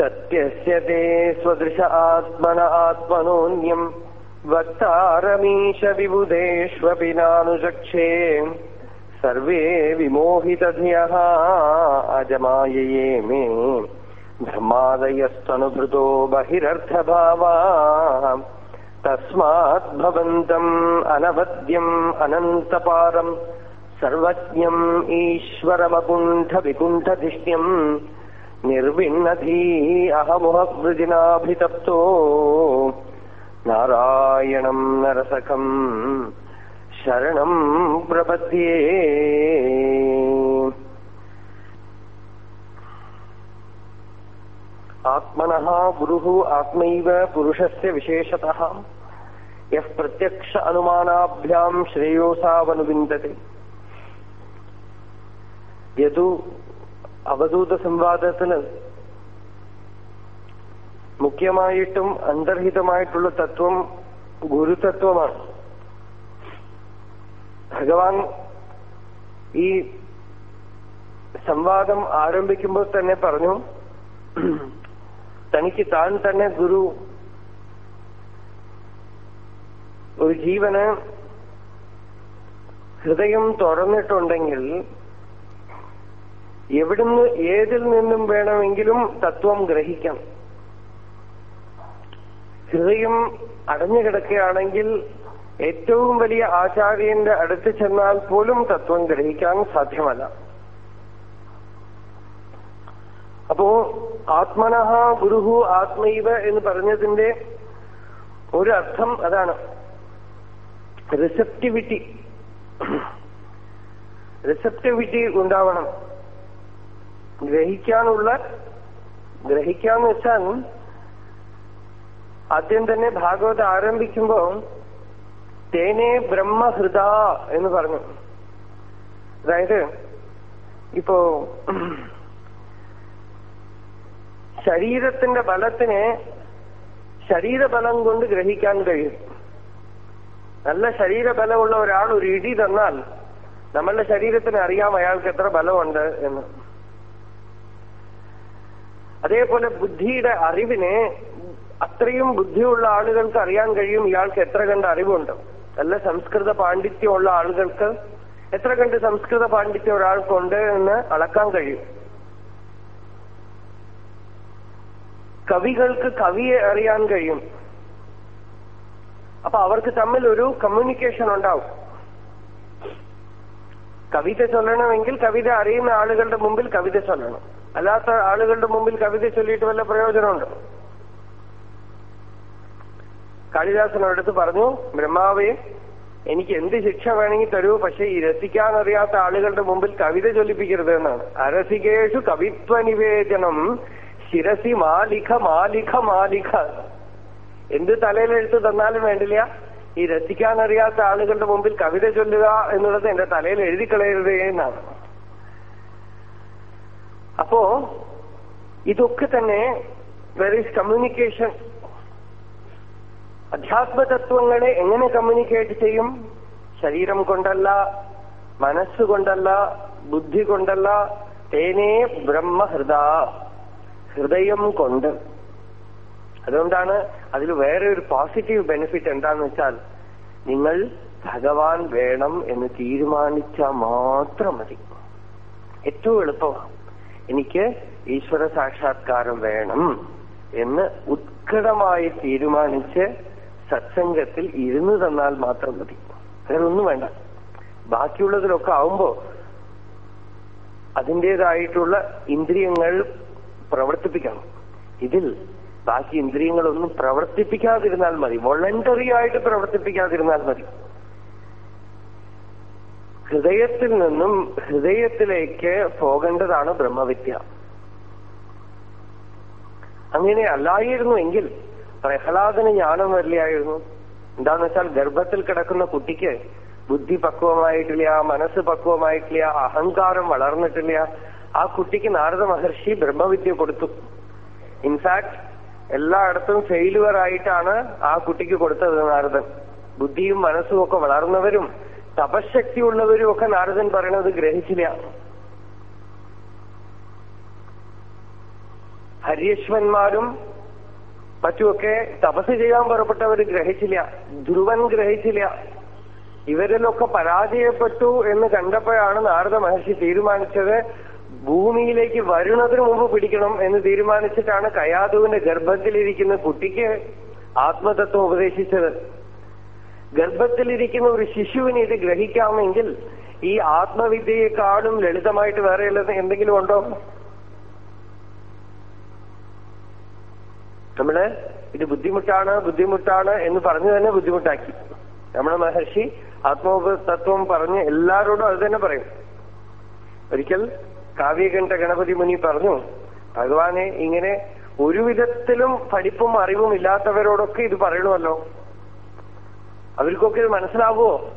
सत्यस्य ते स्वदृश आत्मन आत्मनोऽन्यम्। वक्तारमीश विबुधेष्वपि नानुचक्षे सर्वे विमोहितधियः अजमायये मे। ब्रह्मादयस्तनुभृतो बहिरर्थभावा। तस्मात् भवन्तम् अनवद्यम् अनन्तपारम्। सर्वज्ञम् ईश्वरमकुण्ठविकुण्ठधिष्ण्यम् निर्विण्णधी अहमुहसृजिनाभितप्तो नारायणम् नरसखम् शरणम् प्रपद्ये। आत्मनः गुरुः आत्मैव पुरुषस्य विशेषतः। यः प्रत्यक्ष अनुमानाभ्याम् श्रेयोसावनुविन्दते यदु അവധൂത സംവാദത്തിന് മുഖ്യമായിട്ടും അന്തർഹിതമായിട്ടുള്ള തത്വം ഗുരുതത്വമാണ്. ഭഗവാൻ ഈ സംവാദം ആരംഭിക്കുമ്പോൾ തന്നെ പറഞ്ഞു തനിക്ക് താൻ തന്നെ ഗുരു. ഒരു ജീവന് ഹൃദയം തുറന്നിട്ടുണ്ടെങ്കിൽ എവിടുന്ന് ഏതിൽ നിന്നും വേണമെങ്കിലും തത്വം ഗ്രഹിക്കാം. ഹൃദയം അടഞ്ഞു കിടക്കുകയാണെങ്കിൽ ഏറ്റവും വലിയ ആചാര്യന്റെ അടുത്ത് ചെന്നാൽ പോലും തത്വം ഗ്രഹിക്കാൻ സാധ്യമല്ല. അപ്പോ ആത്മനഹ ഗുരുഹു ആത്മൈവ എന്ന് പറഞ്ഞതിന്റെ ഒരു അർത്ഥം അതാണ്. റിസപ്റ്റിവിറ്റി റിസപ്റ്റിവിറ്റി ഉണ്ടാവണം. ഗ്രഹിക്കാനുള്ള ഗ്രഹിക്കാന്ന് വെച്ചാൽ ആദ്യം തന്നെ ഭാഗവത ആരംഭിക്കുമ്പോ തേനെ ബ്രഹ്മഹൃദ എന്ന് പറഞ്ഞു. അതായത് ഇപ്പോ ശരീരത്തിന്റെ ബലത്തിനെ ശരീരബലം കൊണ്ട് ഗ്രഹിക്കാൻ കഴിയും. നല്ല ശരീരബലമുള്ള ഒരാൾ ഒരു ഇടി തന്നാൽ നമ്മളുടെ ശരീരത്തിന് അറിയാം അയാൾക്ക് എത്ര ബലമുണ്ട് എന്ന്. അതേപോലെ ബുദ്ധിയുടെ അറിവിനെ അത്രയും ബുദ്ധിയുള്ള ആളുകൾക്ക് അറിയാൻ കഴിയും. ഇയാൾക്ക് എത്ര കണ്ട് അറിവുണ്ട്? നല്ല സംസ്കൃത പാണ്ഡിത്യമുള്ള ആളുകൾക്ക് എത്ര കണ്ട് സംസ്കൃത പാണ്ഡിത്യം ഒരാൾക്കുണ്ട് എന്ന് അളക്കാൻ കഴിയും. കവികൾക്ക് കവിയെ അറിയാൻ കഴിയും. അപ്പൊ അവർക്ക് തമ്മിൽ ഒരു കമ്മ്യൂണിക്കേഷൻ ഉണ്ടാവും. കവിത ചൊല്ലണമെങ്കിൽ കവിത അറിയുന്ന ആളുകളുടെ മുമ്പിൽ കവിത ചൊല്ലണം. അല്ലാത്ത ആളുകളുടെ മുമ്പിൽ കവിത ചൊല്ലിയിട്ട് വല്ല പ്രയോജനമുണ്ട്? കാളിദാസനോടടുത്ത് പറഞ്ഞു ബ്രഹ്മാവേ എനിക്ക് എന്ത് ശിക്ഷ വേണമെങ്കിൽ തരൂ പക്ഷെ ഈ രസിക്കാൻ അറിയാത്ത ആളുകളുടെ മുമ്പിൽ കവിത ചൊല്ലിപ്പിക്കരുത് എന്നാണ്. അരസികേഷു കവിത്വ നിവേദനം ശിരസി മാലിഖ മാലിഖ മാലിഖ. എന്ത് തലയിലെഴുത്ത് തന്നാലും വേണ്ടില്ല. ഈ രസിക്കാൻ അറിയാത്ത ആളുകളുടെ മുമ്പിൽ കവിത ചൊല്ലുക എന്നുള്ളത് എന്റെ തലയിൽ എഴുതി കളയരുതേ എന്നാണ്. അപ്പോ ഇതൊക്കെ തന്നെ ഈസ് കമ്മ്യൂണിക്കേഷൻ അധ്യാത്മതത്വങ്ങളെ എങ്ങനെ കമ്മ്യൂണിക്കേറ്റ് ചെയ്യും? ശരീരം കൊണ്ടല്ല മനസ്സുകൊണ്ടല്ല ബുദ്ധി കൊണ്ടല്ല തേനേ ബ്രഹ്മഹൃദ ഹൃദയം കൊണ്ട്. അതുകൊണ്ടാണ് അതിൽ വേറെ ഒരു പോസിറ്റീവ് ബെനിഫിറ്റ് എന്താന്ന് വെച്ചാൽ നിങ്ങൾ ഭഗവാൻ വേണം എന്ന് തീരുമാനിച്ചാൽ മാത്രം മതി. ഏറ്റവും എളുപ്പമാണ്. എനിക്ക് ഈശ്വര സാക്ഷാത്കാരം വേണം എന്ന് ഉത്കടമായി തീരുമാനിച്ച് സത്സംഗത്തിൽ ഇരുന്ന് തന്നാൽ മാത്രം മതി. വേറെ ഒന്നും വേണ്ട. ബാക്കിയുള്ളതിലൊക്കെ ആവുമ്പോ അതിന്റെതായിട്ടുള്ള ഇന്ദ്രിയങ്ങൾ പ്രവർത്തിപ്പിക്കണം. ഇതിൽ ബാക്കി ഇന്ദ്രിയങ്ങളൊന്നും പ്രവർത്തിപ്പിക്കാതിരുന്നാൽ മതി. വോളണ്ടറി ആയിട്ട് പ്രവർത്തിപ്പിക്കാതിരുന്നാൽ മതി. ഹൃദയത്തിൽ നിന്നും ഹൃദയത്തിലേക്ക് പോകേണ്ടതാണ് ബ്രഹ്മവിദ്യ. അങ്ങനെ അല്ലായിരുന്നു എങ്കിൽ പ്രഹ്ലാദന് ജ്ഞാനം വരില്ലായിരുന്നു. എന്താന്ന് വെച്ചാൽ ഗർഭത്തിൽ കിടക്കുന്ന കുട്ടിക്ക് ബുദ്ധി പക്വമായിട്ടില്ല മനസ്സ് പക്വമായിട്ടില്ല അഹങ്കാരം വളർന്നിട്ടില്ല. ആ കുട്ടിക്ക് നാരദ മഹർഷി ബ്രഹ്മവിദ്യ കൊടുത്തു. ഇൻഫാക്ട് എല്ലായിടത്തും ഫെയിലുവർ ആയിട്ടാണ് ആ കുട്ടിക്ക് കൊടുത്തത് നാരദൻ. ബുദ്ധിയും മനസ്സും ഒക്കെ വളർന്നവരും തപശക്തിയുള്ളവരും ഒക്കെ നാരദൻ പറയണത് ഗ്രഹിച്ചില്ല. ഹരീശ്വന്മാരും മറ്റുമൊക്കെ തപസ് ചെയ്യാൻ പുറപ്പെട്ടവർ ഗ്രഹിച്ചില്ല. ധ്രുവൻ ഗ്രഹിച്ചില്ല. ഇവരിലൊക്കെ പരാജയപ്പെട്ടു എന്ന് കണ്ടപ്പോഴാണ് നാരദ മഹർഷി തീരുമാനിച്ചത് ഭൂമിയിലേക്ക് വരുന്നതിന് മുമ്പ് പിടിക്കണം എന്ന് തീരുമാനിച്ചിട്ടാണ് കയാതുവിന്റെ ഗർഭത്തിലിരിക്കുന്ന കുട്ടിക്ക് ആത്മതത്വം ഉപദേശിച്ചത്. ഗർഭത്തിലിരിക്കുന്ന ഒരു ശിശുവിന് ഇത് ഗ്രഹിക്കാമെങ്കിൽ ഈ ആത്മവിദ്യയെക്കാളും ലളിതമായിട്ട് വേറെ എന്തെങ്കിലും ഉണ്ടോ? നമ്മൾ ഇത് ബുദ്ധിമുട്ടാണ് ബുദ്ധിമുട്ടാണ് എന്ന് പറഞ്ഞു തന്നെ ബുദ്ധിമുട്ടാക്കി. രമണ മഹർഷി ആത്മോപതത്വം പറഞ്ഞ് എല്ലാരോടും അത് തന്നെ പറയും. ഒരിക്കൽ കാവ്യകണ്ഠ ഗണപതി മുനി പറഞ്ഞു ഭഗവാനെ ഇങ്ങനെ ഒരു വിധത്തിലും പഠിപ്പും അറിവും ഇല്ലാത്തവരോടൊക്കെ ഇത് പറയണമല്ലോ. അവർക്കൊക്കെ ഇത് മനസ്സിലാവുമോ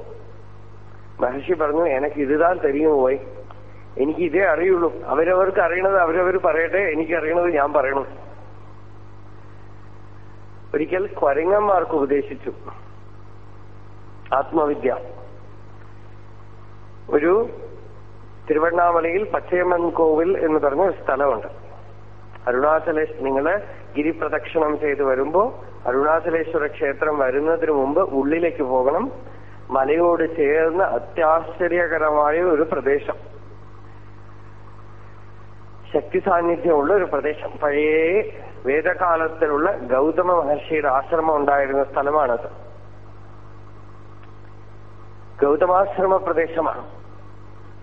മഹർഷി പറഞ്ഞു എനക്ക് ഇതുതാൻ തെരിയും പോയി. എനിക്ക് ഇതേ അറിയുള്ളൂ. അവരവർക്ക് അറിയണത് അവരവർ പറയട്ടെ എനിക്ക് അറിയണത് ഞാൻ പറയണം. ഒരിക്കൽ കൊരങ്ങന്മാർക്ക് ഉപദേശിച്ചു. ആത്മവിദ്യ. ഒരു തിരുവണ്ണാമലയിൽ പച്ചയമ്മൻ കോവിൽ എന്ന് പറഞ്ഞ ഒരു സ്ഥലമുണ്ട്. അരുണാചലേഷ് നിങ്ങൾ ഗിരിപ്രദക്ഷിണം ചെയ്ത് വരുമ്പോ അരുണാചലേശ്വര ക്ഷേത്രം വരുന്നതിന് മുമ്പ് ഉള്ളിലേക്ക് പോകണം. മലയോട് ചേർന്ന് അത്യാശ്ചര്യകരമായ ഒരു പ്രദേശം. ശക്തി സാന്നിധ്യമുള്ള ഒരു പ്രദേശം. പഴയ വേദകാലത്തിലുള്ള ഗൗതമ മഹർഷിയുടെ ആശ്രമം ഉണ്ടായിരുന്ന സ്ഥലമാണത്. ഗൗതമാശ്രമ പ്രദേശമാണ്.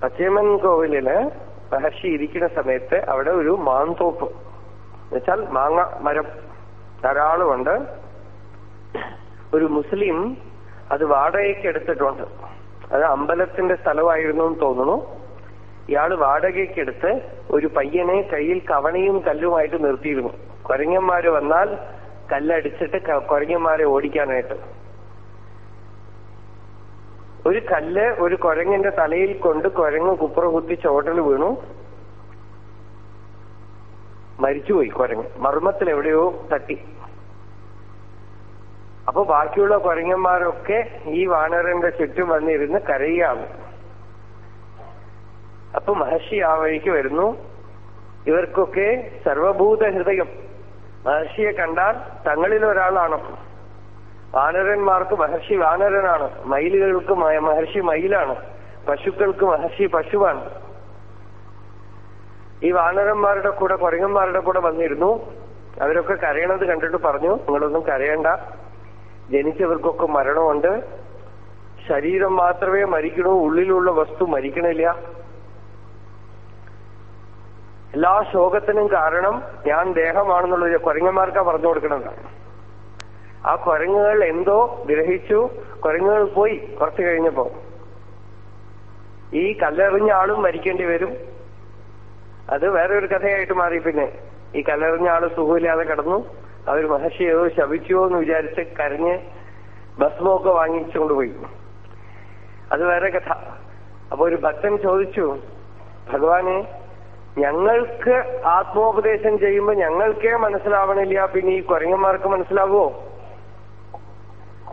പച്ചേമൻ കോവിലിൽ മഹർഷി ഇരിക്കുന്ന സമയത്ത് അവിടെ ഒരു മാന്തോപ്പ്. എന്നുവെച്ചാൽ മാങ്ങ മരം. ധാരാളമുണ്ട് ഒരു മുസ്ലിം അത് വാടകയ്ക്ക് എടുത്തിട്ടുണ്ട് അത് അമ്പലത്തിന്റെ സ്ഥലമായിരുന്നു എന്ന് തോന്നുന്നു. ഇയാൾ വാടകയ്ക്ക് എടുത്ത് ഒരു പയ്യനെ കയ്യിൽ കവണയും കല്ലുമായിട്ട് നിർത്തിയിരുന്നു. കൊരങ്ങന്മാര് വന്നാൽ കല്ലടിച്ചിട്ട് കൊരങ്ങന്മാരെ ഓടിക്കാനായിട്ട്. ഒരു കല്ല് ഒരു കുരങ്ങിന്റെ തലയിൽ കൊണ്ട് കുരങ്ങ് കുപ്പറ കുത്തി ചോട്ടൽ വീണു. മരിച്ചുപോയി കുരങ്ങ്. മർമ്മത്തിൽ എവിടെയോ തട്ടി. അപ്പൊ ബാക്കിയുള്ള കുരങ്ങന്മാരൊക്കെ ഈ വാനരന്റെ ചുറ്റും വന്നിരുന്ന് കരയുകയാണ്. അപ്പൊ മഹർഷി ആ വഴിക്ക് വരുന്നു. ഇവർക്കൊക്കെ സർവഭൂത ഹൃദയം മഹർഷിയെ കണ്ടാൽ തങ്ങളിൽ ഒരാളാണ്. വാനരന്മാർക്ക് മഹർഷി വാനരനാണ്. മയിലുകൾക്ക് മഹർഷി മയിലാണ്. പശുക്കൾക്ക് മഹർഷി പശുവാണ്. ഈ വാനരന്മാരുടെ കൂടെ കുരങ്ങന്മാരുടെ കൂടെ വന്നിരുന്നു. അവരൊക്കെ കരയണത് കണ്ടിട്ട് പറഞ്ഞു നിങ്ങളൊന്നും കരയണ്ട. ജനിച്ചവർക്കൊക്കെ മരണമുണ്ട്. ശരീരം മാത്രമേ മരിക്കണോ ഉള്ളിലുള്ള വസ്തു മരിക്കണില്ല. എല്ലാ ശോകത്തിനും കാരണം ഞാൻ ദേഹമാണെന്നുള്ളത് കുരങ്ങന്മാർക്കാ പറഞ്ഞു കൊടുക്കണത്. ആ കുരങ്ങുകൾ എന്തോ ഗ്രഹിച്ചു. കുരങ്ങുകൾ പോയി കുറച്ചു കഴിഞ്ഞപ്പോ. ഈ കല്ലെറിഞ്ഞ ആളും മരിക്കേണ്ടി വരും. അത് വേറെ ഒരു കഥയായിട്ട് മാറി. പിന്നെ ഈ കല്ലെറിഞ്ഞ ആൾ സുഖമില്ലാതെ കിടന്നു. അവർ മഹർഷിയോ ശപിച്ചോ എന്ന് വിചാരിച്ച് കരഞ്ഞ് ഭസ്മമൊക്കെ വാങ്ങിച്ചുകൊണ്ടുപോയി അത് വേറെ കഥ. അപ്പൊ ഒരു ഭക്തൻ ചോദിച്ചു ഭഗവാനെ ഞങ്ങൾക്ക് ആത്മോപദേശം ചെയ്യുമ്പോ ഞങ്ങൾക്കേ മനസ്സിലാവണില്ല. പിന്നെ ഈ കുരങ്ങന്മാർക്ക് മനസ്സിലാവുമോ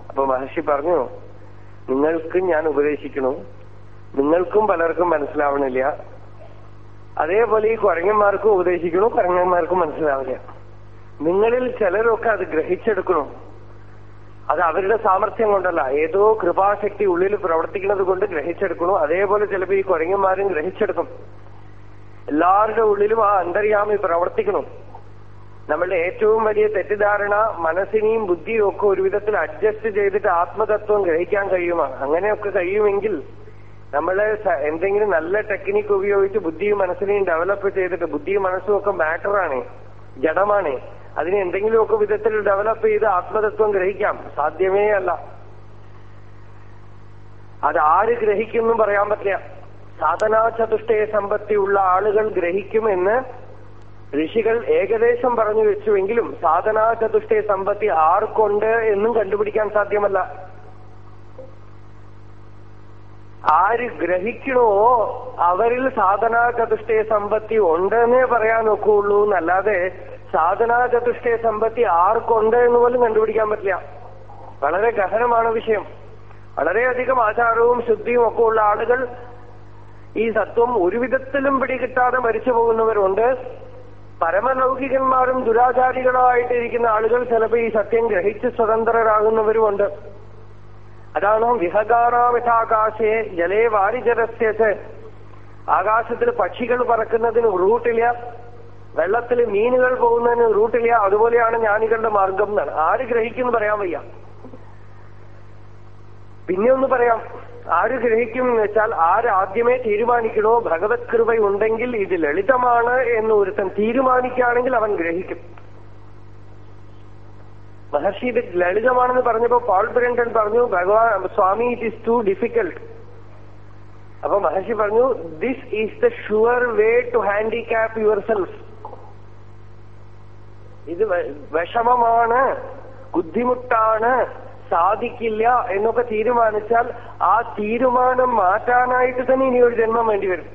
അപ്പൊ മഹർഷി പറഞ്ഞു നിങ്ങൾക്ക് ഞാൻ ഉപദേശിക്കണു നിങ്ങൾക്കും പലർക്കും മനസ്സിലാവണില്ല. അതേപോലെ ഈ കുരങ്ങന്മാർക്കും ഉപദേശിക്കണു കുരങ്ങന്മാർക്കും മനസ്സിലാവില്ല. നിങ്ങളിൽ ചിലരൊക്കെ അത് ഗ്രഹിച്ചെടുക്കണു അത് അവരുടെ സാമർഥ്യം കൊണ്ടല്ല. ഏതോ കൃപാശക്തി ഉള്ളിൽ പ്രവർത്തിക്കുന്നത് കൊണ്ട് ഗ്രഹിച്ചെടുക്കണു അതേപോലെ ചിലപ്പോ ഈ കുരങ്ങന്മാരും ഗ്രഹിച്ചെടുക്കും. എല്ലാവരുടെ ഉള്ളിലും ആ അന്തര്യാമി പ്രവർത്തിക്കണം നമ്മളുടെ ഏറ്റവും വലിയ തെറ്റിദ്ധാരണ മനസ്സിനെയും ബുദ്ധിയും ഒക്കെ ഒരു വിധത്തിൽ അഡ്ജസ്റ്റ് ചെയ്തിട്ട് ആത്മതത്വം ഗ്രഹിക്കാൻ കഴിയുമോ. അങ്ങനെയൊക്കെ കഴിയുമെങ്കിൽ നമ്മൾ എന്തെങ്കിലും നല്ല ടെക്നിക്ക് ഉപയോഗിച്ച് ബുദ്ധിയും മനസ്സിനെയും ഡെവലപ്പ് ചെയ്തിട്ട് ബുദ്ധിയും മനസ്സും ഒക്കെ മാറ്ററാണ് ജഡമാണ്. അതിനെ എന്തെങ്കിലുമൊക്കെ വിധത്തിൽ ഡെവലപ്പ് ചെയ്ത് ആത്മതത്വം ഗ്രഹിക്കാം. സാധ്യമേ അല്ല. അത് ആര് ഗ്രഹിക്കുന്നു പറയാൻ പറ്റില്ല. സാധനാ ചതുഷ്ടയ സമ്പത്തിയുള്ള ആളുകൾ ഗ്രഹിക്കുമെന്ന് ഋഷികൾ ഏകദേശം പറഞ്ഞു വെച്ചുവെങ്കിലും സാധനാ ചതുഷ്ടയ സമ്പത്തി ആർക്കുണ്ട് എന്നും കണ്ടുപിടിക്കാൻ സാധ്യമല്ല. ആര് ഗ്രഹിക്കണോ അവരിൽ സാധനാ ചതുഷ്ടയ സമ്പത്തി ഉണ്ടെന്നേ പറയാൻ നോക്കുള്ളൂ എന്നല്ലാതെ സാധനാ ചതുഷ്ടയ സമ്പത്തി ആർക്കുണ്ട് എന്ന് പോലും കണ്ടുപിടിക്കാൻ പറ്റില്ല. വളരെ ഗഹനമാണ് വിഷയം. വളരെയധികം ആചാരവും ശുദ്ധിയും ഒക്കെ ഉള്ള ആളുകൾ ഈ സത്വം ഒരു വിധത്തിലും പിടികിട്ടാതെ മരിച്ചു പോകുന്നവരുണ്ട്. പരമലൗകികന്മാരും ദുരാചാരികളായിട്ടിരിക്കുന്ന ആളുകൾ ചിലപ്പോൾ ഈ സത്യം ഗ്രഹിച്ച് സ്വതന്ത്രരാകുന്നവരുമുണ്ട്. അതാണ് വിഹകാറാമിഥാകാശേ ജലേ വാരിജലസ്യച്ച് ആകാശത്തിൽ പക്ഷികൾ പറക്കുന്നതിന് റൂട്ടില്ല. വെള്ളത്തിൽ മീനുകൾ പോകുന്നതിന് റൂട്ടില്ല. അതുപോലെയാണ് ജ്ഞാനികളുടെ മാർഗം എന്നാണ്. ആര് ഗ്രഹിക്കും പറയാൻ വയ്യ. പിന്നെ ഒന്ന് പറയാം. ആര് ഗ്രഹിക്കും എന്ന് വെച്ചാൽ ആരാദ്യമേ തീരുമാനിക്കണോ? ഭഗവത് കൃപയുണ്ടെങ്കിൽ ഇത് ലളിതമാണ് എന്ന് ഒരുത്തൻ തീരുമാനിക്കുകയാണെങ്കിൽ അവൻ ഗ്രഹിക്കും. മഹർഷി ഇത് ലളിതമാണെന്ന് പറഞ്ഞപ്പോ പോൾ ബ്രണ്ടൻ പറഞ്ഞു ഭഗവാൻ സ്വാമി ഇറ്റ് ഈസ് ടു ഡിഫിക്കൽട്ട് അപ്പൊ മഹർഷി പറഞ്ഞു this is the sure way to handicap yourself ഇത് വിഷമമാണ് ബുദ്ധിമുട്ടാണ് സാധിക്കില്ല എന്നൊക്കെ തീരുമാനിച്ചാൽ ആ തീരുമാനം മാറ്റാനായിട്ട് തന്നെ ഇനി ഒരു ജന്മം വേണ്ടി വരും.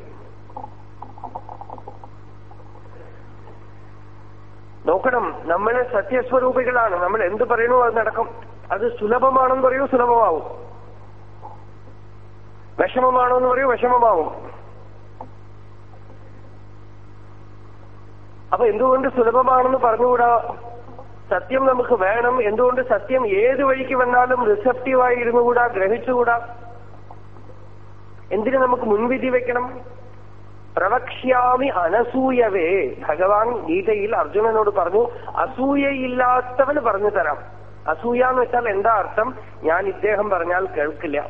നോക്കണം നമ്മൾ സത്യസ്വരൂപികളാണ്. നമ്മൾ എന്ത് പറയണോ അത് നടക്കും. അത് സുലഭമാണെന്ന് പറയൂ സുലഭമാവും. വിഷമമാണോ എന്ന് പറയൂ വിഷമമാവും. അപ്പൊ എന്തുകൊണ്ട് സുലഭമാണെന്ന് പറഞ്ഞുകൂടാ? സത്യം നമുക്ക് വേണം. എന്തുകൊണ്ട് സത്യം ഏത് വഴിക്ക് വന്നാലും റിസപ്റ്റീവായി ഇരുന്നുകൂടാ ഗ്രഹിച്ചുകൂടാ? എന്തിനു നമുക്ക് മുൻവിധി വെക്കണം? പ്രവക്ഷ്യാമി അനസൂയവേ. ഭഗവാൻ ഗീതയിൽ അർജുനനോട് പറഞ്ഞു അസൂയയില്ലാത്തവന് പറഞ്ഞു തരാം. അസൂയ എന്ന് വെച്ചാൽ എന്താ അർത്ഥം? ഞാൻ ഇദ്ദേഹം പറഞ്ഞാൽ കേൾക്കില്ല.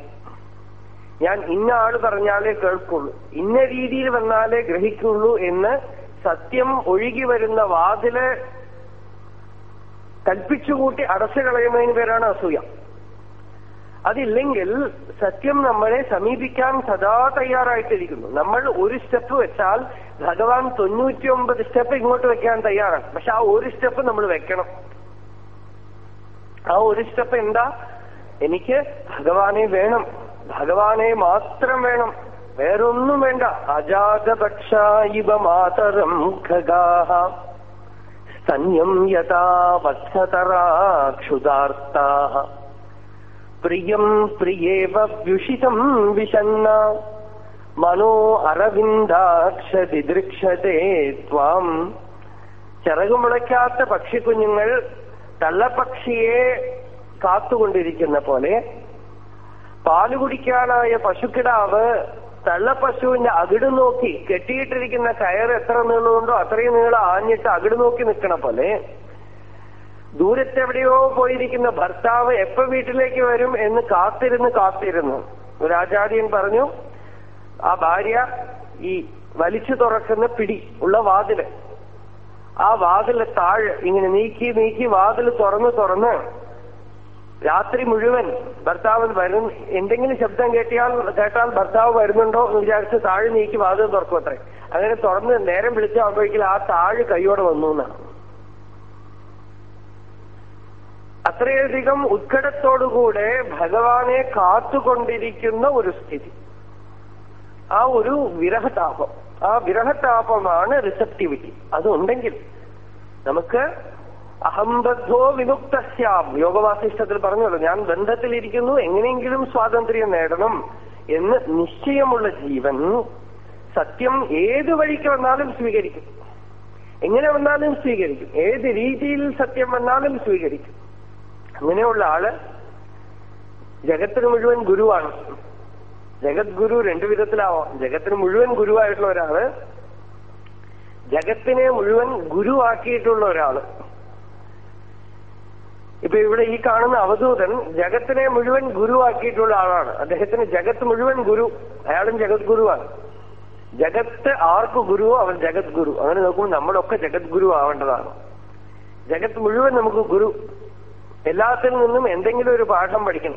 ഞാൻ ഇന്ന ആൾ പറഞ്ഞാലേ കേൾക്കുള്ളൂ. ഇന്ന രീതിയിൽ വന്നാലേ ഗ്രഹിക്കുള്ളൂ എന്ന് സത്യം ഒഴുകി വരുന്ന വാതിൽ കൽപ്പിച്ചുകൂട്ടി അടച്ചു കളയുന്നതിന് പേരാണ് അസൂയ. അതില്ലെങ്കിൽ സത്യം നമ്മളെ സമീപിക്കാൻ സദാ തയ്യാറായിട്ടിരിക്കുന്നു. നമ്മൾ ഒരു സ്റ്റെപ്പ് വെച്ചാൽ ഭഗവാൻ തൊണ്ണൂറ്റി ഒമ്പത് സ്റ്റെപ്പ് ഇങ്ങോട്ട് വെക്കാൻ തയ്യാറാണ്. പക്ഷെ ആ ഒരു സ്റ്റെപ്പ് നമ്മൾ വെക്കണം. ആ ഒരു സ്റ്റെപ്പ് എന്താ? എനിക്ക് ഭഗവാനെ വേണം. ഭഗവാനെ മാത്രം വേണം. വേറൊന്നും വേണ്ട. അജാതപക്ഷ ഇവ മാതരം ഖഗാഹ. സ്തന്യം യഥാ വത്സതരാ പ്രിയം പ്രിയേവ വ്യുഷിതം വിശന്ന. മനോ അരവിന്ദാക്ഷതിദൃക്ഷതേ ത്വാം. ചിറകുമുളയ്ക്കാത്ത പക്ഷിക്കുഞ്ഞുങ്ങൾ തള്ളപ്പക്ഷിയെ കാത്തുകൊണ്ടിരിക്കുന്ന പോലെ. പാൽ കുടിക്കാനായ പശുക്കിടാവ് തള്ളപ്പശുവിന്റെ അകിട് നോക്കി കെട്ടിയിട്ടിരിക്കുന്ന കയർ എത്ര നീളമുണ്ടോ അത്രയും നീളം ആഞ്ഞിട്ട് അകിട് നോക്കി നിൽക്കണ പോലെ. ദൂരത്തെവിടെയോ പോയിരിക്കുന്ന ഭർത്താവ് എപ്പോ വീട്ടിലേക്ക് വരും എന്ന് കാത്തിരുന്ന് കാത്തിരുന്നു. ഒരാചാര്യൻ പറഞ്ഞു ആ ഭാര്യ ഈ വലിച്ചു തുറക്കുന്ന പിടി ഉള്ള വാതിൽ ആ വാതിൽ താഴ് ഇങ്ങനെ നീക്കി നീക്കി വാതിൽ തുറന്ന് തുറന്ന് രാത്രി മുഴുവൻ ഭർത്താവ് വരും എന്തെങ്കിലും ശബ്ദം കേട്ടിയാൽ കേട്ടാൽ ഭർത്താവ് വരുന്നുണ്ടോ എന്ന് വിചാരിച്ച് താഴെ നീക്കി വാതിൽ തുറക്കും അത്രേ അങ്ങനെ തുറന്ന് നേരം വിളിച്ചാകുമ്പോഴേക്കും ആ താഴ് കൈയോടെ വന്നു എന്നാണ്. അത്രയധികം ഉത്കടത്തോടുകൂടെ ഭഗവാനെ കാത്തുകൊണ്ടിരിക്കുന്ന ഒരു സ്ഥിതി. ആ ഒരു വിരഹതാപം. ആ വിരഹതാപമാണ് റിസപ്റ്റിവിറ്റി അതുണ്ടെങ്കിൽ നമുക്ക് അഹംബദ്ധോ വിമുക്തസ്യാം. യോഗവാസിഷ്ടത്തിൽ പറഞ്ഞല്ലോ ഞാൻ ബന്ധത്തിലിരിക്കുന്നു എങ്ങനെയെങ്കിലും സ്വാതന്ത്ര്യം നേടണം എന്ന് നിശ്ചയമുള്ള ജീവൻ സത്യം ഏത് വഴിക്ക് വന്നാലും സ്വീകരിക്കും. എങ്ങനെ വന്നാലും സ്വീകരിക്കും. ഏത് രീതിയിൽ സത്യം വന്നാലും സ്വീകരിക്കും. അങ്ങനെയുള്ള ആൾ ജഗത്തിന് മുഴുവൻ ഗുരുവാണ്. ജഗത് ഗുരു രണ്ടു വിധത്തിലാവാം. ജഗത്തിന് മുഴുവൻ ഗുരുവായിട്ടുള്ള ഒരാൾ ജഗത്തിനെ മുഴുവൻ ഗുരുവാക്കിയിട്ടുള്ള ഒരാൾ. ഇപ്പൊ ഇവിടെ ഈ കാണുന്ന അവധൂതൻ ജഗത്തിനെ മുഴുവൻ ഗുരുവാക്കിയിട്ടുള്ള ആളാണ്. അദ്ദേഹത്തിന് ജഗത്ത് മുഴുവൻ ഗുരു അയാളും ജഗത് ഗുരുവാണ് ജഗത്ത് ആർക്ക് ഗുരുവോ അവൻ ജഗത് ഗുരു അങ്ങനെ നോക്കുമ്പോൾ നമ്മളൊക്കെ ജഗത് ഗുരു ആവേണ്ടതാണ്. ജഗത്ത് മുഴുവൻ നമുക്ക് ഗുരു എല്ലാത്തിൽ നിന്നും എന്തെങ്കിലും ഒരു പാഠം പഠിക്കണം.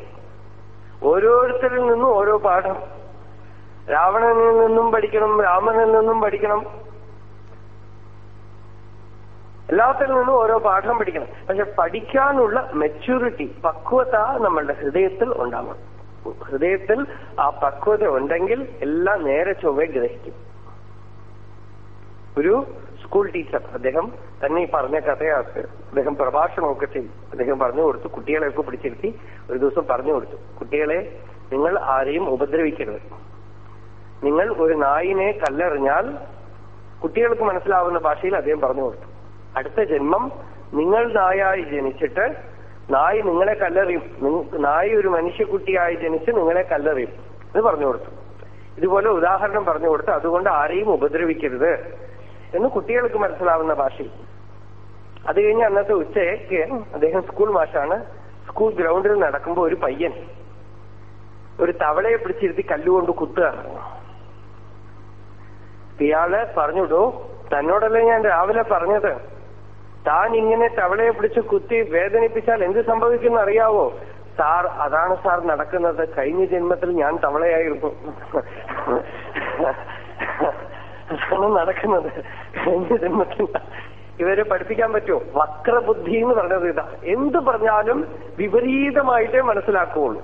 ഓരോരുത്തരിൽ നിന്നും ഓരോ പാഠം. രാവണനിൽ നിന്നും പഠിക്കണം രാമനിൽ നിന്നും പഠിക്കണം. എല്ലാത്തിൽ നിന്നും ഓരോ പാഠം പഠിക്കണം. പക്ഷെ പഠിക്കാനുള്ള മെച്യൂരിറ്റി പക്വത നമ്മളുടെ ഹൃദയത്തിൽ ഉണ്ടാവണം. ഹൃദയത്തിൽ ആ പക്വത ഉണ്ടെങ്കിൽ എല്ലാം നേരെ ചൊവ്വെ ഗ്രഹിക്കും. ഒരു സ്കൂൾ ടീച്ചർ. അദ്ദേഹം തന്നെ ഈ പറഞ്ഞ കഥയാക്ക് അദ്ദേഹം പ്രഭാഷണമൊക്കെ ചെയ്തു. അദ്ദേഹം പറഞ്ഞു കൊടുത്തു കുട്ടികളെയൊക്കെ പിടിച്ചിരുത്തി ഒരു ദിവസം പറഞ്ഞു കൊടുത്തു. കുട്ടികളെ നിങ്ങൾ ആരെയും ഉപദ്രവിക്കരുത്. നിങ്ങൾ ഒരു നായിനെ കല്ലെറിഞ്ഞാൽ കുട്ടികൾക്ക് മനസ്സിലാവുന്ന ഭാഷയിൽ അദ്ദേഹം പറഞ്ഞു കൊടുത്തു. അടുത്ത ജന്മം നിങ്ങൾ നായായി ജനിച്ചിട്ട് നായ് നിങ്ങളെ കല്ലെറിയും. നായ ഒരു മനുഷ്യക്കുട്ടിയായി ജനിച്ച് നിങ്ങളെ കല്ലെറിയും. എന്ന് പറഞ്ഞു കൊടുത്തു. ഇതുപോലെ ഉദാഹരണം പറഞ്ഞു കൊടുത്ത്. അതുകൊണ്ട് ആരെയും ഉപദ്രവിക്കരുത്. എന്ന് കുട്ടികൾക്ക് മനസ്സിലാവുന്ന ഭാഷയിൽ. അത് കഴിഞ്ഞ് അന്നത്തെ ഉച്ചയ്ക്ക് അദ്ദേഹം സ്കൂൾ മാഷാണ്. സ്കൂൾ ഗ്രൗണ്ടിൽ നടക്കുമ്പോൾ ഒരു പയ്യൻ ഒരു തവളയെ പിടിച്ചിരുത്തി കല്ലുകൊണ്ട് കുത്തുകയാണ് ഇയാൾ പറഞ്ഞിടൂ തന്നോടല്ലേ ഞാൻ രാവിലെ പറഞ്ഞത്? താൻ ഇങ്ങനെ തവളയെ പിടിച്ച് കുത്തി വേദനിപ്പിച്ചാൽ എന്ത് സംഭവിക്കുന്ന അറിയാവോ? സാർ അതാണ് സാർ നടക്കുന്നത്. കഴിഞ്ഞ ജന്മത്തിൽ ഞാൻ തവളയായിരുന്നു. അതാണ് നടക്കുന്നത്. ജന്മത്തിൽ ഇവരെ പഠിപ്പിക്കാൻ പറ്റുമോ? വക്രബുദ്ധി എന്ന് പറഞ്ഞത് ഇതാ. എന്ത് പറഞ്ഞാലും വിപരീതമായിട്ടേ മനസ്സിലാക്കുകയുള്ളൂ.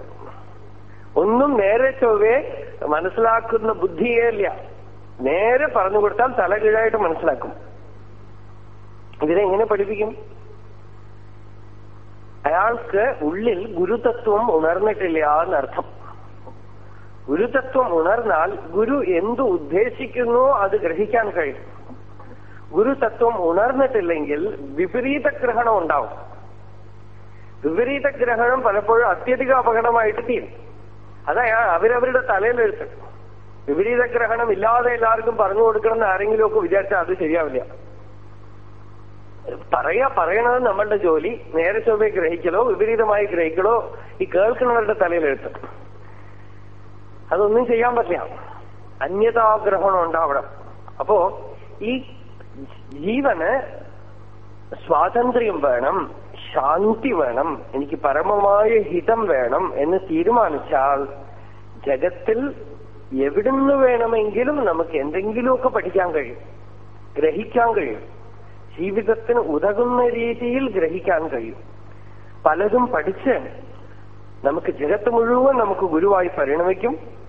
ഒന്നും നേരെ ചൊവ്വേ മനസ്സിലാക്കുന്ന ബുദ്ധിയേ ഇല്ല. നേരെ പറഞ്ഞു കൊടുത്താൽ തലകീഴായിട്ട് മനസ്സിലാക്കും. ഇതിനെ എങ്ങനെ പഠിപ്പിക്കും? അയാൾക്ക് ഉള്ളിൽ ഗുരുതത്വം ഉണർന്നിട്ടില്ല എന്നർത്ഥം. ഗുരുതത്വം ഉണർന്നാൽ ഗുരു എന്തു ഉദ്ദേശിക്കുന്നു അത് ഗ്രഹിക്കാൻ കഴിയും. ഗുരുതത്വം ഉണർന്നിട്ടില്ലെങ്കിൽ വിപരീത ഗ്രഹണം ഉണ്ടാവും. വിപരീത ഗ്രഹണം പലപ്പോഴും അത്യധിക അപകടമായിട്ട് തീരും. അതാ അവരവരുടെ തലയിലെഴുത്ത് വിപരീത ഗ്രഹണം ഇല്ലാതെ എല്ലാവർക്കും പറഞ്ഞു കൊടുക്കണമെന്ന് ആരെങ്കിലുമൊക്കെ വിചാരിച്ചാൽ അത് ശരിയാവില്ല. പറയാ പറയണത് നമ്മളുടെ ജോലി. നേരെ ചൊവ്വെ ഗ്രഹിക്കലോ വിപരീതമായി ഗ്രഹിക്കലോ ഈ കേൾക്കുന്നവരുടെ തലയിലെഴുത്ത് അതൊന്നും ചെയ്യാൻ പറ്റില്ല. അന്യതാഗ്രഹണം ഉണ്ടാവണം അപ്പോ ഈ ജീവന് സ്വാതന്ത്ര്യം വേണം ശാന്തി വേണം എനിക്ക് പരമമായ ഹിതം വേണം എന്ന് തീരുമാനിച്ചാൽ ജഗത്തിൽ എവിടുന്ന് വേണമെങ്കിലും നമുക്ക് എന്തെങ്കിലുമൊക്കെ പഠിക്കാൻ കഴിയും ഗ്രഹിക്കാൻ കഴിയും. ജീവിതത്തിന് ഉതകുന്ന രീതിയിൽ ഗ്രഹിക്കാൻ കഴിയും. പലതും പഠിച്ച് നമുക്ക് ജഗത്ത് മുഴുവൻ നമുക്ക് ഗുരുവായി പരിണമിക്കും.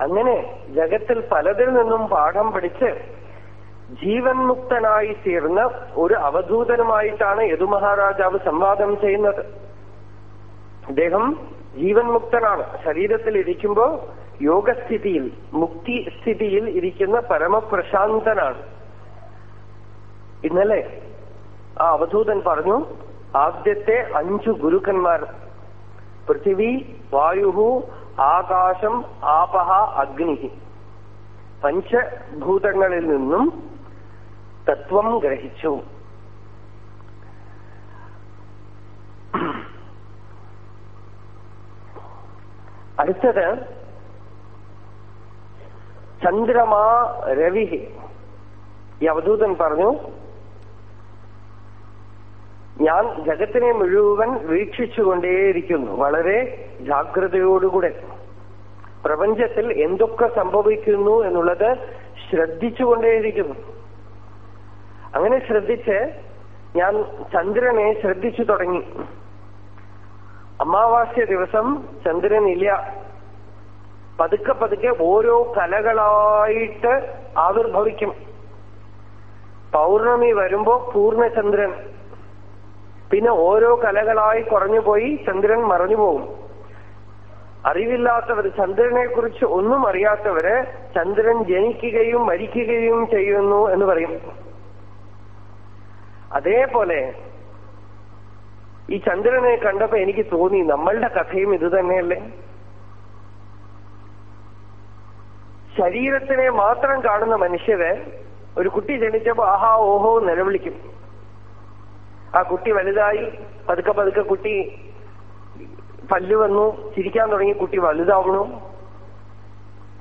അങ്ങനെ ജഗത്തിൽ പലതിൽ നിന്നും പാഠം പഠിച്ച് ജീവൻ മുക്തനായി തീർന്ന ഒരു അവധൂതനുമായിട്ടാണ് യദുമഹാരാജാവ് സംവാദം ചെയ്യുന്നത്. അദ്ദേഹം ജീവൻ മുക്തനാണ്. ശരീരത്തിൽ ഇരിക്കുമ്പോ യോഗസ്ഥിതിയിൽ മുക്തി സ്ഥിതിയിൽ ഇരിക്കുന്ന പരമപ്രശാന്തനാണ്. ഇന്നലെ ആ അവധൂതൻ പറഞ്ഞു ആദ്യത്തെ അഞ്ചു ഗുരുക്കന്മാർ പൃഥിവി വായു ആകാശം ആപഹ അഗ്നി പഞ്ചഭൂതങ്ങളിൽ നിന്നും തത്വം ഗ്രഹിച്ചു. അടുത്തത് ചന്ദ്രമാ രവി ഈ അവധൂതൻ പറഞ്ഞു ഞാൻ ജഗത്തിനെ മുഴുവൻ വീക്ഷിച്ചുകൊണ്ടേയിരിക്കുന്നു. വളരെ ജാഗ്രതയോടുകൂടെ. പ്രപഞ്ചത്തിൽ എന്തൊക്കെ സംഭവിക്കുന്നു എന്നുള്ളത് ശ്രദ്ധിച്ചുകൊണ്ടേയിരിക്കുന്നു. അങ്ങനെ ശ്രദ്ധിച്ച് ഞാൻ ചന്ദ്രനെ ശ്രദ്ധിച്ചു തുടങ്ങി. അമാവാസ്യ ദിവസം ചന്ദ്രൻ ഇല്ല പതുക്കെ പതുക്കെ ഓരോ കലകളായിട്ട് ആവിർഭവിക്കും. പൗർണമി വരുമ്പോ പൂർണചന്ദ്രൻ. പിന്നെ ഓരോ കലകളായി കുറഞ്ഞുപോയി ചന്ദ്രൻ മറഞ്ഞു പോകും. അറിവില്ലാത്തവർ ചന്ദ്രനെ കുറിച്ച് ഒന്നും അറിയാത്തവര് ചന്ദ്രൻ ജനിക്കുകയും മരിക്കുകയും ചെയ്യുന്നു എന്ന് പറയും. അതേപോലെ ഈ ചന്ദ്രനെ കണ്ടപ്പോ എനിക്ക് തോന്നി നമ്മളുടെ കഥയും ഇത് തന്നെയല്ലേ? ശരീരത്തിനെ മാത്രം കാണുന്ന മനുഷ്യര് ഒരു കുട്ടി ജനിച്ചപ്പോ ആഹാ ഓഹോ നിലവിളിക്കും. ആ കുട്ടി വലുതായി പതുക്കെ പതുക്കെ കുട്ടി പല്ല് വന്നു ചിരിക്കാൻ തുടങ്ങി കുട്ടി വലുതാവണു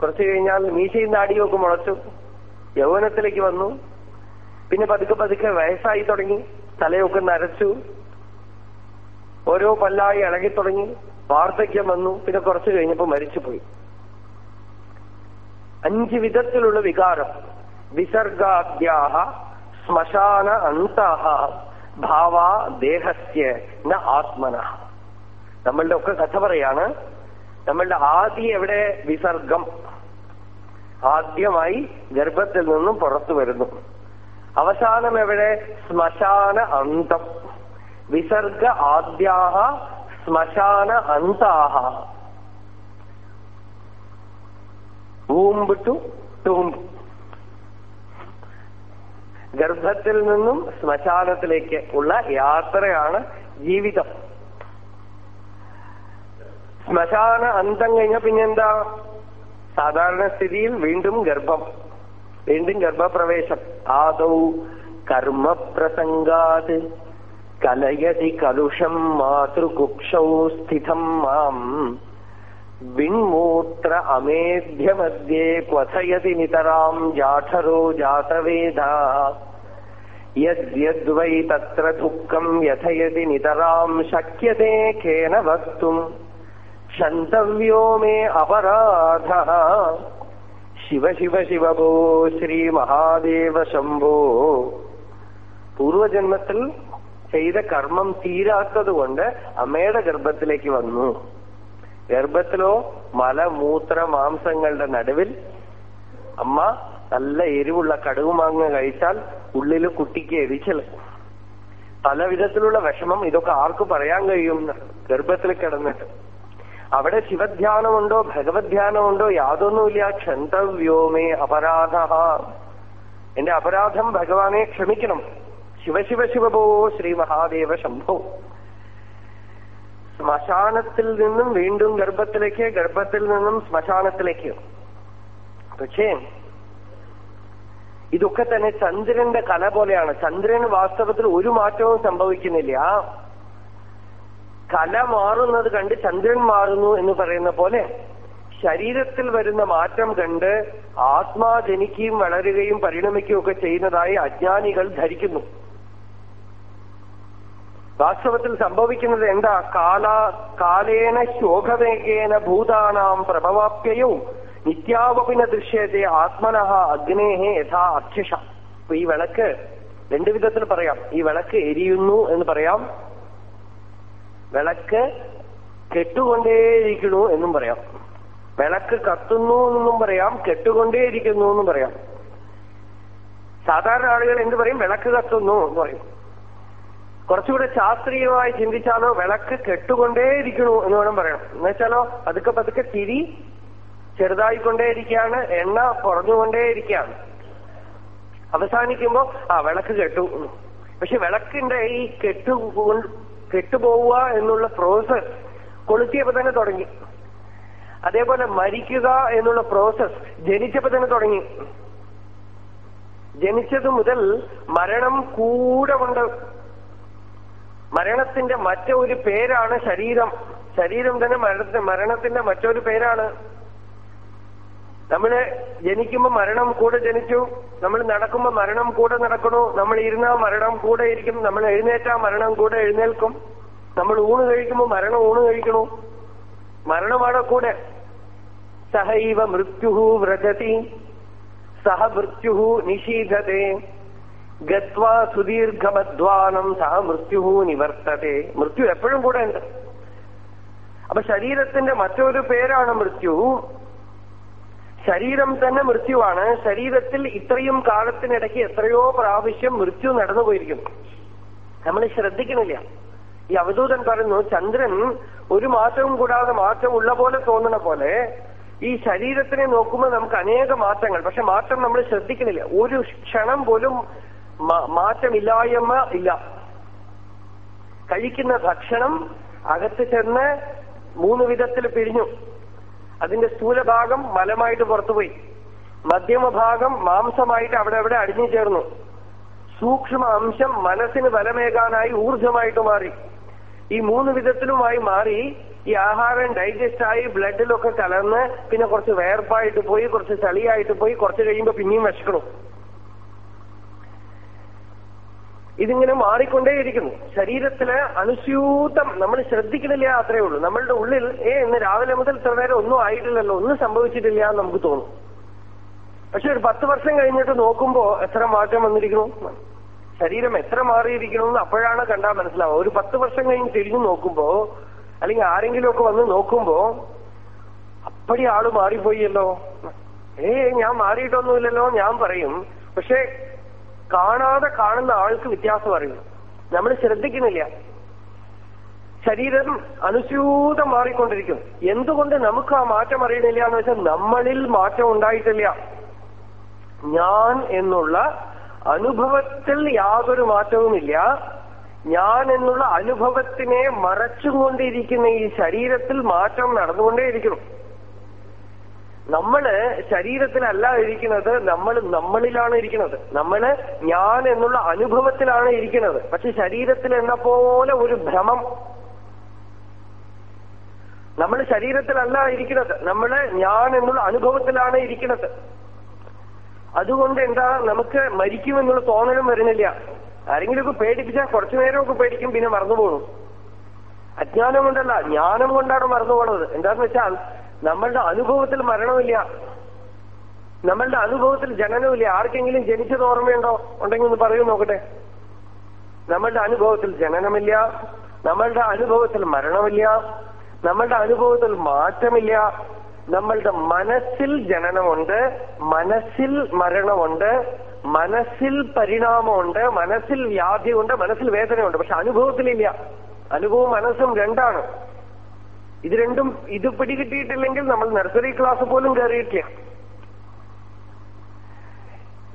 കുറച്ചു കഴിഞ്ഞാൽ മീശയും നാടിയൊക്കെ മുളച്ചു യൗവനത്തിലേക്ക് വന്നു. പിന്നെ പതുക്കെ പതുക്കെ വയസ്സായി തുടങ്ങി തലയൊക്കെ നരച്ചു. ഓരോ പല്ലായി ഇളകി തുടങ്ങി വാർദ്ധക്യം വന്നു പിന്നെ കുറച്ചു കഴിഞ്ഞപ്പോ മരിച്ചുപോയി. അഞ്ച് വിധത്തിലുള്ള വികാരം. വിസർഗാദ്യാഹ ശ്മശാന അന്താഹ. ഭാവ ദേഹസ്യ ന ആത്മന. നമ്മളുടെ ഒക്കെ കഥ പറയാണ് നമ്മളുടെ ആദ്യം എവിടെ? വിസർഗം. ആദ്യമായി ഗർഭത്തിൽ നിന്നും പുറത്തു വരുന്നു. അവസാനം എവിടെ? ശ്മശാന അന്തം. വിസർഗ ആദ്യാഹ ശ്മശാന അന്താഹ. womb ടു tomb ഗർഭത്തിൽ നിന്നും ശ്മശാനത്തിലേക്ക് ഉള്ള യാത്രയാണ് ജീവിതം. ശ്മശാന അന്തം കഴിഞ്ഞ പിന്നെന്താ? സാധാരണ സ്ഥിതിയിൽ വീണ്ടും ഗർഭം. വീണ്ടും ഗർഭപ്രവേശം. ആദൗ കർമ്മപ്രസംഗാത്. കലയതി കലുഷം മാതൃകുക്ഷൗ സ്ഥിതം മാം. വിൺമൂത്ര അമേധ്യമധ്യേ ക്വഥയതി നിതരാം ജാഠരോ ജാതവേദ യദ്യദ്വൈ തത്ര ദുഃഖം യഥയതി നിതരാം ശക്യതേ കേന വക്തും ക്ഷന്തവ്യോ മേ അപരാധ ശിവ ശിവ ശിവഭോ ശ്രീ മഹാദേവ ശംഭോ പൂർവജന്മത്തിൽ ചെയ്ത കർമ്മം തീരാത്തത് കൊണ്ട് അമ്മയുടെ ഗർഭത്തിലേക്ക് വന്നു. ഗർഭത്തിലോ മലമൂത്ര മാംസങ്ങളുടെ നടുവിൽ അമ്മ നല്ല എരിവുള്ള കടുകുമാങ്ങ കഴിച്ചാൽ ഉള്ളിൽ കുട്ടിക്ക് എരിച്ചൽ പല വിധത്തിലുള്ള വിഷമം ഇതൊക്കെ ആർക്ക് പറയാൻ കഴിയും? ഗർഭത്തിൽ കിടന്നിട്ട്. അവിടെ ശിവധ്യാനമുണ്ടോ? ഭഗവത് ധ്യാനമുണ്ടോ യാതൊന്നുമില്ല. ക്ഷന്തവ്യോമേ അപരാധ. എന്റെ അപരാധം ഭഗവാനെ ക്ഷമിക്കണം. ശിവശിവ ശിവഭോ ശ്രീ മഹാദേവ ശംഭോ. ശ്മശാനത്തിൽ നിന്നും വീണ്ടും ഗർഭത്തിലേക്ക് ഗർഭത്തിൽ നിന്നും ശ്മശാനത്തിലേക്ക്. പക്ഷേ ഇതൊക്കെ തന്നെ ചന്ദ്രന്റെ കല പോലെയാണ്. ചന്ദ്രന് വാസ്തവത്തിൽ ഒരു മാറ്റവും സംഭവിക്കുന്നില്ല. കല മാറുന്നത് കണ്ട് ചന്ദ്രൻ മാറുന്നു എന്ന് പറയുന്ന പോലെ ശരീരത്തിൽ വരുന്ന മാറ്റം കണ്ട് ആത്മാ ജനിക്കുകയും വളരുകയും പരിണമിക്കുകയും ഒക്കെ ചെയ്യുന്നതായി അജ്ഞാനികൾ ധരിക്കുന്നു. വാസ്തവത്തിൽ സംഭവിക്കുന്നത് എന്താ? കാല കാലേന ശോഭവേഗേന ഭൂതാനാം പ്രഭവാപ്യയോ നിത്യാവപിന ദൃശ്യത്തെ ആത്മനഹ അഗ്നേഹേ യഥാ അധ്യക്ഷ. ഈ വിളക്ക് രണ്ടു വിധത്തിൽ പറയാം. ഈ വിളക്ക് എരിയുന്നു എന്ന് പറയാം. വിളക്ക് കെട്ടുകൊണ്ടേയിരിക്കണു എന്നും പറയാം. വിളക്ക് കത്തുന്നു എന്നും പറയാം. കെട്ടുകൊണ്ടേയിരിക്കുന്നു എന്നും പറയാം. സാധാരണ ആളുകൾ എന്ത് പറയും? വിളക്ക് കത്തുന്നു എന്ന് പറയും. കുറച്ചുകൂടെ ശാസ്ത്രീയമായി ചിന്തിച്ചാലോ വിളക്ക് കെട്ടുകൊണ്ടേയിരിക്കണു എന്ന് വേണം പറയണം. എന്നുവെച്ചാലോ പതുക്കെ പതുക്കെ തിരി ചെറുതായിക്കൊണ്ടേയിരിക്കുകയാണ് എണ്ണ കുറഞ്ഞുകൊണ്ടേയിരിക്കുകയാണ് അവസാനിക്കുമ്പോ ആ വിളക്ക് കെട്ടു. പക്ഷെ വിളക്കിന്റെ ഈ കെട്ടു കെട്ടുപോവുക എന്നുള്ള പ്രോസസ് കൊളുത്തിയപ്പോ തന്നെ തുടങ്ങി. അതേപോലെ മരിക്കുക എന്നുള്ള പ്രോസസ് ജനിച്ചപ്പോ തന്നെ തുടങ്ങി. ജനിച്ചത് മുതൽ മരണം കൂടെ ഉണ്ട് മരണത്തിന്റെ മറ്റൊരു പേരാണ് ശരീരം. ശരീരം തന്നെ മരണത്തിന്റെ മരണത്തിന്റെ മറ്റൊരു പേരാണ്. നമ്മൾ ജനിക്കുമ്പോ മരണം കൂടെ ജനിച്ചു നമ്മൾ നടക്കുമ്പോ മരണം കൂടെ നടക്കണു നമ്മൾ ഇരുന്നാ മരണം കൂടെ ഇരിക്കും നമ്മൾ എഴുന്നേറ്റാ മരണം കൂടെ എഴുന്നേൽക്കും നമ്മൾ ഊണ് കഴിക്കുമ്പോ മരണം ഊണ് കഴിക്കണു. മരണമാണ് കൂടെ? സഹൈവ മൃത്യുഹു വ്രജതി സഹ മൃത്യുഹു നിഷീധത്തെ ഗത്വാ സുദീർഘമധ്വാനം സഹ മൃത്യുഹു നിവർത്തതെ മൃത്യു എപ്പോഴും കൂടെ ഉണ്ട്. അപ്പൊ ശരീരത്തിന്റെ മറ്റൊരു പേരാണ് മൃത്യു. ശരീരം തന്നെ മൃത്യുവാണ്. ശരീരത്തിൽ ഇത്രയും കാലത്തിനിടയ്ക്ക് എത്രയോ പ്രാവശ്യം മൃത്യു നടന്നു പോയിരിക്കുന്നു. നമ്മൾ ശ്രദ്ധിക്കണില്ല. ഈ അവധൂതൻ പറയുന്നു ചന്ദ്രൻ ഒരു മാറ്റവും കൂടാതെ മാറ്റം ഉള്ള പോലെ തോന്നുന്ന പോലെ ഈ ശരീരത്തിനെ നോക്കുമ്പോൾ നമുക്ക് അനേക മാറ്റങ്ങൾ. പക്ഷെ മാറ്റം നമ്മൾ ശ്രദ്ധിക്കുന്നില്ല ഒരു ക്ഷണം പോലും മാറ്റമില്ലായ്മ ഇല്ല. കഴിക്കുന്ന ഭക്ഷണം അകത്ത് ചെന്ന് മൂന്ന് വിധത്തിൽ പിരിഞ്ഞു. അതിന്റെ സ്ഥൂലഭാഗം മലമായിട്ട് പുറത്തുപോയി. മധ്യമഭാഗം മാംസമായിട്ട് അവിടെ അവിടെ അടിഞ്ഞു ചേർന്നു. സൂക്ഷ്മ അംശം മനസ്സിന് ബലമേകാനായി ഊർജമായിട്ട് മാറി. ഈ മൂന്ന് വിധത്തിലുമായി മാറി ഈ ആഹാരം ഡൈജസ്റ്റ് ആയി ബ്ലഡിലൊക്കെ കലർന്ന് പിന്നെ കുറച്ച് വേർപ്പായിട്ട് പോയി കുറച്ച് ചളിയായിട്ട് പോയി കുറച്ച് കഴിയുമ്പോ പിന്നെയും വിശക്കണം ഇതിങ്ങനെ മാറിക്കൊണ്ടേയിരിക്കുന്നു. ശരീരത്തിലെ അനുസ്യൂതം നമ്മൾ ശ്രദ്ധിക്കണില്ല അത്രേ ഉള്ളൂ. നമ്മളുടെ ഉള്ളിൽ ഏ ഇന്ന് രാവിലെ മുതൽ ഇത്ര നേരം ഒന്നും ആയിട്ടില്ലല്ലോ ഒന്നും സംഭവിച്ചിട്ടില്ല എന്ന് നമുക്ക് തോന്നും. പക്ഷെ ഒരു പത്ത് വർഷം കഴിഞ്ഞിട്ട് നോക്കുമ്പോ എത്ര മാറ്റം വന്നിരിക്കുന്നു? ശരീരം എത്ര മാറിയിരിക്കുന്നു എന്ന് അപ്പോഴാണ് കണ്ടാൽ മനസ്സിലാവുക. ഒരു പത്ത് വർഷം കഴിഞ്ഞ് തിരിഞ്ഞു നോക്കുമ്പോ അല്ലെങ്കിൽ ആരെങ്കിലും ഒക്കെ വന്ന് നോക്കുമ്പോ അപ്പടി ആൾ മാറിപ്പോയല്ലോ. ഏ ഞാൻ മാറിയിട്ടൊന്നുമില്ലല്ലോ ഞാൻ പറയും. പക്ഷെ കാണാതെ കാണുന്ന ആൾക്ക് വ്യത്യാസം അറിയുന്നു. നമ്മൾ ശ്രദ്ധിക്കുന്നില്ല. ശരീരം അനുസ്യൂതം മാറിക്കൊണ്ടിരിക്കും എന്തുകൊണ്ട് നമുക്ക് ആ മാറ്റം അറിയണില്ല എന്ന് വെച്ചാൽ നമ്മളിൽ മാറ്റം ഉണ്ടായിട്ടില്ല. ഞാൻ എന്നുള്ള അനുഭവത്തിൽ യാതൊരു മാറ്റവുമില്ല. ഞാൻ എന്നുള്ള അനുഭവത്തിനെ മറച്ചുകൊണ്ടിരിക്കുന്ന ഈ ശരീരത്തിൽ മാറ്റം നടന്നുകൊണ്ടേയിരിക്കണം നമ്മൾ ശരീരത്തിലല്ല ഇരിക്കുന്നത് നമ്മൾ നമ്മളിലാണ് ഇരിക്കുന്നത്. നമ്മൾ ഞാൻ എന്നുള്ള അനുഭവത്തിലാണ് ഇരിക്കുന്നത്. പക്ഷെ ശരീരത്തിൽ എന്ന പോലെ ഒരു ഭ്രമം. നമ്മൾ ശരീരത്തിലല്ല ഇരിക്കുന്നത്. നമ്മൾ ഞാൻ എന്നുള്ള അനുഭവത്തിലാണ് ഇരിക്കുന്നത്. അതുകൊണ്ട് എന്താ നമുക്ക് മരിക്കുമെന്നുള്ള തോന്നലും വരുന്നില്ല. ആരെങ്കിലുമൊക്കെ പേടിപ്പിച്ചാൽ കുറച്ചു നേരമൊക്കെ പേടിക്കും പിന്നെ മറന്നു പോകും അജ്ഞാനം കൊണ്ടല്ല ജ്ഞാനം കൊണ്ടാണ് മറന്നു പോണത് എന്താന്ന് വെച്ചാൽ നമ്മളുടെ അനുഭവത്തിൽ മരണമില്ല. നമ്മളുടെ അനുഭവത്തിൽ ജനനമില്ല. ആർക്കെങ്കിലും ജനിച്ചത് ഓർമ്മയുണ്ടോ? ഉണ്ടെങ്കിൽ ഒന്ന് പറയൂ നോക്കട്ടെ. നമ്മളുടെ അനുഭവത്തിൽ ജനനമില്ല. നമ്മളുടെ അനുഭവത്തിൽ മരണമില്ല. നമ്മളുടെ അനുഭവത്തിൽ മാറ്റമില്ല. നമ്മളുടെ മനസ്സിൽ ജനനമുണ്ട്. മനസ്സിൽ മരണമുണ്ട്. മനസ്സിൽ പരിണാമമുണ്ട്. മനസ്സിൽ വ്യാധിയുണ്ട്. മനസ്സിൽ വേദനയുണ്ട്. പക്ഷെ അനുഭവത്തിലില്ല. അനുഭവവും മനസ്സും രണ്ടാണ്. ഇത് രണ്ടും ഇത് പിടികിട്ടിയിട്ടില്ലെങ്കിൽ നമ്മൾ നഴ്സറി ക്ലാസ് പോലും കയറിയിട്ടില്ല.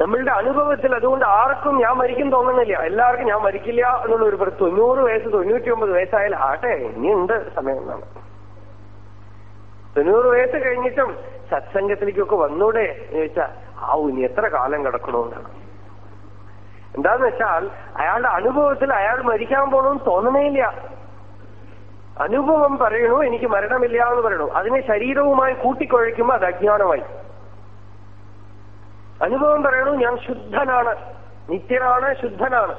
നമ്മളുടെ അനുഭവത്തിൽ അതുകൊണ്ട് ആർക്കും ഞാൻ മരിക്കും തോന്നുന്നില്ല. എല്ലാവർക്കും ഞാൻ മരിക്കില്ല എന്നുള്ള ഒരു പറ- തൊണ്ണൂറ് വയസ്സ് തൊണ്ണൂറ്റി ഒമ്പത് വയസ്സായാലും ആട്ടെ ഇനിയുണ്ട് സമയം എന്നാണ്. തൊണ്ണൂറ് വയസ്സ് കഴിഞ്ഞിട്ടും സത്സംഗത്തിലേക്കൊക്കെ വന്നൂടെ എന്ന് ചോദിച്ചാൽ ആ ഇനി എത്ര കാലം കിടക്കണമെന്നാണ് എന്താന്ന് വെച്ചാൽ അയാളുടെ അനുഭവത്തിൽ അയാൾ മരിക്കാൻ പോകണമെന്ന് തോന്നണേയില്ല അനുഭവം പറയണു എനിക്ക് മരണമില്ല എന്ന് പറയണു അതിനെ ശരീരവുമായി കൂട്ടിക്കുഴയ്ക്കുമ്പോൾ അത് അജ്ഞാനമായി. അനുഭവം പറയണു ഞാൻ ശുദ്ധനാണ്. നിത്യനാണ് ശുദ്ധനാണ്.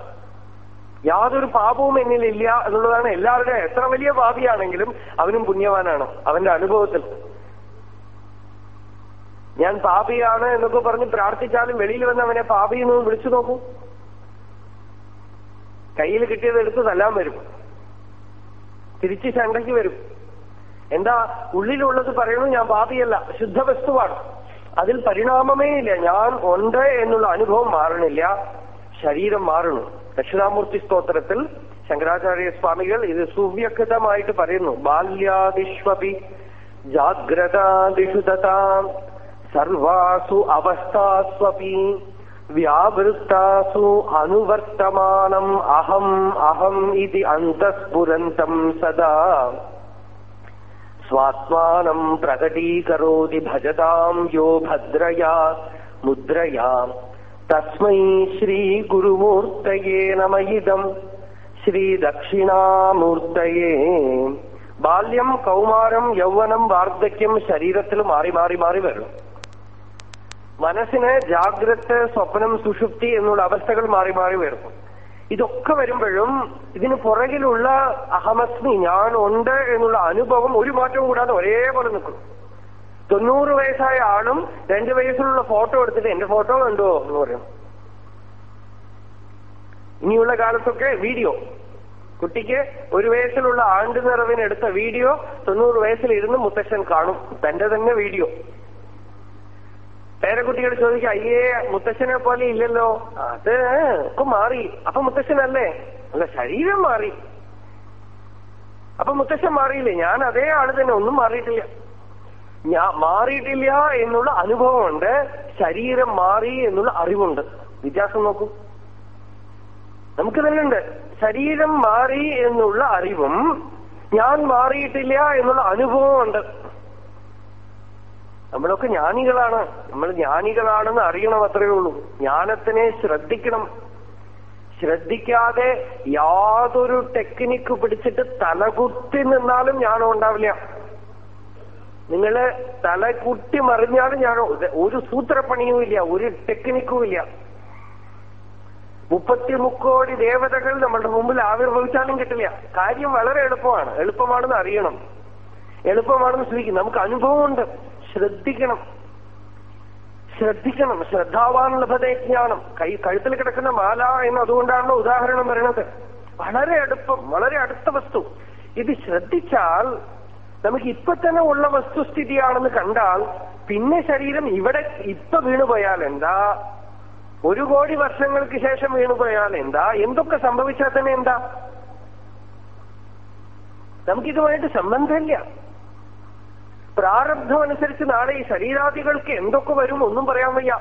യാതൊരു പാപവും എന്നിൽ ഇല്ല എന്നുള്ളതാണ് എല്ലാവരുടെയും എത്ര വലിയ പാപിയാണെങ്കിലും അവനും പുണ്യവാനാണ് അവന്റെ അനുഭവത്തിൽ. ഞാൻ പാപിയാണ് എന്നൊക്കെ പറഞ്ഞ് പ്രാർത്ഥിച്ചാലും വെളിയിൽ വന്ന് അവനെ പാപി എന്ന് വിളിച്ചു നോക്കൂ. കയ്യിൽ കിട്ടിയത് എടുത്ത് തല്ലാൻ വരും. തിരിച്ച് ശങ്കയ്ക്ക് വരും. എന്താ ഉള്ളിലുള്ളത് പറയണു ഞാൻ പാപിയല്ല ശുദ്ധ വസ്തുവാണ് അതിൽ പരിണാമമേ ഇല്ല. ഞാൻ ഉണ്ട് എന്നുള്ള അനുഭവം മാറണില്ല. ശരീരം മാറണു. ദക്ഷിണാമൂർത്തി സ്തോത്രത്തിൽ ശങ്കരാചാര്യ സ്വാമികൾ ഇത് സുവ്യക്തമായിട്ട് പറയുന്നു. ബാല്യാദിഷ്വപി ജാഗ്രതാദിഷു തഥാ സർവാസു അവസ്ഥാസ്വപി. വ്യാവൃത്താസു അനുവർത്തമാനം അഹം അഹം ഇതി അന്തസ്ഫുരന്തം സദാ സ്വാത്മാനം പ്രകടീകരോതി ഭജതാം യോ ഭദ്രയാ മുദ്രയാ തസ്മൈ ശ്രീ ഗുരുമൂർത്തയേ നമയിതം ശ്രീ ദക്ഷിണാമൂർത്തയേ ബാല്യം കൗമാരം യൗവനം വാർദ്ധക്യം ശരീരത്തിൽ മാറി മാറി മാറി വരും മനസ്സിന് ജാഗ്രത സ്വപ്നം സുഷുപ്തി എന്നുള്ള അവസ്ഥകൾ മാറി മാറി വരുന്നു ഇതൊക്കെ വരുമ്പോഴും ഇതിന് പുറകിലുള്ള അഹമസ്മി ഞാൻ ഉണ്ട് എന്നുള്ള അനുഭവം ഒരു മാറ്റവും കൂടാതെ ഒരേപോലെ നിൽക്കും. തൊണ്ണൂറ് വയസ്സായ ആളും രണ്ടു വയസ്സിലുള്ള ഫോട്ടോ എടുത്തിട്ട് എന്റെ ഫോട്ടോ കണ്ടോ? എന്ന് പറയും. ഇനിയുള്ള കാലത്തൊക്കെ വീഡിയോ. കുട്ടിക്ക് ഒരു വയസ്സിലുള്ള ആണ്ട് നിറവിനെടുത്ത വീഡിയോ തൊണ്ണൂറ് വയസ്സിലിരുന്ന് മുത്തശ്ശൻ കാണും. തന്റെ തന്നെ വീഡിയോ. പേരക്കുട്ടികൾ ചോദിക്കാം അയ്യേ മുത്തശ്ശനെ പോലെ ഇല്ലല്ലോ. അത് ഒക്കെ മാറി. അപ്പൊ മുത്തശ്ശനല്ലേ? അല്ല ശരീരം മാറി. അപ്പൊ മുത്തശ്ശൻ മാറിയില്ലേ? ഞാൻ അതേ ആൾ തന്നെ ഒന്നും മാറിയിട്ടില്ല. ഞാൻ മാറിയിട്ടില്ല എന്നുള്ള അനുഭവമുണ്ട്. ശരീരം മാറി എന്നുള്ള അറിവുണ്ട്. വ്യത്യാസം നോക്കൂ. നമുക്ക് തന്നെ ഉണ്ട് ശരീരം മാറി എന്നുള്ള അറിവും ഞാൻ മാറിയിട്ടില്ല എന്നുള്ള അനുഭവമുണ്ട്. നമ്മളൊക്കെ ജ്ഞാനികളാണ്. നമ്മൾ ജ്ഞാനികളാണെന്ന് അറിയണം അത്രയേ ഉള്ളൂ. ജ്ഞാനത്തിനെ ശ്രദ്ധിക്കണം. ശ്രദ്ധിക്കാതെ യാതൊരു ടെക്നിക്ക് പിടിച്ചിട്ട് തലകുത്തി നിന്നാലും ജ്ഞാനം ഉണ്ടാവില്ല. നിങ്ങൾ തലകുട്ടി മറിഞ്ഞാലും ജ്ഞാനം ഒരു സൂത്രപ്പണിയും ഇല്ല ഒരു ടെക്നിക്കും ഇല്ല. മുപ്പത്തി മുക്കോടി ദേവതകൾ നമ്മളുടെ മുമ്പിൽ ആവിർഭവിച്ചാലും കിട്ടില്ല. കാര്യം വളരെ എളുപ്പമാണ്. എളുപ്പമാണെന്ന് അറിയണം. എളുപ്പമാണെന്ന് സ്വീകരിക്കും നമുക്ക് അനുഭവമുണ്ട്. ശ്രദ്ധിക്കണം. ശ്രദ്ധിക്കണം. ശ്രദ്ധാവാൻ ലഭതേ ജ്ഞാനം കൈ കഴുത്തിൽ കിടക്കുന്ന മാല എന്ന് അതുകൊണ്ടാണല്ലോ ഉദാഹരണം പറയുന്നത് വളരെ അടുപ്പം വളരെ അടുത്ത വസ്തു. ഇത് ശ്രദ്ധിച്ചാൽ നമുക്ക് ഇപ്പൊ തന്നെ ഉള്ള വസ്തുസ്ഥിതിയാണെന്ന് കണ്ടാൽ പിന്നെ ശരീരം ഇവിടെ ഇപ്പൊ വീണുപോയാൽ എന്താ? ഒരു കോടി വർഷങ്ങൾക്ക് ശേഷം വീണുപോയാൽ എന്താ? എന്തൊക്കെ സംഭവിച്ചാൽ തന്നെ എന്താ? നമുക്കിതുമായിട്ട് സംബന്ധമില്ല. പ്രാരബ്ധം അനുസരിച്ച് നാളെ ഈ ശരീരാദികൾക്ക് എന്തൊക്കെ വരും ഒന്നും പറയാൻ വയ്യ.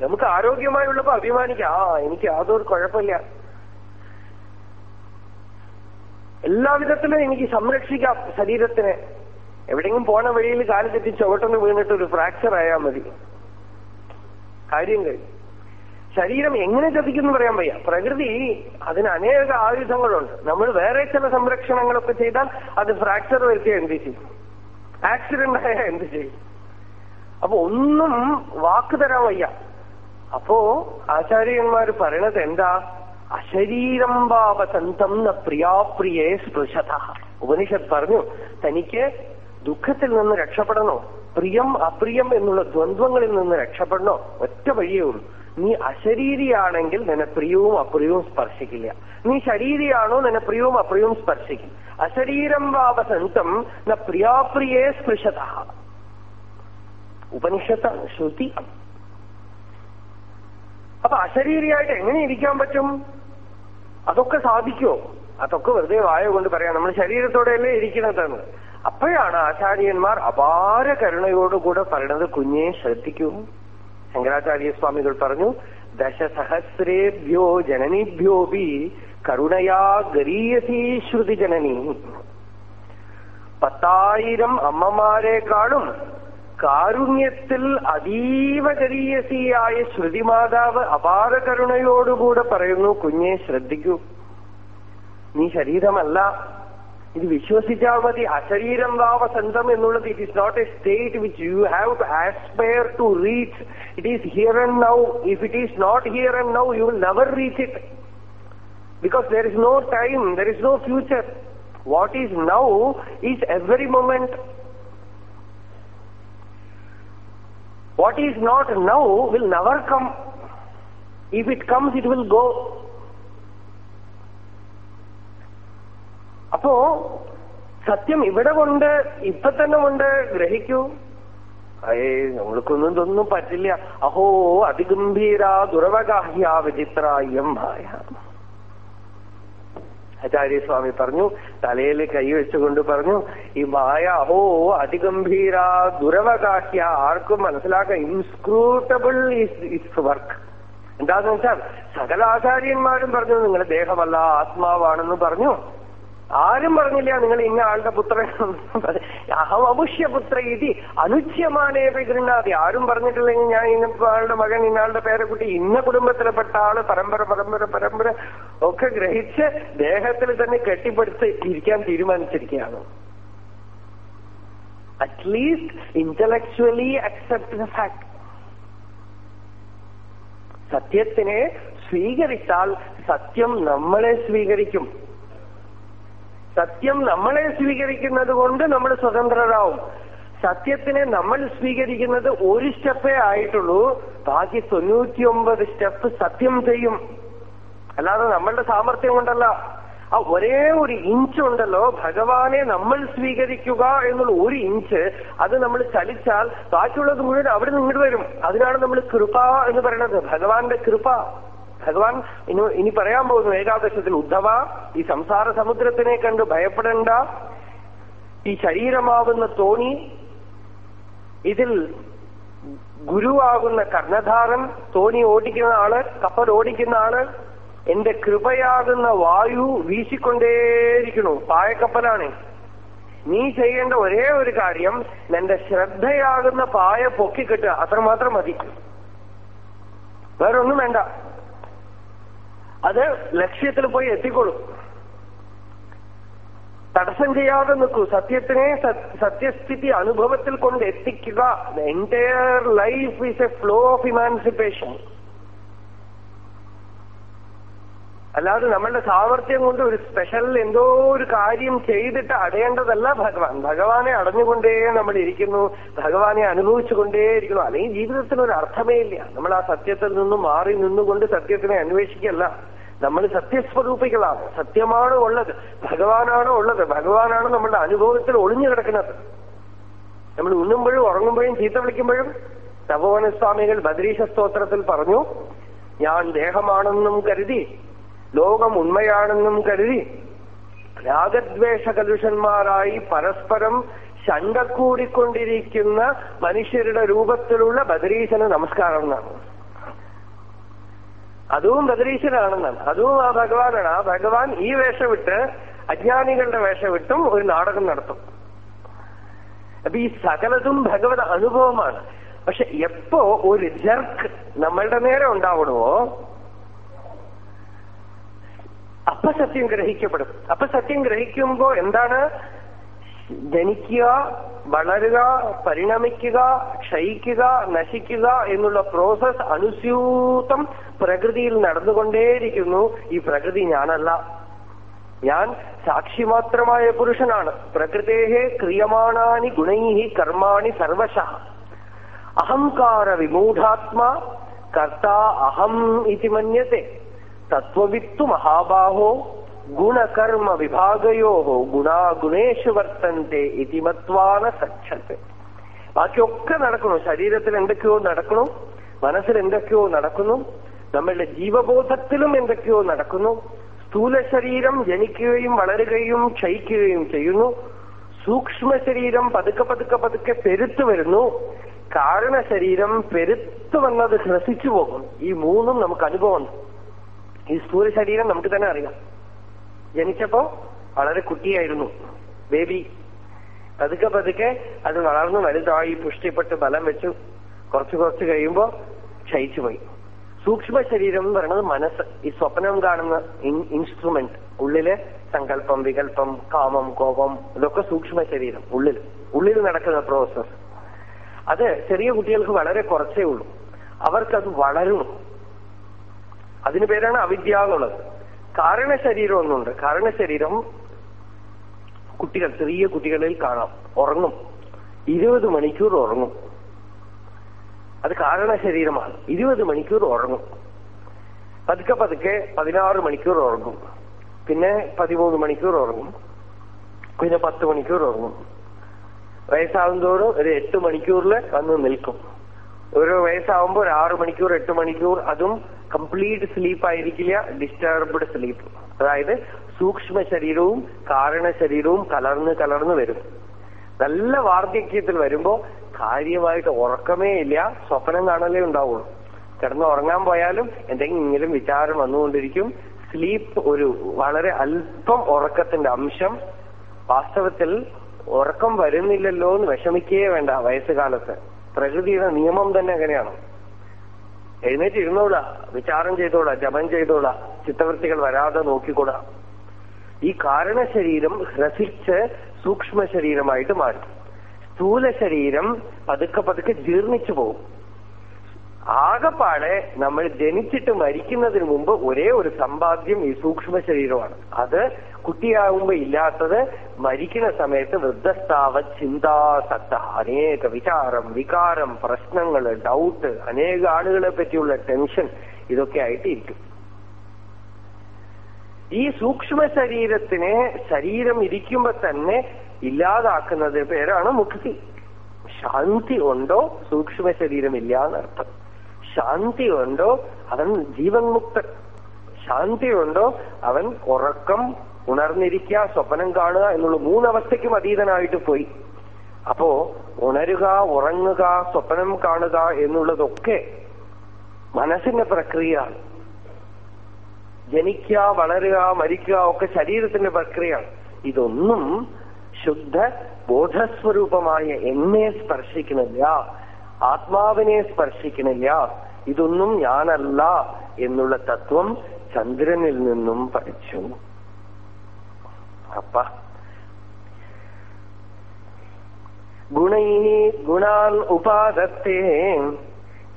നമുക്ക് ആരോഗ്യമായുള്ളപ്പോ അഭിമാനിക്കാം. ആ എനിക്ക് യാതൊരു കുഴപ്പമില്ല. എല്ലാവിധത്തിലും എനിക്ക് സംരക്ഷിക്കാം ശരീരത്തിനെ. എവിടെയെങ്കിലും പോണ വഴിയിൽ കാൽ തെറ്റി ചുവട്ടെന്ന് വീണിട്ട് ഒരു ഫ്രാക്ചർ ആയാൽ മതി. കാര്യം കഴിയും ശരീരം എങ്ങനെ ചതിക്കുന്നു പറയാൻ വയ്യ. പ്രകൃതി അതിന് അനേക ആയുധങ്ങളുണ്ട്. നമ്മൾ വേറെ ചില സംരക്ഷണങ്ങളൊക്കെ ചെയ്താൽ അത് ഫ്രാക്ചർ വരുത്തിയ എന്ത് ചെയ്യും. ആക്സിഡന്റ് ആയാൽ എന്ത് ചെയ്യും? അപ്പൊ ഒന്നും വാക്ക് തരാൻ വയ്യ. അപ്പോ ആചാര്യന്മാർ പറയണത് എന്താ? അശരീരം വാവസന്തം ന പ്രിയാപ്രിയേ സ്പൃശത. ഉപനിഷത്ത് പറഞ്ഞു തനിക്ക് ദുഃഖത്തിൽ നിന്ന് രക്ഷപ്പെടണോ? പ്രിയം അപ്രിയം എന്നുള്ള ദ്വന്ദ്വങ്ങളിൽ നിന്ന് രക്ഷപ്പെടണോ? ഒറ്റ വഴിയേ ഉള്ളൂ. നീ അശരീരിയാണെങ്കിൽ നിന്നെ പ്രിയവും അപ്രിയവും സ്പർശിക്കില്ല. നീ ശരീരിയാണോ നിന്നെ പ്രിയവും അപ്രിയവും സ്പർശിക്കും. അശരീരം വാവസന്തം ന പ്രിയാപ്രിയേ സ്പൃശത. ഉപനിഷത്താണ് ശ്രുതി അപ്പൊ അശരീരിയായിട്ട് എങ്ങനെ ഇരിക്കാൻ പറ്റും? അതൊക്കെ സാധിക്കുമോ അതൊക്കെ വെറുതെ വായ കൊണ്ട് പറയാം. നമ്മൾ ശരീരത്തോടെയല്ലേ ഇരിക്കണതെന്ന് അപ്പോഴാണ് ആചാര്യന്മാർ അപാര കരുണയോടുകൂടെ പറയണത് കുഞ്ഞെ ശ്രദ്ധിക്കൂ. ശങ്കരാചാര്യസ്വാമികൾ പറഞ്ഞു ദശസഹസ്രേഭ്യോ ജനനിഭ്യോപി കരുണയാ ഗരീയസീ ശ്രുതി ജനനി. പത്തായിരം അമ്മമാരെക്കാളും കാരുണ്യത്തിൽ അതീവ ഗരീയസിയായ ശ്രുതിമാതാവ് അപാര കരുണയോടുകൂടെ പറയുന്നു കുഞ്ഞെ ശ്രദ്ധിക്കൂ. നീ ശരീരമല്ല ഇത് വിശ്വസിച്ചാൽ മതി. അശരീരം ഭാവസന്തം എന്നുള്ളത് it is not a state which you have to aspire to reach it is here and now if it is not here and now you will never reach it because there is no time there is no future what is now is every moment What is not now will never come. If it comes, it will go. അപ്പോ സത്യം ഇവിടെ കൊണ്ട് ഇപ്പൊ തന്നെ കൊണ്ട് ഗ്രഹിക്കൂ. അയേ നമ്മൾക്കൊന്നും ഇതൊന്നും പറ്റില്ല. അഹോ അതിഗംഭീര ദുരവഗാഹ്യ വിചിത്രായം ഭായ. ആചാര്യസ്വാമി പറഞ്ഞു തലയിൽ കൈവച്ചുകൊണ്ട് പറഞ്ഞു ഈ മായ അഹോ അതിഗംഭീര ദുരവകാഹ്യ ആർക്കും മനസ്സിലാക്കാൻ ഇൻസ്ക്രൂട്ടബിൾ ഇസ് വർക്ക്. എന്താന്ന് വെച്ചാൽ സകല ആചാര്യന്മാരും പറഞ്ഞു നിങ്ങളുടെ ദേഹമല്ല ആത്മാവാണെന്ന് പറഞ്ഞു. ആരും പറഞ്ഞില്ല നിങ്ങൾ ഇന്ന ആളുടെ പുത്രൻ. അഹം അമുഷ്യപുത്ര ഇതി അനുച്യമാനേ പിതൃണ്ണാതി ആരും പറഞ്ഞിട്ടില്ലെങ്കിൽ ഞാൻ ഇന്ന ആളുടെ മകൻ ഇന്നാളുടെ പേരക്കുട്ടി ഇന്ന കുടുംബത്തിൽപ്പെട്ട ആൾ പരമ്പര പരമ്പര പരമ്പര ഒക്കെ ഗ്രഹിച്ച് ദേഹത്തിൽ തന്നെ കെട്ടിപ്പടുത്ത് ഇരിക്കാൻ തീരുമാനിച്ചിരിക്കുകയാണ്. At least intellectually accept the fact സത്യത്തിനെ സ്വീകരിച്ചാൽ സത്യം നമ്മളെ സ്വീകരിക്കും. സത്യം നമ്മളെ സ്വീകരിക്കുന്നത് കൊണ്ട് നമ്മൾ സ്വതന്ത്രരാവും. സത്യത്തിനെ നമ്മൾ സ്വീകരിക്കുന്നത് ഒരു സ്റ്റെപ്പേ ആയിട്ടുള്ളൂ. ബാക്കി തൊണ്ണൂറ്റിയൊമ്പത് സ്റ്റെപ്പ് സത്യം ചെയ്യും. അല്ലാതെ നമ്മളുടെ സാമർഥ്യം കൊണ്ടല്ല. ആ ഒരേ ഒരു ഇഞ്ച് ഉണ്ടല്ലോ. ഭഗവാനെ നമ്മൾ സ്വീകരിക്കുക എന്നുള്ള ഒരു ഇഞ്ച് അത് നമ്മൾ ചലിച്ചാൽ ബാക്കിയുള്ളത് മുഴുവൻ അവിടെ നിന്ന് വരും. അതിനാണ് നമ്മൾ കൃപ എന്ന് പറയുന്നത്. ഭഗവാന്റെ കൃപ. ഭഗവാൻ ഇനി ഇനി പറയാൻ പോകുന്നു ഏകാദശത്തിൽ ഉദ്ധവ ഈ സംസാര സമുദ്രത്തിനെ കണ്ട് ഭയപ്പെടേണ്ട ഈ ശരീരമാവുന്ന തോണി ഇതിൽ ഗുരുവാകുന്ന കർണധാരൻ തോണി ഓടിക്കുന്ന ആൾ കപ്പൽ ഓടിക്കുന്ന ആൾ എന്റെ കൃപയാകുന്ന വായു വീശിക്കൊണ്ടേയിരിക്കണു പായക്കപ്പലാണ്. നീ ചെയ്യേണ്ട ഒരേ ഒരു കാര്യം നിന്റെ ശ്രദ്ധയാകുന്ന പായ പൊക്കിക്കെട്ടുക അത്രമാത്രം മതി. വേറൊന്നും വേണ്ട. അത് ലക്ഷ്യത്തിൽ പോയി എത്തിക്കൊള്ളും. തടസ്സം ചെയ്യാതെ നിൽക്കൂ. സത്യത്തിനെ സത്യസ്ഥിതി അനുഭവത്തിൽ കൊണ്ട് എത്തിക്കുക. Entire life is a flow of emancipation അല്ലാതെ നമ്മളുടെ സാമർഥ്യം കൊണ്ട് ഒരു സ്പെഷ്യൽ എന്തോ ഒരു കാര്യം ചെയ്തിട്ട് അടയേണ്ടതല്ല ഭഗവാൻ. ഭഗവാനെ അടഞ്ഞുകൊണ്ടേ നമ്മൾ ഇരിക്കുന്നു. ഭഗവാനെ അനുഭവിച്ചുകൊണ്ടേയിരിക്കുന്നു അല്ലെങ്കിൽ ജീവിതത്തിന് ഒരു അർത്ഥമേ ഇല്ല. നമ്മൾ ആ സത്യത്തിൽ നിന്നും മാറി നിന്നുകൊണ്ട് സത്യത്തിനെ അന്വേഷിക്കല്ല നമ്മൾ സത്യസ്വരൂപികളാണ്. സത്യമാണ് ഉള്ളത്. ഭഗവാനാണ് ഉള്ളത്. ഭഗവാനാണ് നമ്മളുടെ അനുഭവത്തിൽ ഒളിഞ്ഞു കിടക്കുന്നത്. നമ്മൾ ഉണ്ണുമ്പോഴും ഉറങ്ങുമ്പോഴും ചീത്ത വിളിക്കുമ്പോഴും തപോവനസ്വാമികൾ ബദ്രീശ സ്തോത്രത്തിൽ പറഞ്ഞു ഞാൻ ദേഹമാണെന്നും കരുതി ലോകം ഉണ്മയാണെന്നും കരുതി രാഗദ്വേഷ കലുഷന്മാരായി പരസ്പരം ശണ്ട കൂടിക്കൊണ്ടിരിക്കുന്ന മനുഷ്യരുടെ രൂപത്തിലുള്ള ബദരീശന് നമസ്കാരം എന്നാണ്. അതും ബദരീശ്വരാണെന്നാണ് അതും ആ ഭഗവാനാണ്. ആ ഭഗവാൻ ഈ വേഷം വിട്ട് അജ്ഞാനികളുടെ വേഷം വിട്ടും ഒരു നാടകം നടത്തും. അപ്പൊ ഈ സകലതും ഭഗവത് അനുഭവമാണ്. പക്ഷെ എപ്പോ ഒരു ജർക്ക് നമ്മളുടെ നേരെ ഉണ്ടാവണമോ അപ്പൊ സത്യം ഗ്രഹിക്കപ്പെടും. അപ്പൊ സത്യം ഗ്രഹിക്കുമ്പോ എന്താണ്? ജനിക്കുക വളരുക പരിണമിക്കുക ക്ഷയിക്കുക നശിക്കുക എന്നുള്ള പ്രോസസ് അനുസ്യൂതം പ്രകൃതിയിൽ നടന്നുകൊണ്ടേയിരിക്കുന്നു. ഈ പ്രകൃതി ഞാനല്ല. ഞാൻ സാക്ഷി മാത്രമായ പുരുഷനാണ്. പ്രകൃതേഹേ ക്രിയമാണാനി ഗുണൈഹി കർമാണി സർവശ. അഹംകാര വിമൂഢാത്മാ കർത്ത അഹം ഇതി മന്യത്തെ. തത്വവിത്തു മഹാബാഹോ ഗുണകർമ്മ വിഭാഗയോ ഗുണാഗുണേഷു വർത്തന്റെ ഇതിമത്വാന മത്വാന സക്ഷത്തെ ബാക്കിയൊക്കെ നടക്കുന്നു. ശരീരത്തിൽ എന്തൊക്കെയോ നടക്കുന്നു. മനസ്സിൽ എന്തൊക്കെയോ നടക്കുന്നു. നമ്മളുടെ ജീവബോധത്തിലും എന്തൊക്കെയോ നടക്കുന്നു. സ്ഥൂല ശരീരം ജനിക്കുകയും വളരുകയും ക്ഷയിക്കുകയും ചെയ്യുന്നു. സൂക്ഷ്മ ശരീരം പതുക്കെ പതുക്കെ പതുക്കെ പെരുത്തു വരുന്നു. കാരണ ശരീരം പെരുത്തു വന്നത് ഹ്രസിച്ചു പോകും. ഈ മൂന്നും നമുക്ക് അനുഭവം ഈ സ്ഥൂല ശരീരം നമുക്ക് തന്നെ അറിയാം. ജനിച്ചപ്പോ വളരെ കുട്ടിയായിരുന്നു. ബേബി. പതുക്കെ പതുക്കെ അത് വളർന്നു വലുതായി പുഷ്ടിപ്പെട്ട് ബലം വെച്ചു. കുറച്ച് കുറച്ച് കഴിയുമ്പോ ക്ഷയിച്ചു പോയി. സൂക്ഷ്മ ശരീരം എന്ന് പറയുന്നത് മനസ്സ്. ഈ സ്വപ്നം കാണുന്ന ഇൻസ്ട്രുമെന്റ് ഉള്ളിലെ സങ്കല്പം വികല്പം കാമം കോപം ഇതൊക്കെ സൂക്ഷ്മ ശരീരം ഉള്ളിൽ ഉള്ളിൽ നടക്കുന്ന പ്രോസസ് അത് ചെറിയ കുട്ടികൾക്ക് വളരെ കുറച്ചേ ഉള്ളൂ. അവർക്കത് വളരും അതിന് പേരാണ് അവിദ്യ എന്നുള്ളത്. കാരണശരീരം ഒന്നുണ്ട്. കാരണശരീരം കുട്ടികൾ ചെറിയ കുട്ടികളിൽ കാണാം. ഉറങ്ങും. ഇരുപത് മണിക്കൂർ ഉറങ്ങും. അത് കാരണ ശരീരമാണ്. ഇരുപത് മണിക്കൂർ ഉറങ്ങും. പതുക്കെ പതുക്കെ പതിനാറ് മണിക്കൂർ ഉറങ്ങും. പിന്നെ പതിമൂന്ന് മണിക്കൂർ ഉറങ്ങും. പിന്നെ പത്ത് മണിക്കൂർ ഉറങ്ങും. വയസ്സാകുന്തോറും തോറും ഒരു എട്ട് മണിക്കൂറിൽ വന്ന് നിൽക്കും. ഒരു വയസ്സാവുമ്പോൾ ഒരു ആറ് മണിക്കൂർ എട്ട് മണിക്കൂർ അതും കംപ്ലീറ്റ് സ്ലീപ്പ് ആയിരിക്കില്ല ഡിസ്റ്റർബ്ഡ് സ്ലീപ്പ്. അതായത് സൂക്ഷ്മ ശരീരവും കാരണ ശരീരവും കലർന്ന് കലർന്ന് വരും. നല്ല വാർദ്ധക്യത്തിൽ വരുമ്പോ കാര്യമായിട്ട് ഉറക്കമേ ഇല്ല. സ്വപ്നം കാണലേ ഉണ്ടാവുള്ളൂ. കിടന്ന് ഉറങ്ങാൻ പോയാലും എന്തെങ്കിലും വിചാരം വന്നുകൊണ്ടിരിക്കും. സ്ലീപ്പ് ഒരു വളരെ അല്പം ഉറക്കത്തിന്റെ അംശം. വാസ്തവത്തിൽ ഉറക്കം വരുന്നില്ലല്ലോ എന്ന് വിഷമിക്കേ വേണ്ട വയസ്സുകാലത്ത്. പ്രകൃതിയുടെ നിയമം തന്നെ അങ്ങനെയാണ്. എഴുന്നേറ്റ് ഇരുന്നോളാ. വിചാരം ചെയ്തോളാ. ജപം ചെയ്തോളാ. ചിത്തവൃത്തികൾ വരാതെ നോക്കിക്കൂടാ. ഈ കാരണ ശരീരം ഹ്രസിച്ച് സൂക്ഷ്മ ശരീരമായിട്ട് മാറും. സ്ഥൂല ശരീരം പതുക്കെ പതുക്കെ ജീർണിച്ചു പോകും. ആകപ്പാടെ നമ്മൾ ജനിച്ചിട്ട് മരിക്കുന്നതിന് മുമ്പ് ഒരേ ഒരു സമ്പാദ്യം ഈ സൂക്ഷ്മ ശരീരമാണ് അത് കുട്ടിയാകുമ്പോ ഇല്ലാത്തത് മരിക്കുന്ന സമയത്ത് വൃദ്ധസ്ഥാവ ചിന്താസക്ത അനേക വിചാരം വികാരം പ്രശ്നങ്ങൾ ഡൗട്ട് അനേക ആളുകളെ പറ്റിയുള്ള ടെൻഷൻ ഇതൊക്കെ ആയിട്ട് ഇരിക്കും ഈ സൂക്ഷ്മ ശരീരത്തിനെ ശരീരം ഇരിക്കുമ്പോ തന്നെ ഇല്ലാതാക്കുന്നത് പേരാണ് മുക്തി. ശാന്തി ഉണ്ടോ? സൂക്ഷ്മ ശരീരം ഇല്ല എന്നർത്ഥം ശാന്തി ഉണ്ടോ? അവൻ ജീവൻ മുക്തൻ. ശാന്തി ഉണ്ടോ? അവൻ ഉറക്കം ഉണർന്നിരിക്കുക സ്വപ്നം കാണുക എന്നുള്ള മൂന്നവസ്ഥയ്ക്കും അതീതനായിട്ട് പോയി. അപ്പോ ഉണരുക ഉറങ്ങുക സ്വപ്നം കാണുക എന്നുള്ളതൊക്കെ മനസ്സിന്റെ പ്രക്രിയയാണ്. ജനിക്കുക വളരുക മരിക്കുക ഒക്കെ ശരീരത്തിന്റെ പ്രക്രിയയാണ്. ഇതൊന്നും ശുദ്ധ ബോധസ്വരൂപമായ എന്നെ സ്പർശിക്കണില്ല ആത്മാവിനെ സ്പർശിക്കണില്ല ഇതൊന്നും ഞാനല്ല എന്നുള്ള തത്വം ചന്ദ്രനിൽ നിന്നും പഠിച്ചു. അപ്പ ഗുണൈ ഗുണാൻ ഉപാദത്തെ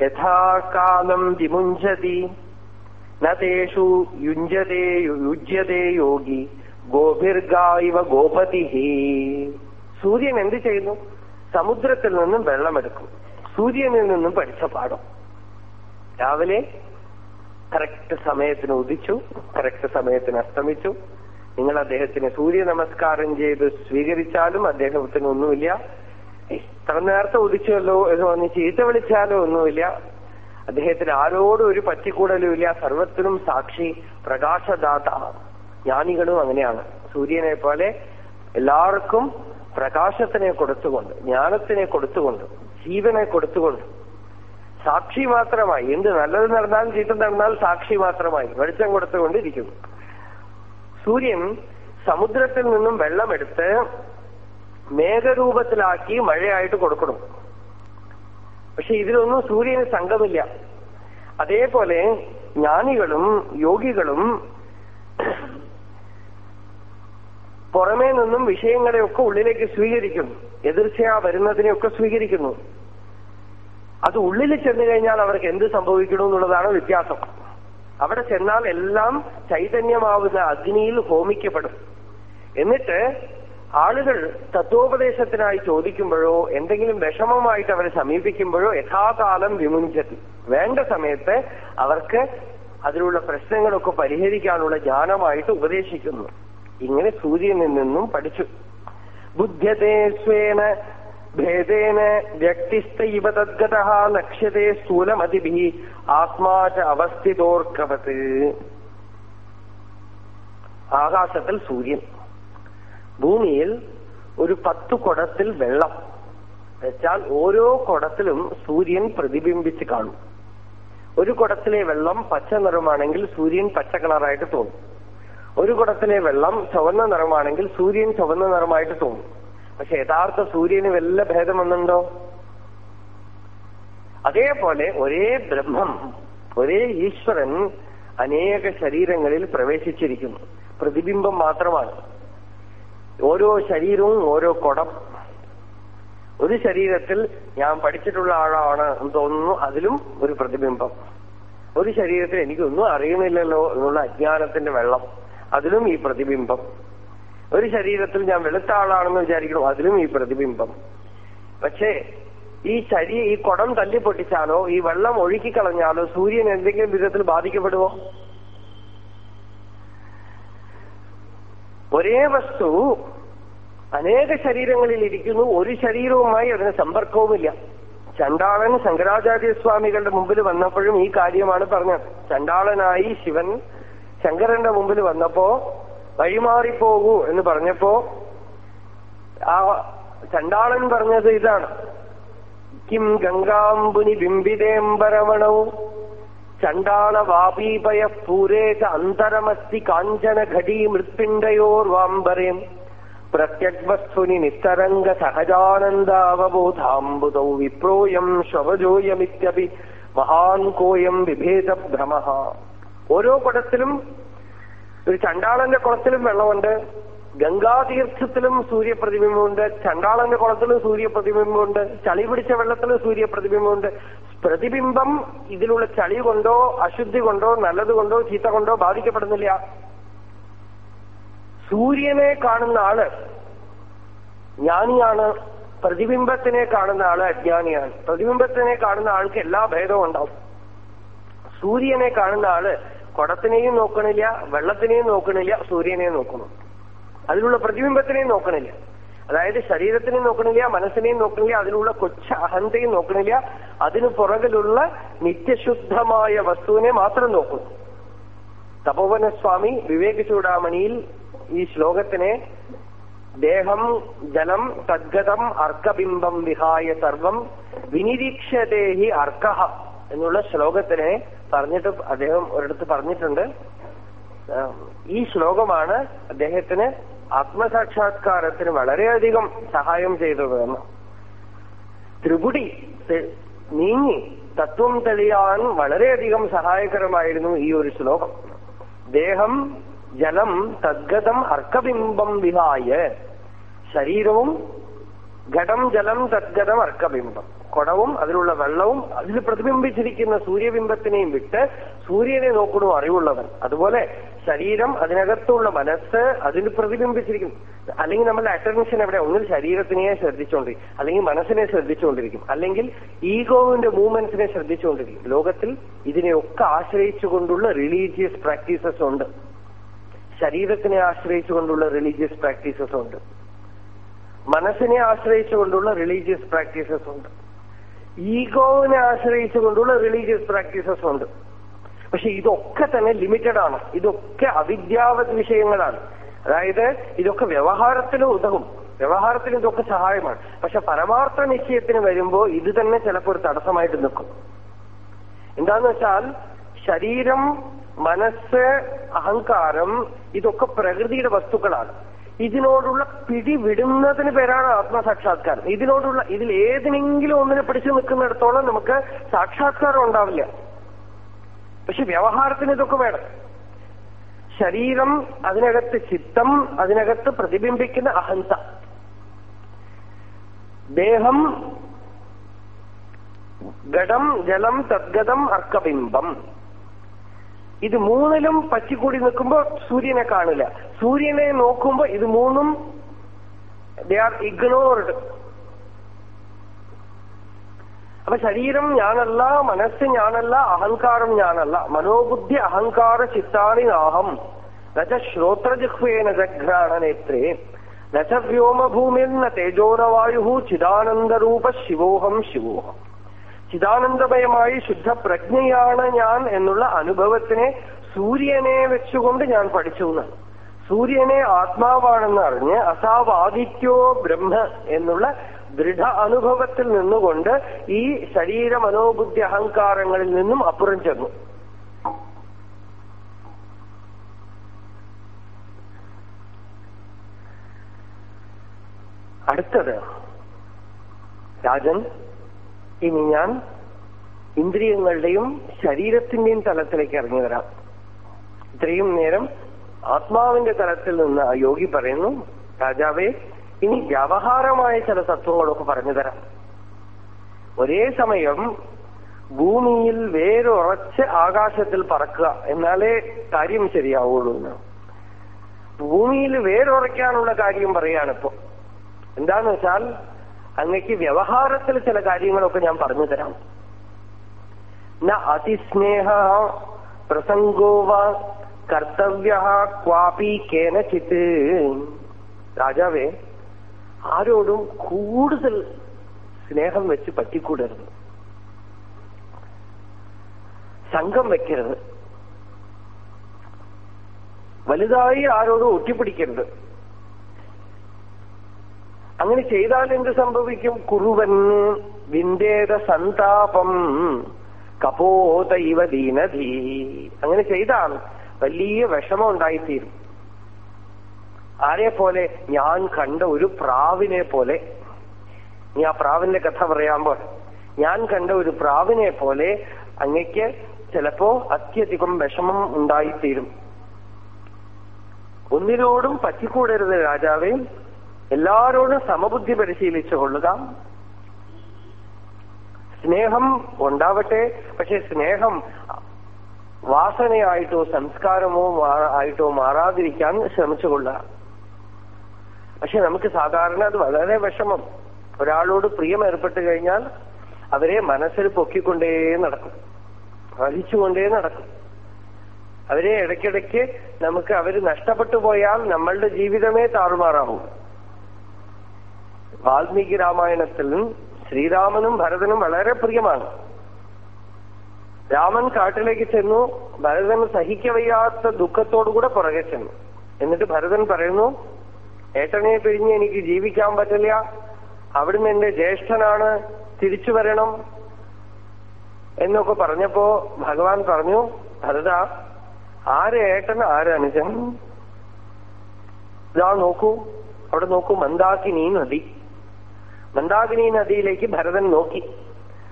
യഥാകാലം വിമുഞ്ചതി. നേഷു യുഞ്ജതേ യുജ്യതേ യോഗി ഗോഭിർഗായിവ ഗോപതി സൂര്യൻ എന്ത് ചെയ്യുന്നു? സമുദ്രത്തിൽ നിന്നും വെള്ളമെടുക്കും. സൂര്യനിൽ നിന്നും പഠിച്ച പാഠം. രാവിലെ കറക്റ്റ് സമയത്തിന് ഉദിച്ചു കറക്റ്റ് സമയത്തിന് അസ്തമിച്ചു. നിങ്ങൾ അദ്ദേഹത്തിന് സൂര്യ നമസ്കാരം ചെയ്ത് സ്വീകരിച്ചാലും അദ്ദേഹത്തിന് ഒന്നുമില്ല. ഇത്ര നേരത്തെ ഉദിച്ചല്ലോ എന്ന് പറഞ്ഞ് ചീത്ത വിളിച്ചാലോ ഒന്നുമില്ല. അദ്ദേഹത്തിന് ആരോടും ഒരു പറ്റിക്കൂടലും ഇല്ല സർവത്തിനും സാക്ഷി പ്രകാശദാത. ജ്ഞാനികളും അങ്ങനെയാണ്. സൂര്യനെ പോലെ എല്ലാവർക്കും പ്രകാശത്തിനെ കൊടുത്തുകൊണ്ട് ജ്ഞാനത്തിനെ കൊടുത്തുകൊണ്ട് ജീവനെ കൊടുത്തുകൊണ്ട്. സാക്ഷി മാത്രമായി. എന്ത് നല്ലത് നടന്നാലും ചീത്ത നടന്നാൽ സാക്ഷി മാത്രമായി. വെളിച്ചം കൊടുത്തുകൊണ്ടിരിക്കുന്നു. സൂര്യൻ സമുദ്രത്തിൽ നിന്നും വെള്ളമെടുത്ത് മേഘരൂപത്തിലാക്കി മഴയായിട്ട് കൊടുക്കണം. പക്ഷെ ഇതിലൊന്നും സൂര്യന് സംഘമില്ല. അതേപോലെ ജ്ഞാനികളും യോഗികളും പുറമേ നിന്നും വിഷയങ്ങളെയൊക്കെ ഉള്ളിലേക്ക് സ്വീകരിക്കുന്നു. എതിർച്ചയാ വരുന്നതിനെയൊക്കെ സ്വീകരിക്കുന്നു. അത് ഉള്ളിൽ ചെന്നു കഴിഞ്ഞാൽ അവർക്ക് എന്ത് സംഭവിക്കണം എന്നുള്ളതാണ് വ്യത്യാസം. അവിടെ ചെന്നാൽ എല്ലാം ചൈതന്യമാവുന്ന അഗ്നിയിൽ ഹോമിക്കപ്പെടും. എന്നിട്ട് ആളുകൾ തത്വോപദേശത്തിനായി ചോദിക്കുമ്പോഴോ എന്തെങ്കിലും വിഷമമായിട്ട് അവരെ സമീപിക്കുമ്പോഴോ യഥാകാലം വിമുഞ്ചത്തി. വേണ്ട സമയത്ത് അവർക്ക് അതിലുള്ള പ്രശ്നങ്ങളൊക്കെ പരിഹരിക്കാനുള്ള ജ്ഞാനമായിട്ട് ഉപദേശിക്കുന്നു. ഇങ്ങനെ സൂര്യനിൽ നിന്നും പഠിച്ചു. ബുദ്ധ്യതേ സ്വേന ഭേദേന വ്യക്തിസ്ഥ ഇവ തദ്ഗത ലക്ഷ്യത്തെ സ്ഥൂലമതിഭി ആത്മാച അവസ്ഥിതോർക്കവത്. ആകാശത്തിൽ സൂര്യൻ. ഭൂമിയിൽ ഒരു പത്തു കുടത്തിൽ വെള്ളം വെച്ചാൽ ഓരോ കുടത്തിലും സൂര്യൻ പ്രതിബിംബിച്ച് കാണും. ഒരു കുടത്തിലെ വെള്ളം പച്ച നിറമാണെങ്കിൽ സൂര്യൻ പച്ച കളറായിട്ട് തോന്നും. ഒരു കുടത്തിലെ വെള്ളം ചുവന്ന നിറമാണെങ്കിൽ സൂര്യൻ ചുവന്ന നിറമായിട്ട് തോന്നും. പക്ഷെ യഥാർത്ഥ സൂര്യന് വല്ല ഭേദമെന്നുണ്ടോ? അതേപോലെ ഒരേ ബ്രഹ്മം ഒരേ ഈശ്വരൻ അനേക ശരീരങ്ങളിൽ പ്രവേശിച്ചിരിക്കുന്നു. പ്രതിബിംബം മാത്രമാണ്. ഓരോ ശരീരവും ഓരോ കുടം. ഒരു ശരീരത്തിൽ ഞാൻ പഠിച്ചിട്ടുള്ള ആളാണ് എന്ന് തോന്നുന്നു അതിലും ഒരു പ്രതിബിംബം. ഒരു ശരീരത്തിൽ എനിക്കൊന്നും അറിയുന്നില്ലല്ലോ എന്നുള്ള അജ്ഞാനത്തിന്റെ വെള്ളം അതിലും ഈ പ്രതിബിംബം. ഒരു ശരീരത്തിൽ ഞാൻ വെളുത്ത ആളാണെന്ന് വിചാരിക്കണം അതിലും ഈ പ്രതിബിംബം. പക്ഷേ ഈ ശരീ ഈ കുടം തല്ലിപ്പൊട്ടിച്ചാലോ ഈ വെള്ളം ഒഴുക്കിക്കളഞ്ഞാലോ സൂര്യൻ എന്തെങ്കിലും വിധത്തിൽ ബാധിക്കപ്പെടുമോ ഒരേ വസ്തു അനേക ശരീരങ്ങളിൽ ഇരിക്കുന്നു. ഒരു ശരീരവുമായി അതിന് സമ്പർക്കവുമില്ല. ചണ്ടാളൻ ശങ്കരാചാര്യസ്വാമികളുടെ മുമ്പിൽ വന്നപ്പോഴും ഈ കാര്യമാണ് പറഞ്ഞത്. ചണ്ടാളനായി ശിവൻ ശങ്കരന്റെ മുമ്പിൽ വന്നപ്പോ വഴിമാറിപ്പോകൂ എന്ന് പറഞ്ഞപ്പോ ആ ചണ്ടാളൻ പറഞ്ഞത് ഇതാണ്. കിം ഗംഗാംബുനി ബിംബിതേംബരമണവും ചണ്ടാള വാപീപയ പൂരേച അന്തരമസ്തി കാഞ്ചന ഘടീ മൃത്പിണ്ടയോർവാംബരേം പ്രത്യഗ്വസ്തുനി നിസ്തരംഗ സഹജാനന്ദാവബോധാംബുതൗ വിപ്രോയം ശവജോയമിത്യപി മഹാൻ കോയം വിഭേദ ഭ്രമ ഓരോ കുടത്തിലും ഒരു ചണ്ടാളന്റെ കുളത്തിലും വെള്ളമുണ്ട് ഗംഗാതീർത്ഥത്തിലും സൂര്യപ്രതിബിംബമുണ്ട് ചണ്ടാളന്റെ കുളത്തിലും സൂര്യപ്രതിബിംബമുണ്ട് ചളി പിടിച്ച വെള്ളത്തിലും സൂര്യപ്രതിബിംബമുണ്ട് പ്രതിബിംബം ഇതിലുള്ള ചളി കൊണ്ടോ അശുദ്ധി കൊണ്ടോ നല്ലത് കൊണ്ടോ ചീത്ത കൊണ്ടോ ബാധിക്കപ്പെടുന്നില്ല. സൂര്യനെ കാണുന്ന ആൾ ജ്ഞാനിയാണ്. പ്രതിബിംബത്തിനെ കാണുന്ന ആൾ അജ്ഞാനിയാണ്. പ്രതിബിംബത്തിനെ കാണുന്ന ആൾക്ക് എല്ലാ ഭേദവും ഉണ്ടാവും. സൂര്യനെ കാണുന്ന ആൾ കുടത്തിനെയും നോക്കണില്ല വെള്ളത്തിനെയും നോക്കണില്ല സൂര്യനെയും നോക്കണം അതിലുള്ള പ്രതിബിംബത്തിനെയും നോക്കണില്ല. അതായത് ശരീരത്തിനെയും നോക്കണില്ല മനസ്സിനെയും നോക്കണില്ല അതിനുള്ള കൊച്ച അഹന്തയും നോക്കണില്ല അതിനു പുറകിലുള്ള നിത്യശുദ്ധമായ വസ്തുവിനെ മാത്രം നോക്കുന്നു തപോവനസ്വാമി വിവേക ചൂടാമണിയിൽ ഈ ശ്ലോകത്തിനെ ദേഹം ജലം തദ്ഗതം അർക്കബിംബം വിഹായ സർവം വിനിരീക്ഷതേഹി അർക്കഹ എന്നുള്ള ശ്ലോകത്തിനെ പറഞ്ഞിട്ട് അദ്ദേഹം ഒരിടത്ത് പറഞ്ഞിട്ടുണ്ട്. ഈ ശ്ലോകമാണ് അദ്ദേഹത്തിന് ആത്മസാക്ഷാത്കാരത്തിന് വളരെയധികം സഹായം ചെയ്തത് എന്ന് ത്രിപുടി നീങ്ങി തത്വം തെളിയാൻ വളരെയധികം സഹായകരമായിരുന്നു ഈ ഒരു ശ്ലോകം. ദേഹം ജലം തദ്ഗതം അർക്കബിംബം വിഹായ. ശരീരവും ഘടം ജലം തദ്ഗതം അർക്കബിംബം. കുടവും അതിലുള്ള വെള്ളവും അതിൽ പ്രതിബിംബിച്ചിരിക്കുന്ന സൂര്യബിംബത്തിനെയും വിട്ട് സൂര്യനെ നോക്കണു അറിവുള്ളവൻ. അതുപോലെ ശരീരം അതിനകത്തുള്ള മനസ്സ് അതിൽ പ്രതിബിംബിച്ചിരിക്കും. അല്ലെങ്കിൽ നമ്മുടെ അറ്റൻഷൻ എവിടെ? ഒന്നിൽ ശരീരത്തിനെ ശ്രദ്ധിച്ചുകൊണ്ടിരിക്കും അല്ലെങ്കിൽ മനസ്സിനെ ശ്രദ്ധിച്ചുകൊണ്ടിരിക്കും അല്ലെങ്കിൽ ഈഗോവിന്റെ മൂവ്മെന്റ്സിനെ ശ്രദ്ധിച്ചുകൊണ്ടിരിക്കും ലോകത്തിൽ ഇതിനെയൊക്കെ ആശ്രയിച്ചുകൊണ്ടുള്ള റിലീജിയസ് പ്രാക്ടീസസ് ഉണ്ട്. ശരീരത്തിനെ ആശ്രയിച്ചുകൊണ്ടുള്ള റിലീജിയസ് പ്രാക്ടീസസ് ഉണ്ട്. മനസ്സിനെ ആശ്രയിച്ചുകൊണ്ടുള്ള റിലീജിയസ് പ്രാക്ടീസസ് ഉണ്ട്. ഈഗോവിനെ ആശ്രയിച്ചുകൊണ്ടുള്ള റിലീജിയസ് പ്രാക്ടീസസ് ഉണ്ട്. പക്ഷെ ഇതൊക്കെ തന്നെ ലിമിറ്റഡ് ആണ്. ഇതൊക്കെ അവിദ്യാവത് വിഷയങ്ങളാണ്. അതായത് ഇതൊക്കെ വ്യവഹാരത്തിന് ഉതകും. വ്യവഹാരത്തിന് ഇതൊക്കെ സഹായമാണ്. പക്ഷെ പരമാർത്ഥ നിശ്ചയത്തിന് വരുമ്പോ ഇത് തന്നെ ചിലപ്പോൾ ഒരു തടസ്സമായിട്ട് നിൽക്കും. എന്താന്ന് വെച്ചാൽ ശരീരം മനസ്സ് അഹങ്കാരം ഇതൊക്കെ പ്രകൃതിയുടെ വസ്തുക്കളാണ്. ഇതിനോടുള്ള പിടി വിടുന്നതിന് പേരാണ് ആത്മസാക്ഷാത്കാരം. ഇതിനോടുള്ള ഇതിൽ ഏതിനെങ്കിലും ഒന്നിനെ പിടിച്ചു നിൽക്കുന്നിടത്തോളം നമുക്ക് സാക്ഷാത്കാരം ഉണ്ടാവില്ല. പക്ഷെ വ്യവഹാരത്തിന് ഇതൊക്കെ വേണം. ശരീരം അതിനകത്ത് ചിത്തം അതിനകത്ത് പ്രതിബിംബിക്കുന്ന അഹംസ ദേഹം ഘടം ജലം തദ്ഗതം അർക്കബിംബം. ഇത് മൂന്നിലും പറ്റിക്കൂടി നിൽക്കുമ്പോ സൂര്യനെ കാണില്ല സൂര്യനെ നോക്കുമ്പോ ഇത് മൂന്നും ദേ ആർ ഇഗ്നോർഡ് അപ്പൊ ശരീരം ഞാനല്ല മനസ്സ് ഞാനല്ല അഹങ്കാരം ഞാനല്ല. മനോബുദ്ധി അഹങ്കാര ചിത്താണി നാഹം നച്ച ശ്രോത്രജിഹ്വേന ജഘ്രാണനേത്രേ നച്ച വ്യോമഭൂമിന്ന തേജോനവായു ചിദാനന്ദരൂപ ശിവോഹം ശിവോഹം. ചിദാനന്ദമയമായി ശുദ്ധ പ്രജ്ഞയാണ് ഞാൻ എന്നുള്ള അനുഭവത്തിനെ സൂര്യനെ വെച്ചുകൊണ്ട് ഞാൻ പഠിച്ചു എന്നാണ്. സൂര്യനെ ആത്മാവാണെന്ന് അറിഞ്ഞ് അസാവാദിത്യോ ബ്രഹ്മ എന്നുള്ള ദൃഢ അനുഭവത്തിൽ നിന്നുകൊണ്ട് ഈ ശരീര മനോബുദ്ധി അഹങ്കാരങ്ങളിൽ നിന്നും അപ്പുറം ചെന്നു. അടുത്തത് രാജൻ ഇനി ഞാൻ ഇന്ദ്രിയങ്ങളുടെയും ശരീരത്തിന്റെയും തലത്തിലേക്ക് ഇറങ്ങി വരാം. ഇത്രയും നേരം ആത്മാവിന്റെ തലത്തിൽ നിന്ന് ആ യോഗി പറയുന്നു രാജാവേ ഇനി വ്യവഹാരമായ ചില തത്വങ്ങളൊക്കെ പറഞ്ഞു തരാം. ഒരേ സമയം ഭൂമിയിൽ വേരുറച്ച് ആകാശത്തിൽ പറക്കുക എന്നാലേ കാര്യം ശരിയാവുള്ളൂ എന്ന്. ഭൂമിയിൽ വേരുറയ്ക്കാനുള്ള കാര്യം പറയാണിപ്പോ എന്താന്ന് വെച്ചാൽ അങ്ങക്ക് വ്യവഹാരത്തിൽ ചില കാര്യങ്ങളൊക്കെ ഞാൻ പറഞ്ഞു തരാം. ന അതിസ്നേഹ പ്രസംഗോവ കർത്തവ്യ ക്വാപി കേനചിത്ത് രാജാവേ ആരോടും കൂടുതൽ സ്നേഹം വെച്ച് പറ്റിക്കൂടരുത്. സംഘം വെക്കരുത്. വലുതായി ആരോടും ഒട്ടിപ്പിടിക്കരുത്. അങ്ങനെ ചെയ്താൽ എന്ത് സംഭവിക്കും? കുറുവൻ വിന്ദേത സന്താപം കപോത ഇവ ദീനധീ. അങ്ങനെ ചെയ്താൽ വലിയ വിഷമം ഉണ്ടായിത്തീരും. ആരെ പോലെ ഞാൻ കണ്ട ഒരു പ്രാവിനെ പോലെ. നീ ആ പ്രാവിന്റെ കഥ പറയാമ്പോൾ ഞാൻ കണ്ട ഒരു പ്രാവിനെ പോലെ അങ്ങക്ക് ചിലപ്പോ അത്യധികം വിഷമം ഉണ്ടായിത്തീരും. ഒന്നിനോടും പറ്റിക്കൂടരുത് രാജാവേ. എല്ലാരോടും സമബുദ്ധി പരിശീലിച്ചു കൊള്ളുക. സ്നേഹം ഉണ്ടാവട്ടെ. പക്ഷെ സ്നേഹം വാസനയായിട്ടോ സംസ്കാരമോ ആയിട്ടോ മാറാതിരിക്കാൻ ശ്രമിച്ചുകൊള്ളുക പക്ഷെ നമുക്ക് സാധാരണ അത് വളരെ വിഷമം. ഒരാളോട് പ്രിയം ഏർപ്പെട്ട് കഴിഞ്ഞാൽ അവരെ മനസ്സിൽ പൊക്കിക്കൊണ്ടേ നടക്കും. വഹിച്ചുകൊണ്ടേ നടക്കും. അവരെ ഇടയ്ക്കിടയ്ക്ക് നമുക്ക് അവർ നഷ്ടപ്പെട്ടു പോയാൽ നമ്മളുടെ ജീവിതമേ താറുമാറാവും. വാൽമീകി രാമായണത്തിലും ശ്രീരാമനും ഭരതനും വളരെ പ്രിയമാണ്. രാമൻ കാട്ടിലേക്ക് ചെന്നു ഭരതൻ സഹിക്കവയ്യാത്ത ദുഃഖത്തോടുകൂടെ പുറകെ ചെന്നു. എന്നിട്ട് ഭരതൻ പറയുന്നു ഏട്ടനെ പിരിഞ്ഞ് എനിക്ക് ജീവിക്കാൻ പറ്റില്ല. അവിടുന്ന് എന്റെ ജ്യേഷ്ഠനാണ് തിരിച്ചു വരണം. എന്നൊക്കെ പറഞ്ഞപ്പോ ഭഗവാൻ പറഞ്ഞു ഭരത ആര് ഏട്ടൻ ആര് അനുജൻ? ഇതാ നോക്കൂ അവിടെ നോക്കൂ മന്ദാകിനി നദി. മന്ദാകിനി നദിയിലേക്ക് ഭരതൻ നോക്കി.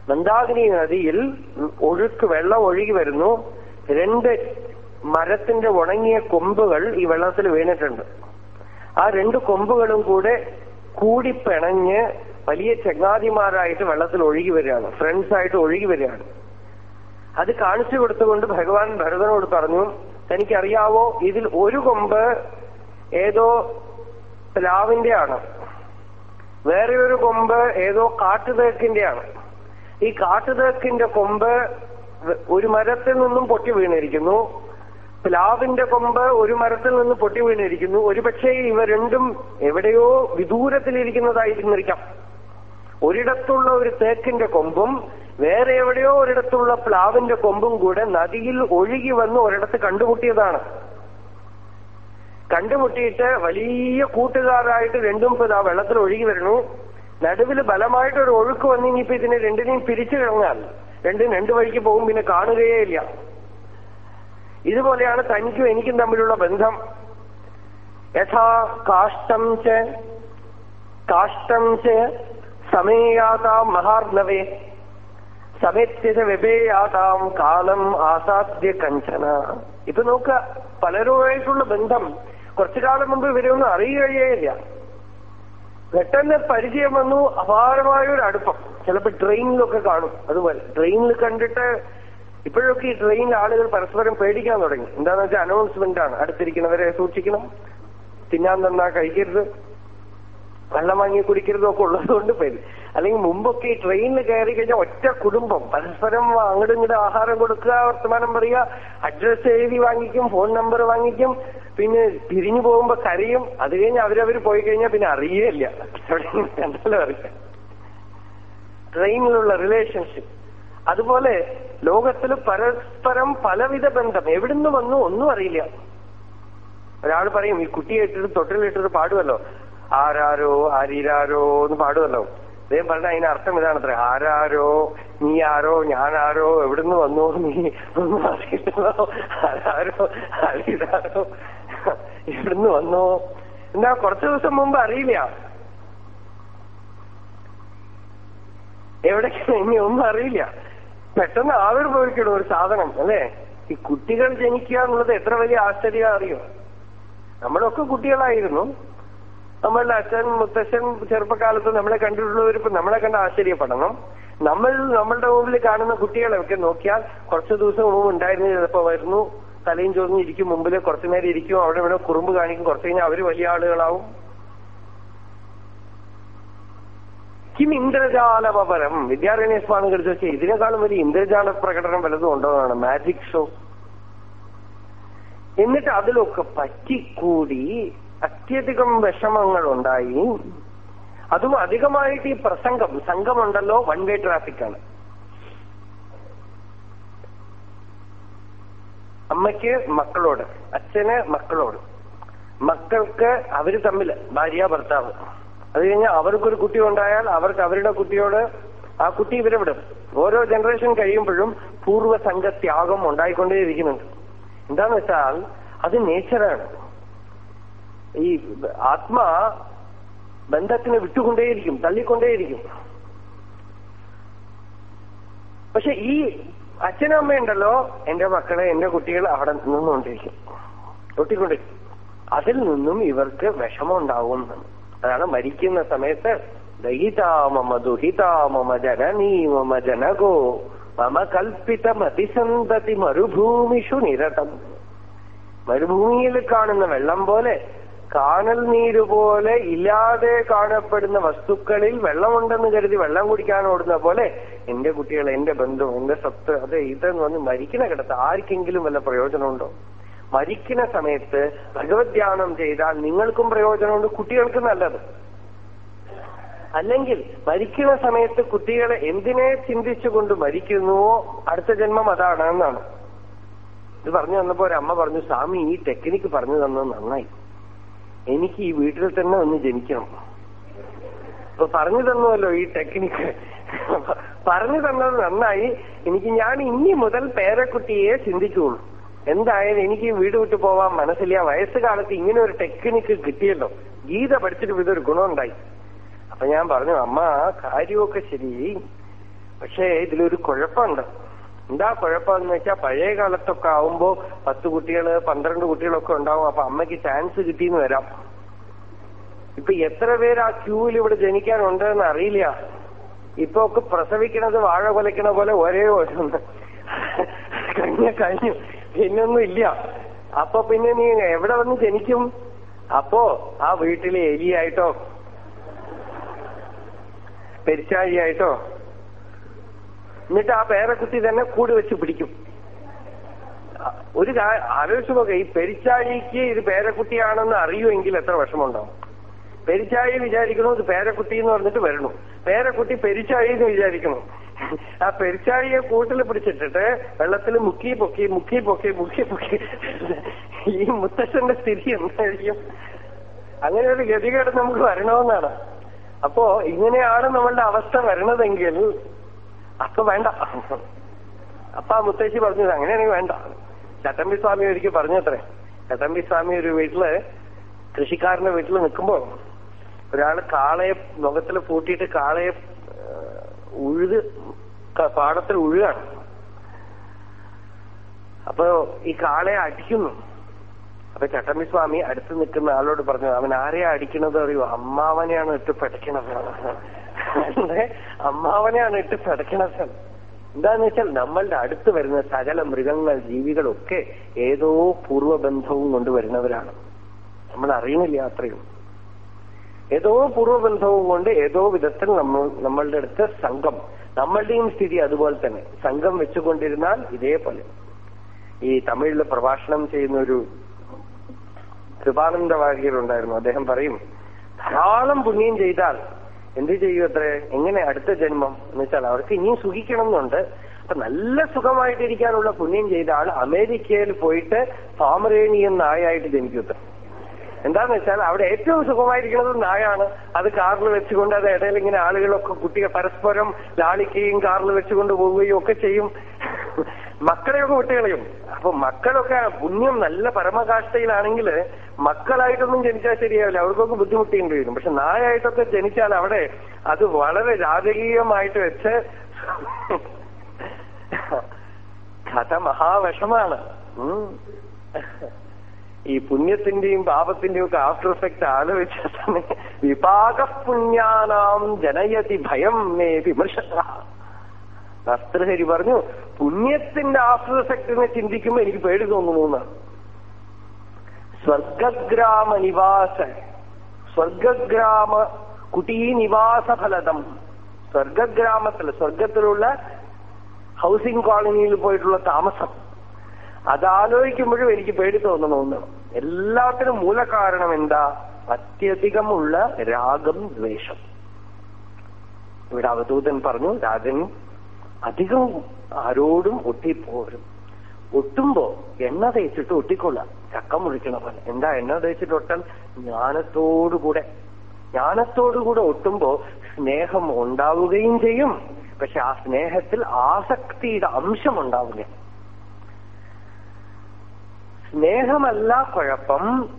മന്ദാകിനി നദിയിൽ ഒഴുക്ക് വെള്ളം ഒഴുകി വരുന്നു. രണ്ട് മരത്തിന്റെ ഉണങ്ങിയ കൊമ്പുകൾ ഈ വെള്ളത്തിൽ വീണിട്ടുണ്ട്. ആ രണ്ട് കൊമ്പുകളും കൂടെ കൂടി പിണഞ്ഞ് വലിയ ചങ്ങാതിമാരായിട്ട് വെള്ളത്തിൽ ഒഴുകി വരികയാണ്. ഫ്രണ്ട്സ് ആയിട്ട് ഒഴുകി വരികയാണ്. അത് കാണിച്ചു കൊടുത്തുകൊണ്ട് ഭഗവാൻ ഭരതനോട് പറഞ്ഞു തനിക്കറിയാവോ ഇതിൽ ഒരു കൊമ്പ് ഏതോ പ്ലാവിന്റെ ആണ് വേറെ ഒരു കൊമ്പ് ഏതോ കാട്ടുതേക്കിന്റെയാണ്. ഈ കാട്ടുതേക്കിന്റെ കൊമ്പ് ഒരു മരത്തിൽ നിന്നും പൊട്ടി വീണിരിക്കുന്നു. പ്ലാവിന്റെ കൊമ്പ് ഒരു മരത്തിൽ നിന്ന് പൊട്ടി വീണിരിക്കുന്നു. ഒരുപക്ഷെ ഇവ രണ്ടും എവിടെയോ വിദൂരത്തിലിരിക്കുന്നതായിരുന്നിരിക്കാം. ഒരിടത്തുള്ള ഒരു തേക്കിന്റെ കൊമ്പും വേറെ എവിടെയോ ഒരിടത്തുള്ള പ്ലാവിന്റെ കൊമ്പും കൂടെ നദിയിൽ ഒഴുകി വന്ന് ഒരിടത്ത് കണ്ടുമുട്ടിയതാണ്. കണ്ടുമുട്ടിയിട്ട് വലിയ കൂട്ടുകാരായിട്ട് രണ്ടും ആ വെള്ളത്തിൽ ഒഴുകി വരുന്നു. നടുവിൽ ബലമായിട്ട് ഒരു ഒഴുക്ക് വന്ന് ഇനിയിപ്പോ ഇതിനെ രണ്ടിനെയും പിരിച്ചു കഴിഞ്ഞാൽ രണ്ടും രണ്ടു വഴിക്ക് പോകും പിന്നെ കാണുകയേ ഇല്ല. ഇതുപോലെയാണ് തനിക്കും എനിക്കും തമ്മിലുള്ള ബന്ധം. യഥാ കാഷ്ടം ച കാഷ്ടം ച സമേയാതാം മഹാർണവേ. സമയത്യത വിപേയാതാം കാലം ആസാദ്യ കഞ്ചന. ഇപ്പൊ നോക്ക പലരുമായിട്ടുള്ള ബന്ധം കുറച്ചു കാലം മുമ്പ് ഇവരൊന്നും അറിയുകയില്ല പെട്ടെന്ന് പരിചയം വന്നു അപാരമായ ഒരു അടുപ്പം. ചിലപ്പോ ട്രെയിനിലൊക്കെ കാണും. അതുപോലെ ട്രെയിനിൽ കണ്ടിട്ട് ഇപ്പോഴൊക്കെ ഈ ട്രെയിനിൽ ആളുകൾ പരസ്പരം പേടിക്കാൻ തുടങ്ങി. എന്താന്ന് വെച്ചാൽ അനൗൺസ്മെന്റ് ആണ്. അടുത്തിരിക്കുന്നവരെ സൂക്ഷിക്കണം. തിന്നാൻ തന്നാ കഴിക്കരുത്. വെള്ളം വാങ്ങി കുടിക്കരുതും ഒക്കെ ഉള്ളതുകൊണ്ട് പേര് അല്ലെങ്കിൽ മുമ്പൊക്കെ ഈ ട്രെയിനിൽ കയറി കഴിഞ്ഞാൽ ഒറ്റ കുടുംബം. പരസ്പരം അങ്ങോട്ടും ഇങ്ങോട്ടും ആഹാരം കൊടുക്കുക വർത്തമാനം പറയുക അഡ്രസ് എഴുതി വാങ്ങിക്കും ഫോൺ നമ്പർ വാങ്ങിക്കും. പിന്നെ പിരിഞ്ഞു പോകുമ്പോ കരയും. അത് കഴിഞ്ഞ് അവരവർ പോയി കഴിഞ്ഞാൽ പിന്നെ അറിയേയില്ല. കണ്ടല്ലോ അറിയാം. ട്രെയിനിലുള്ള റിലേഷൻഷിപ്പ്. അതുപോലെ ലോകത്തിൽ പരസ്പരം പലവിധ ബന്ധം. എവിടുന്ന് വന്നു ഒന്നും അറിയില്ല. ഒരാൾ പറയും ഈ കുട്ടിയെ ഇട്ടിട്ട് തൊട്ടിലിട്ടിട്ട് പാടുമല്ലോ ആരാരോ ആരീരാരോ എന്ന് പാടുമല്ലോ അദ്ദേഹം പറഞ്ഞ അതിന് അർത്ഥം ഇതാണത്രേ. ആരാരോ നീ ആരോ ഞാനാരോ എവിടുന്ന് വന്നു നീ ഒന്നും അറിയില്ലല്ലോ. ആരാരോ ആരീരാരോ. എവിടുന്ന് വന്നു. എന്താ കുറച്ചു ദിവസം മുമ്പ് അറിയില്ല. എവിടേക്ക് ഇനി ഒന്നും അറിയില്ല. പെട്ടെന്ന് ആവിർഭവിക്കണം ഒരു സാധനം അല്ലേ? ഈ കുട്ടികൾ ജനിക്കുക എന്നുള്ളത് എത്ര വലിയ ആശ്ചര്യം അറിയോ? നമ്മളൊക്കെ കുട്ടികളായിരുന്നു. നമ്മളുടെ അച്ഛൻ മുത്തശ്ശൻ ചെറുപ്പകാലത്ത് നമ്മളെ കണ്ടിട്ടുള്ളവർ ഇപ്പൊ നമ്മളെ കണ്ട് ആശ്ചര്യപ്പെടണം. നമ്മൾ നമ്മളുടെ മുമ്പിൽ കാണുന്ന കുട്ടികളെയൊക്കെ നോക്കിയാൽ കുറച്ച് ദിവസം മുമ്പ് ഉണ്ടായിരുന്നു ചിലപ്പോ വരുന്നു. തലയും ചോർന്ന് ഇരിക്കും മുമ്പിൽ കുറച്ചു നേരം ഇരിക്കും അവിടെ ഇവിടെ കുറുമ്പ് കാണിക്കും കുറച്ചു കഴിഞ്ഞാൽ അവർ വലിയ ആളുകളാവും. കിം ഇന്ദ്രജാലപരം വിദ്യാരണ്യ സ്വാമി എടുത്ത് വെച്ചാൽ ഇതിനേക്കാളും വലിയ ഇന്ദ്രജാല പ്രകടനം വല്ലതും ഉണ്ടോന്നാണ് മാജിക് ഷോ എന്നിട്ട് അതിലൊക്കെ പറ്റിക്കൂടി അത്യധികം വിഷമങ്ങൾ ഉണ്ടായി അതും അധികമായിട്ട് ഈ പ്രസംഗം സംഘമുണ്ടല്ലോ വൺ വേ ട്രാഫിക് ആണ്. അമ്മയ്ക്ക് മക്കളോട് അച്ഛന് മക്കളോട്. മക്കൾക്ക് അവർ തമ്മിൽ ഭാര്യ ഭർത്താവ്. അത് കഴിഞ്ഞാൽ അവർക്കൊരു കുട്ടി ഉണ്ടായാൽ അവർക്ക് അവരുടെ കുട്ടിയോട് ആ കുട്ടി ഇവരെ വിടും. ഓരോ ജനറേഷൻ കഴിയുമ്പോഴും പൂർവ സംഘത്യാഗം ഉണ്ടായിക്കൊണ്ടേയിരിക്കുന്നുണ്ട്. എന്താന്ന് വെച്ചാൽ അത് നേച്ചറാണ് ഈ ആത്മാ ബന്ധത്തിനെ വിട്ടുകൊണ്ടേയിരിക്കും തള്ളിക്കൊണ്ടേയിരിക്കും. പക്ഷെ ഈ അച്ഛനും അമ്മയുണ്ടല്ലോ എന്റെ മക്കളെ എന്റെ കുട്ടികൾ അവിടെ നിന്നുകൊണ്ടിരിക്കും. ഒട്ടിക്കൊണ്ടിരിക്കും അതിൽ നിന്നും ഇവർക്ക് വിഷമം ഉണ്ടാവും അതാണ് മരിക്കുന്ന സമയത്ത് ദഹിതാമമ ദുഹിതാമമ ജനനീ മമ ജനകോ മമ കൽപ്പിതമതിസന്തതി മരുഭൂമിഷു നിരതം. മരുഭൂമിയിൽ കാണുന്ന വെള്ളം പോലെ കാനൽ നീര് പോലെ ഇല്ലാതെ കാണപ്പെടുന്ന വസ്തുക്കളിൽ വെള്ളമുണ്ടെന്ന് കരുതി വെള്ളം കുടിക്കാൻ ഓടുന്ന പോലെ എന്റെ കുട്ടികൾ എന്റെ ബന്ധു എന്റെ സ്വത്ത് അത് ഇതെന്ന് വന്ന് മരിക്കുന്ന കിടത്ത് ആർക്കെങ്കിലും വല്ല പ്രയോജനമുണ്ടോ? മരിക്കുന്ന സമയത്ത് ഭഗവത് ധ്യാനം ചെയ്താൽ നിങ്ങൾക്കും പ്രയോജനമുണ്ട് കുട്ടികൾക്കും നല്ലത്. അല്ലെങ്കിൽ മരിക്കുന്ന സമയത്ത് കുട്ടികളെ എന്തിനെ ചിന്തിച്ചുകൊണ്ട് മരിക്കുന്നുവോ അടുത്ത ജന്മം അതാണ് എന്നാണ്. ഇത് പറഞ്ഞു തന്നപ്പോ ഒരു അമ്മ പറഞ്ഞു സ്വാമി ഈ ടെക്നിക്ക് പറഞ്ഞു തന്നത് നന്നായി. എനിക്ക് ഈ വീട്ടിൽ തന്നെ ഒന്ന് ജനിക്കണം അപ്പൊ പറഞ്ഞു തന്നുവല്ലോ ഈ ടെക്നിക്ക്. പറഞ്ഞു തന്നത് നന്നായി. എനിക്ക് ഞാൻ ഇനി മുതൽ പേരക്കുട്ടിയെ ചിന്തിക്കുള്ളൂ എന്തായാലും എനിക്ക് വീട് വിട്ടു പോവാൻ മനസ്സില്ല. വയസ്സുകാലത്ത് ഇങ്ങനെ ഒരു ടെക്നിക്ക് കിട്ടിയല്ലോ. ഗീത പഠിച്ചിട്ട് ഇതൊരു ഗുണമുണ്ടായി. അപ്പൊ ഞാൻ പറഞ്ഞു അമ്മ കാര്യമൊക്കെ ശരി. പക്ഷേ ഇതിലൊരു കുഴപ്പമുണ്ട്. എന്താ കുഴപ്പമെന്ന് വെച്ചാൽ പഴയ കാലത്തൊക്കെ ആവുമ്പോ പത്ത് കുട്ടികൾ പന്ത്രണ്ട് കുട്ടികളൊക്കെ ഉണ്ടാവും. അപ്പൊ അമ്മയ്ക്ക് ചാൻസ് കിട്ടിയെന്ന് വരാം. ഇപ്പൊ എത്ര പേര് ആ ക്യൂവിൽ ഇവിടെ ജനിക്കാനുണ്ട് എന്ന് അറിയില്ല. ഇപ്പൊ ഒക്കെ പ്രസവിക്കണത് വാഴ കൊലക്കണ പോലെ ഒരേ ഓരോന്ന്. കഴിഞ്ഞ കഴിഞ്ഞു. പിന്നൊന്നും ഇല്ല. അപ്പൊ പിന്നെ നീ എവിടെ വന്ന് ജനിക്കും? അപ്പോ ആ വീട്ടിലെ എലിയായിട്ടോ പെരിച്ചാഴിയായിട്ടോ എന്നിട്ട് ആ പേരക്കുട്ടി തന്നെ കൂടി വെച്ച് പിടിക്കും. ഒരു ആലോചിച്ച് നോക്കുക ഈ പെരിച്ചാഴിക്ക് ഇത് പേരക്കുട്ടിയാണെന്ന് അറിയുമെങ്കിൽ എത്ര വിഷമമുണ്ടാവും. പെരിച്ചാഴി വിചാരിക്കണോ ഇത് പേരക്കുട്ടി എന്ന് പറഞ്ഞിട്ട് വരണു. പേരക്കുട്ടി പെരിച്ചാഴി എന്ന് വിചാരിക്കണോ ആ പെരിച്ചാഴിയെ കൂട്ടിൽ പിടിച്ചിട്ടിട്ട് വെള്ളത്തിൽ മുക്കി പൊക്കി മുക്കി പൊക്കി മുക്കി പൊക്കി. ഈ മുത്തശ്ശന്റെ സ്ഥിതി എന്തായിരിക്കും? അങ്ങനെ ഒരു ഗതികേട് നമുക്ക് വരണമെന്നാണ്. അപ്പോ ഇങ്ങനെയാണ് നമ്മളുടെ അവസ്ഥ വരണതെങ്കിൽ അപ്പൊ വേണ്ട. അപ്പൊ ആ മുത്തശ്ശി പറഞ്ഞത് അങ്ങനെയാണെങ്കിൽ വേണ്ട. ചട്ടമ്പി സ്വാമി ഒരിക്കൽ പറഞ്ഞു അത്രേ. ചട്ടമ്പി സ്വാമി ഒരു വീട്ടിൽ കൃഷിക്കാരന്റെ വീട്ടിൽ നിൽക്കുമ്പോ ഒരാൾ കാളയെ മുഖത്തിൽ പൂട്ടിയിട്ട് കാളയെ ഉഴുത് പാടത്തിൽ ഉഴുകാണ് അപ്പൊ ഈ കാളയെ അടിക്കുന്നു. അപ്പൊ ചട്ടമ്പി സ്വാമി അടുത്ത് നിൽക്കുന്ന ആളോട് പറഞ്ഞു അവൻ ആരെയാ അടിക്കണത്? അറിയോ അമ്മാവനെയാണ് ഇട്ട് പഠിക്കണത് അമ്മാവനെയാണ് ഇട്ട് പിടയ്ക്കണത് എന്താന്ന് വെച്ചാൽ നമ്മളുടെ അടുത്ത് വരുന്ന സകല മൃഗങ്ങൾ ജീവികളൊക്കെ ഏതോ പൂർവബന്ധവും കൊണ്ട് വരുന്നവരാണ്. നമ്മൾ അറിയുന്നില്ല അത്രയും. ഏതോ പൂർവബന്ധവും കൊണ്ട് ഏതോ വിധത്തിൽ നമ്മൾ നമ്മളുടെ അടുത്ത് സംഘം നമ്മളുടെയും സ്ഥിതി അതുപോലെ തന്നെ. സംഘം വെച്ചുകൊണ്ടിരുന്നാൽ ഇതേപോലെ. ഈ തമിഴിൽ പ്രഭാഷണം ചെയ്യുന്ന ഒരു കൃപാനന്ദ വാര്യരുണ്ടായിരുന്നു അദ്ദേഹം പറയും ധാരാളം പുണ്യം ചെയ്താൽ എന്ത് ചെയ്യും അത്രേ? എങ്ങനെ അടുത്ത ജന്മം? എന്ന് വെച്ചാൽ അവർക്ക് ഇനിയും സുഖിക്കണം എന്നുണ്ട് അപ്പൊ നല്ല സുഖമായിട്ടിരിക്കാനുള്ള പുണ്യം ചെയ്ത ആൾ അമേരിക്കയിൽ പോയിട്ട് പാമറേണിയൻ നായായിട്ട് ജനിക്കും എന്താന്ന് വെച്ചാൽ അവിടെ ഏറ്റവും സുഖമായിരിക്കുന്നത് നായാണ്. അത് കാറിൽ വെച്ചുകൊണ്ട് അത് ഇടയിൽ ഇങ്ങനെ ആളുകളൊക്കെ കുട്ടിയെ പരസ്പരം ലാളിക്കുകയും കാറിൽ വെച്ചുകൊണ്ട് പോവുകയും ഒക്കെ ചെയ്യും. മക്കളെയൊക്കെ വിട്ടുകളയും അപ്പൊ മക്കളൊക്കെ പുണ്യം നല്ല പരമകാഷ്ഠയിലാണെങ്കിൽ മക്കളായിട്ടൊന്നും ജനിച്ചാൽ ശരിയാവില്ല. അവർക്കൊക്കെ ബുദ്ധിമുട്ടേണ്ടി വരും. പക്ഷെ നായായിട്ടൊക്കെ ജനിച്ചാൽ അവിടെ അത് വളരെ രാജകീയമായിട്ട് വെച്ച് കഥ മഹാവിഷമാണ്. ഈ പുണ്യത്തിന്റെയും പാപത്തിന്റെയും ഒക്കെ ആഫ്റ്റർ എഫക്ട് ആലോചിച്ചാൽ വിപാക പുണ്യാനാം ജനയതി ഭയം മേ വിമർശ ശാസ്ത്രഹരി പറഞ്ഞു പുണ്യത്തിന്റെ എഫക്റ്റിനെ ചിന്തിക്കുമ്പോ എനിക്ക് പേടി തോന്നുന്നു എന്നാണ് സ്വർഗഗ്രാമ നിവാസ സ്വർഗഗ്രാമ കുട്ടീ നിവാസ ഫലതം സ്വർഗഗ്രാമത്തിൽ സ്വർഗത്തിലുള്ള ഹൗസിംഗ് കോളനിയിൽ പോയിട്ടുള്ള താമസം. അതാലോചിക്കുമ്പോഴും എനിക്ക് പേടി തോന്നണമെന്ന് എല്ലാത്തിനും മൂലകാരണം എന്താ? അത്യധികമുള്ള രാഗം ദ്വേഷം. ഇവിടെ അവധൂതൻ പറഞ്ഞു രാജൻ അധികം ആരോടും ഒട്ടിപ്പോരും. ഒട്ടുമ്പോ എണ്ണ തേച്ചിട്ട് ഒട്ടിക്കൊള്ളാം ചക്ക മുറിക്കണ പോലെ എന്താ എണ്ണ തേച്ചിട്ട് ഒട്ടാൻ? ജ്ഞാനത്തോടുകൂടെ. ജ്ഞാനത്തോടുകൂടെ ഒട്ടുമ്പോ സ്നേഹം ഉണ്ടാവുകയും ചെയ്യും. പക്ഷെ ആ സ്നേഹത്തിൽ ആസക്തിയുടെ അംശം ഉണ്ടാവില്ല സ്നേഹമല്ല കുഴപ്പം.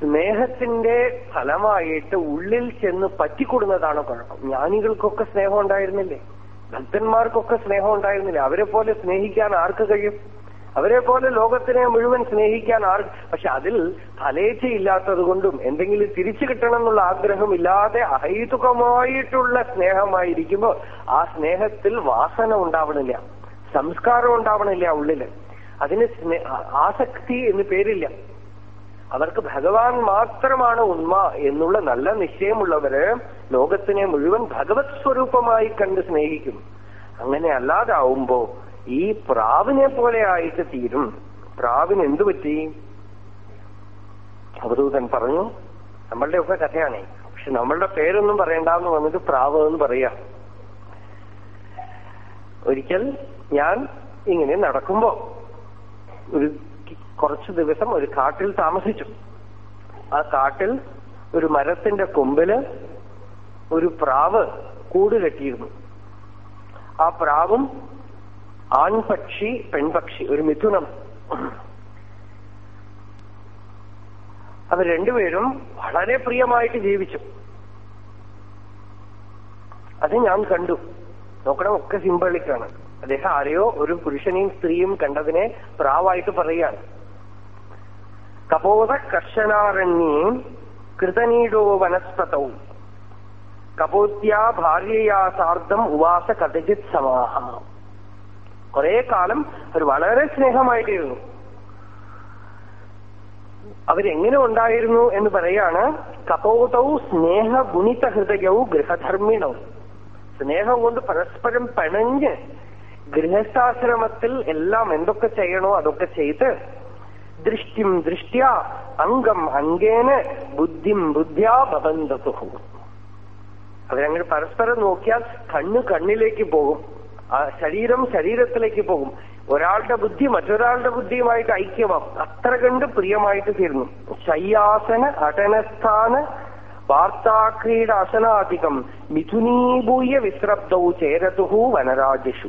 സ്നേഹത്തിന്റെ ഫലമായിട്ട് ഉള്ളിൽ ചെന്ന് പറ്റിക്കൊടുന്നതാണ് കുഴപ്പം. ജ്ഞാനികൾക്കൊക്കെ സ്നേഹം ഉണ്ടായിരുന്നില്ലേ? ഭക്തന്മാർക്കൊക്കെ സ്നേഹം ഉണ്ടായിരുന്നില്ല അവരെ പോലെ സ്നേഹിക്കാൻ ആർക്ക് കഴിയും? അവരെ പോലെ ലോകത്തിനെ മുഴുവൻ സ്നേഹിക്കാൻ ആർ പക്ഷെ അതിൽ ഫലേച്ഛയില്ലാത്തത് കൊണ്ടും എന്തെങ്കിലും തിരിച്ചു കിട്ടണം എന്നുള്ള ആഗ്രഹം ഇല്ലാതെ അഹൈതുകമായിട്ടുള്ള സ്നേഹമായിരിക്കുമ്പോൾ ആ സ്നേഹത്തിൽ വാസന ഉണ്ടാവണില്ല. സംസ്കാരം ഉണ്ടാവണില്ല ഉള്ളിൽ. അതിന് ആസക്തി എന്ന് പേരില്ല. അവർക്ക് ഭഗവാൻ മാത്രമാണ് ഉണ്മ എന്നുള്ള നല്ല നിശ്ചയമുള്ളവര് ലോകത്തിനെ മുഴുവൻ ഭഗവത് സ്വരൂപമായി കണ്ട് സ്നേഹിക്കും. അങ്ങനെ അല്ലാതാവുമ്പോ ഈ പ്രാവിനെ പോലെ ആയിട്ട് തീരും. പ്രാവിന് എന്തു പറ്റി? അവധൂതൻ പറഞ്ഞു നമ്മളുടെയൊക്കെ കഥയാണേ. പക്ഷെ നമ്മളുടെ പേരൊന്നും പറയണ്ടെന്ന് വന്നിട്ട് പ്രാവ് എന്ന് പറയാ. ഒരിക്കൽ ഞാൻ ഇങ്ങനെ നടക്കുമ്പോ ഒരു കുറച്ചു ദിവസം ഒരു കാട്ടിൽ താമസിച്ചു. ആ കാട്ടിൽ ഒരു മരത്തിന്റെ കൊമ്പിൽ ഒരു പ്രാവ് കൂട് കെട്ടിയിരുന്നു ആ പ്രാവും ആൺപക്ഷി പെൺപക്ഷി ഒരു മിഥുനം. അവർ രണ്ടുപേരും വളരെ പ്രിയമായിട്ട് ജീവിച്ചു. അത് ഞാൻ കണ്ടു. നോക്കണം ഒക്കെ സിംബളിക്കാണ് അദ്ദേഹം ആരെയോ ഒരു പുരുഷനെയും സ്ത്രീയും കണ്ടതിനെ പ്രാവായിട്ട് പറയുകയാണ്. കപോത കർശനാരണ്യേം കൃതനീടോ വനസ്പതൗ. കപോത്യാ ഭാര്യയാ സാർദ്ധം ഉവാസ കഥചിത് സമാഹ. കുറെ കാലം അവർ വളരെ സ്നേഹമായിട്ടിരുന്നു അവരെങ്ങനെ ഉണ്ടായിരുന്നു എന്ന് പറയാണ് കപോതൗ സ്നേഹ ഗുണിത ഹൃദയവും ഗൃഹധർമ്മിണവും സ്നേഹം കൊണ്ട് പരസ്പരം പിണഞ്ഞ് ഗൃഹസ്ഥാശ്രമത്തിൽ എല്ലാം എന്തൊക്കെ ചെയ്യണോ അതൊക്കെ ചെയ്ത് ദൃഷ്ടിം ദൃഷ്ട്യ അംഗം അംഗേന ബുദ്ധിം ബുദ്ധ്യാ ഭവന്തതു അവരങ്ങനെ പരസ്പരം നോക്കിയാൽ കണ്ണ് കണ്ണിലേക്ക് പോകും. ആ ശരീരം ശരീരത്തിലേക്ക് പോകും. ഒരാളുടെ ബുദ്ധി മറ്റൊരാളുടെ ബുദ്ധിയുമായിട്ട് ഐക്യമാവും. അത്ര കണ്ട് പ്രിയമായിട്ട് തീർന്നു. ശയ്യാസന അടനസ്ഥാന വാർത്താക്രീഡ അസനാധികം മിഥുനീഭൂയ വിശ്രബ്ദൗ ചേരതുഹു വനരാജഷു.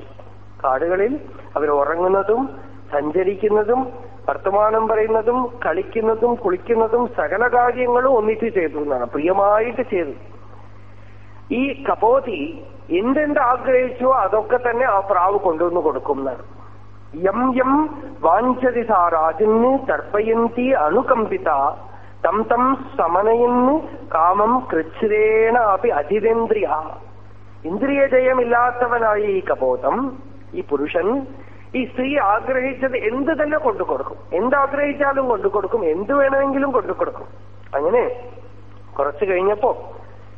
കാടുകളിൽ അവർ ഉറങ്ങുന്നതും സഞ്ചരിക്കുന്നതും വർത്തമാനം പറയുന്നതും കളിക്കുന്നതും കുളിക്കുന്നതും സകല കാര്യങ്ങളും ഒന്നിച്ച് ചെയ്തു എന്നാണ്. പ്രിയമായിട്ട് ചെയ്തു. ഈ കപോതി എന്തെന്ത് ആഗ്രഹിച്ചോ അതൊക്കെ തന്നെ ആ പ്രാവ് കൊണ്ടുവന്ന് കൊടുക്കും എന്നാണ്. യം യം വാഞ്ചതി സാ രാജന് തർപ്പയന്തി അനുകമ്പിത തം തം സമനയന് കാമം കൃച്ഛിരേണ അപ്പി അതിരേന്ദ്രിയ ഇന്ദ്രിയ ജയമില്ലാത്തവനായി ഈ കപോതം ഈ പുരുഷൻ ഈ സ്ത്രീ ആഗ്രഹിച്ചത് എന്ത് തന്നെ കൊണ്ടു കൊടുക്കും. എന്താഗ്രഹിച്ചാലും കൊണ്ടു കൊടുക്കും. എന്ത് വേണമെങ്കിലും കൊണ്ടു കൊടുക്കും. അങ്ങനെ കുറച്ചു കഴിഞ്ഞപ്പോ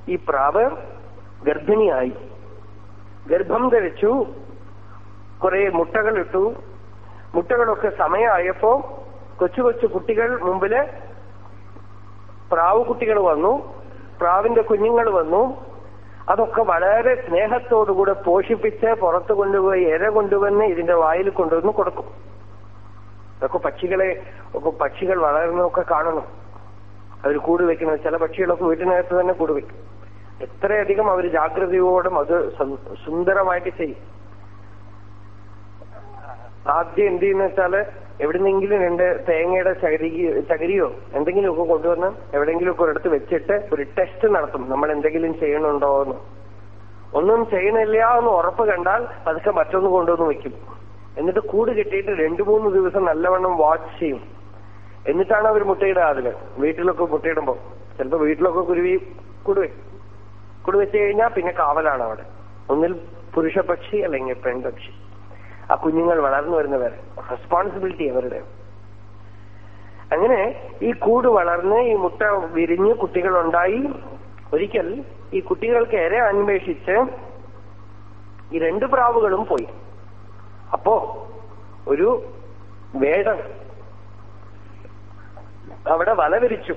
ഈ പ്രാവ് ഗർഭിണിയായി. ഗർഭം ധരിച്ചു. കുറെ മുട്ടകൾ ഇട്ടു മുട്ടകളൊക്കെ സമയമായപ്പോ കൊച്ചു കൊച്ചു കുട്ടികൾ മുമ്പിൽ പ്രാവ് കുട്ടികൾ വന്നു. പ്രാവിന്റെ കുഞ്ഞുങ്ങൾ വന്നു. അതൊക്കെ വളരെ സ്നേഹത്തോടുകൂടെ പോഷിപ്പിച്ച് പുറത്തു കൊണ്ടുപോയി ഇര കൊണ്ടുവന്ന് ഇതിന്റെ വായിൽ കൊണ്ടുവന്ന് കൊടുക്കും. അതൊക്കെ പക്ഷികളെ ഒക്കെ പക്ഷികൾ വളരുന്നതൊക്കെ കാണണം. അവർ കൂട് വെക്കുന്നത് ചില പക്ഷികളൊക്കെ വീട്ടിനകത്ത് തന്നെ കൂട് വെക്കും എത്രയധികം അവർ ജാഗ്രതയോടും അത് സുന്ദരമായിട്ട് ചെയ്യും. ആദ്യം എന്ത് ചെയ്യുന്ന വെച്ചാൽ എവിടെന്നെങ്കിലും രണ്ട് തേങ്ങയുടെ ചകരി ചകരിയോ എന്തെങ്കിലുമൊക്കെ കൊണ്ടുവന്ന് എവിടെയെങ്കിലും ഒക്കെ ഒരിടത്ത് വെച്ചിട്ട് ഒരു ടെസ്റ്റ് നടത്തും. നമ്മൾ എന്തെങ്കിലും ചെയ്യണുണ്ടോ എന്ന് ഒന്നും ചെയ്യണില്ല എന്ന് ഉറപ്പ് കണ്ടാൽ അതൊക്കെ മറ്റൊന്ന് കൊണ്ടുവന്ന് വെക്കും. എന്നിട്ട് കൂട് കിട്ടിയിട്ട് രണ്ടു മൂന്ന് ദിവസം നല്ലവണ്ണം വാച്ച് ചെയ്യും. എന്നിട്ടാണ് അവർ മുട്ടയിടുക അതിൽ. വീട്ടിലൊക്കെ മുട്ടയിടുമ്പോൾ ചിലപ്പോ വീട്ടിലൊക്കെ കുരുവി കുടുവെ കുടുവെച്ച് കഴിഞ്ഞാൽ പിന്നെ കാവലാണ് അവിടെ. ഒന്നിൽ പുരുഷപക്ഷി അല്ലെങ്കിൽ പെൺപക്ഷി. ആ കുഞ്ഞുങ്ങൾ വളർന്നു വരുന്നവർ റെസ്പോൺസിബിലിറ്റി അവരുടെ. അങ്ങനെ ഈ കൂട് വളർന്ന് ഈ മുട്ട വിരിഞ്ഞ് കുട്ടികളുണ്ടായി. ഒരിക്കൽ ഈ കുട്ടികൾക്ക് ഏറെ അന്വേഷിച്ച് ഈ രണ്ട് പ്രാവുകളും പോയി. അപ്പോ ഒരു വേടൻ അവിടെ വല വിരിച്ചു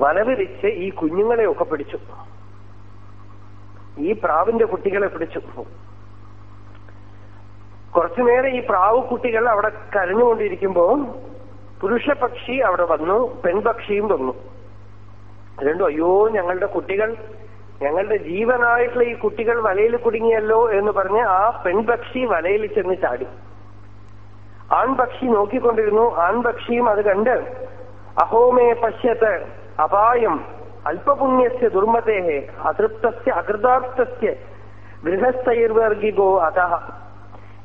വല വിരിച്ച് ഈ കുഞ്ഞുങ്ങളെയൊക്കെ പിടിച്ചു. ഈ പ്രാവിന്റെ കുട്ടികളെ പിടിച്ചു. കുറച്ചുനേരം ഈ പ്രാവ് കുട്ടികൾ അവിടെ കരഞ്ഞുകൊണ്ടിരിക്കുമ്പോ പുരുഷപക്ഷി അവിടെ വന്നു പെൺപക്ഷിയും വന്നു. രണ്ടും അയ്യോ ഞങ്ങളുടെ കുട്ടികൾ ഞങ്ങളുടെ ജീവനായിട്ടുള്ള ഈ കുട്ടികൾ വലയിൽ കുടുങ്ങിയല്ലോ എന്ന് പറഞ്ഞ് ആ പെൺപക്ഷി വലയിൽ ചെന്ന് ചാടി. ആൺപക്ഷി നോക്കിക്കൊണ്ടിരുന്നു. ആൺപക്ഷിയും അത് കണ്ട് അഹോമേ പശ്യത്ത് അപായം അല്പപുണ്യസ്യ ദുർമതേഹേ അതൃപ്തസ്യ അകൃതാർത്ഥസ്യ ഗൃഹസ്ഥൈർവർഗികോ അത